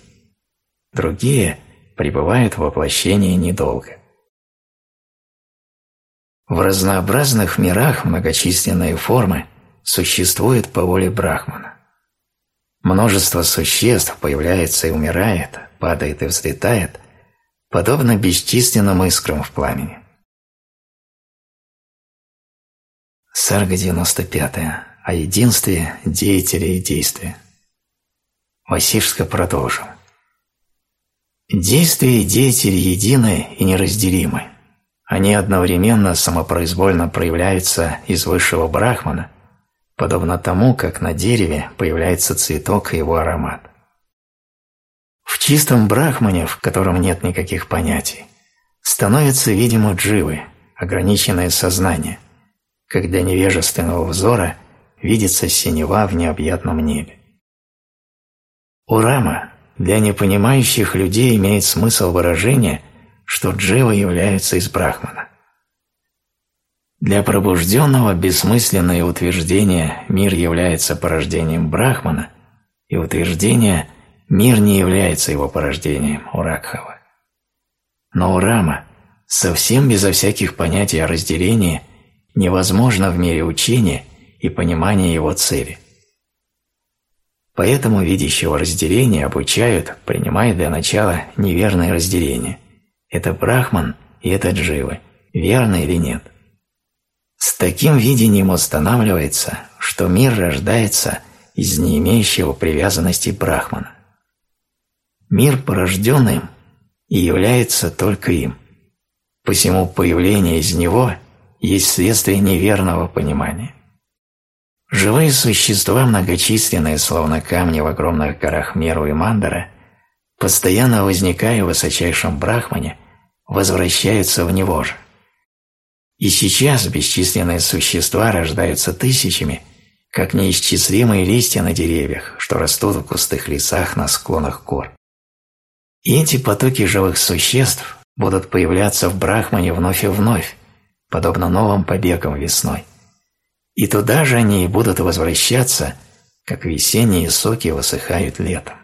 A: другие пребывают в воплощении недолго. В разнообразных мирах многочисленные формы существуют по воле Брахмана. Множество существ появляется и умирает, падает и взлетает, подобно бесчисленным искрам в пламени. Сарга 95. О единстве деятеля и действия. Васишска продолжил. Действие и деятель едины и неразделимы. Они одновременно самопроизвольно проявляются из высшего брахмана, подобно тому, как на дереве появляется цветок и его аромат. В чистом брахмане, в котором нет никаких понятий, становится видимо дживы, ограниченное сознание, для невежественного взора видится синева в необъятном небе. У Рама для непонимающих людей имеет смысл выражение – что джива является из брахмана. Для пробужденного бессмысленное утверждение «мир является порождением брахмана» и утверждение «мир не является его порождением» у Ракхава. Но у Рама совсем безо всяких понятий о разделении невозможно в мире учения и понимания его цели. Поэтому видящего разделения обучают, принимая для начала неверное разделение – это Брахман и это Дживы, верно или нет. С таким видением устанавливается, что мир рождается из не имеющего привязанности Брахмана. Мир порожден им и является только им. Посему появление из него есть следствие неверного понимания. Живые существа, многочисленные, словно камни в огромных горах Меру и Мандара, постоянно возникая в высочайшем брахмане, возвращаются в него же. И сейчас бесчисленные существа рождаются тысячами, как неисчислимые листья на деревьях, что растут в густых лесах на склонах гор. И эти потоки живых существ будут появляться в Брахмане вновь и вновь, подобно новым побегам весной. И туда же они и будут возвращаться, как весенние соки высыхают летом.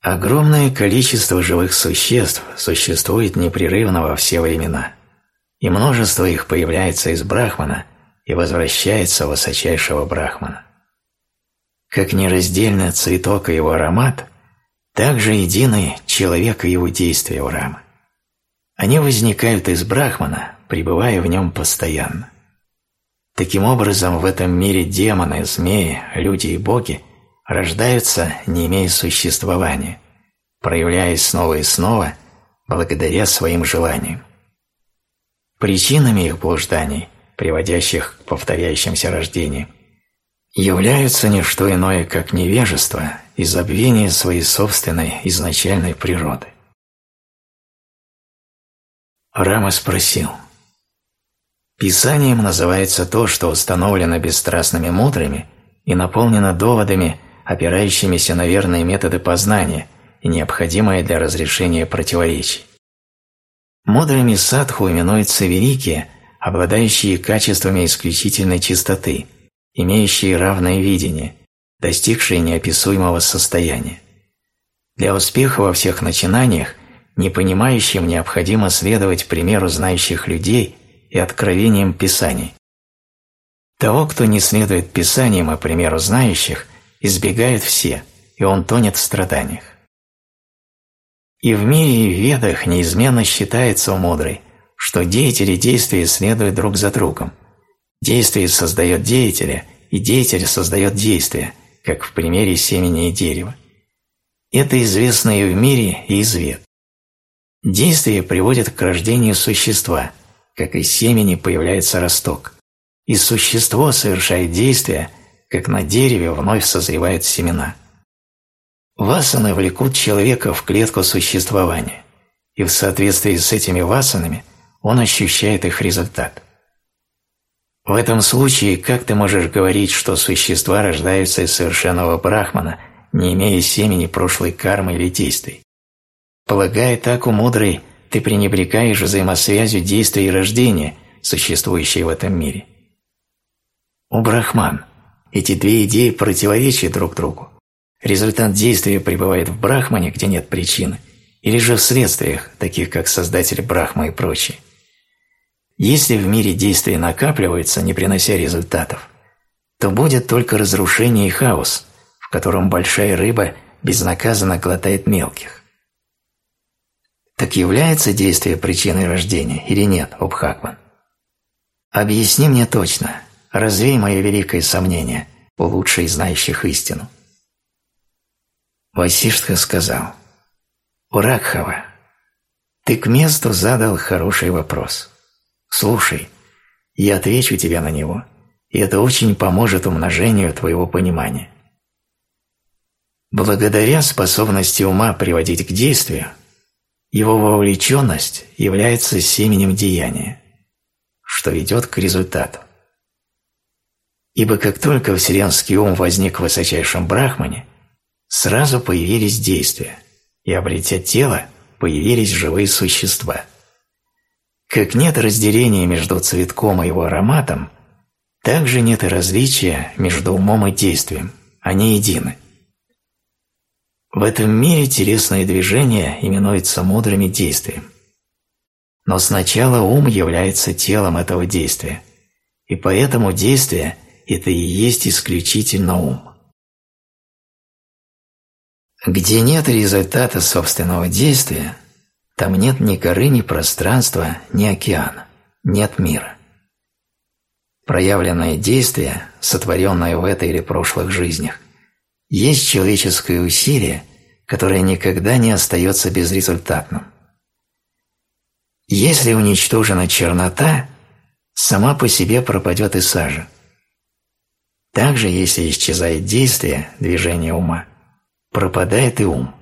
A: Огромное количество живых существ существует непрерывно во все времена, и множество их появляется из Брахмана и возвращается высочайшего брахмана. Как нераздельно цветок и его аромат, так же едины человек и его действия у Рамы. Они возникают из брахмана, пребывая в нем постоянно. Таким образом, в этом мире демоны, змеи, люди и боги рождаются, не имея существования, проявляясь снова и снова благодаря своим желаниям. Причинами их блужданий, приводящих к повторяющимся рождениям, являются не что иное, как невежество и забвение своей собственной изначальной природы. Рама спросил, «Писанием называется то, что установлено бесстрастными мудрыми и наполнено доводами, опирающимися на верные методы познания и необходимые для разрешения противоречий. Мудрыми садху именуются великие, обладающие качествами исключительной чистоты – имеющие равное видение, достигшие неописуемого состояния. Для успеха во всех начинаниях непонимающим необходимо следовать примеру знающих людей и откровениям Писаний. Того, кто не следует Писаниям и примеру знающих, избегают все, и он тонет в страданиях. И в мире и в ведах неизменно считается мудрой, что деятели действия следуют друг за другом, Действие создает деятеля, и деятель создает действие, как в примере семени и дерева. Это известно и в мире, и из вет. Действие приводит к рождению существа, как из семени появляется росток. И существо совершает действие, как на дереве вновь созревают семена. Васаны влекут человека в клетку существования, и в соответствии с этими васанами он ощущает их результат. В этом случае как ты можешь говорить, что существа рождаются из совершенного брахмана, не имея семени прошлой кармы или действий? Полагая так, у мудрой, ты пренебрегаешь взаимосвязью действия и рождения, существующей в этом мире. У брахман эти две идеи противоречат друг другу. Результат действия пребывает в брахмане, где нет причины, или же в следствиях, таких как создатель брахма и прочее. Если в мире действия накапливаются, не принося результатов, то будет только разрушение и хаос, в котором большая рыба безнаказанно глотает мелких. Так является действие причиной рождения или нет, Обхакван? Объясни мне точно, развей мое великое сомнение у лучшей знающих истину. Васиштха сказал, «Уракхава, ты к месту задал хороший вопрос. Слушай, я отвечу тебе на него, и это очень поможет умножению твоего понимания. Благодаря способности ума приводить к действию, его вовлеченность является семенем деяния, что ведет к результату. Ибо как только вселенский ум возник в высочайшем брахмане, сразу появились действия, и, обретя тело, появились живые существа – как нет разделения между цветком и его ароматом, так же нет и различия между умом и действием, они едины. В этом мире телесное движение именуется мудрыми действием. Но сначала ум является телом этого действия, и поэтому действие – это и есть исключительно ум. Где нет результата собственного действия, там нет ни горы, ни пространства, ни океана. Нет мира. Проявленное действие, сотворенное в этой или прошлых жизнях, есть человеческое усилие, которое никогда не остается безрезультатным. Если уничтожена чернота, сама по себе пропадет и сажа. Также, если исчезает действие, движение ума, пропадает и ум.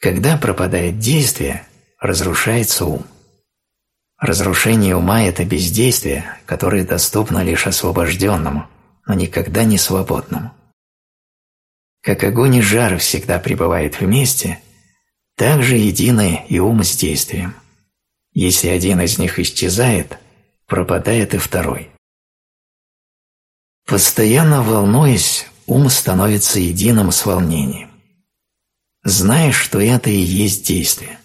A: Когда пропадает действие, разрушается ум. Разрушение ума – это бездействие, которое доступно лишь освобожденному, но никогда не свободному. Как огонь и жар всегда пребывают вместе, так же едины и ум с действием. Если один из них исчезает, пропадает и второй. Постоянно волнуясь, ум становится единым с волнением зная, что это и есть действие.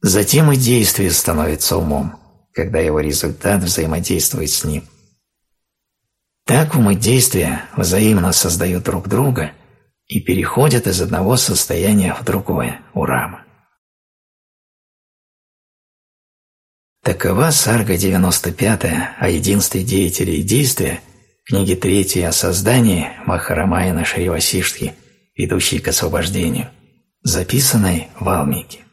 A: Затем и действие становится умом, когда его результат взаимодействует с ним. Так умы действия взаимно создают друг друга и переходят из одного состояния в другое у Рама. Такова сарга 95 о единстве деятелей и действия, книги 3 о создании Махарамаяна Шривасиштхи, ведущей к освобождению, записанной в Алмике.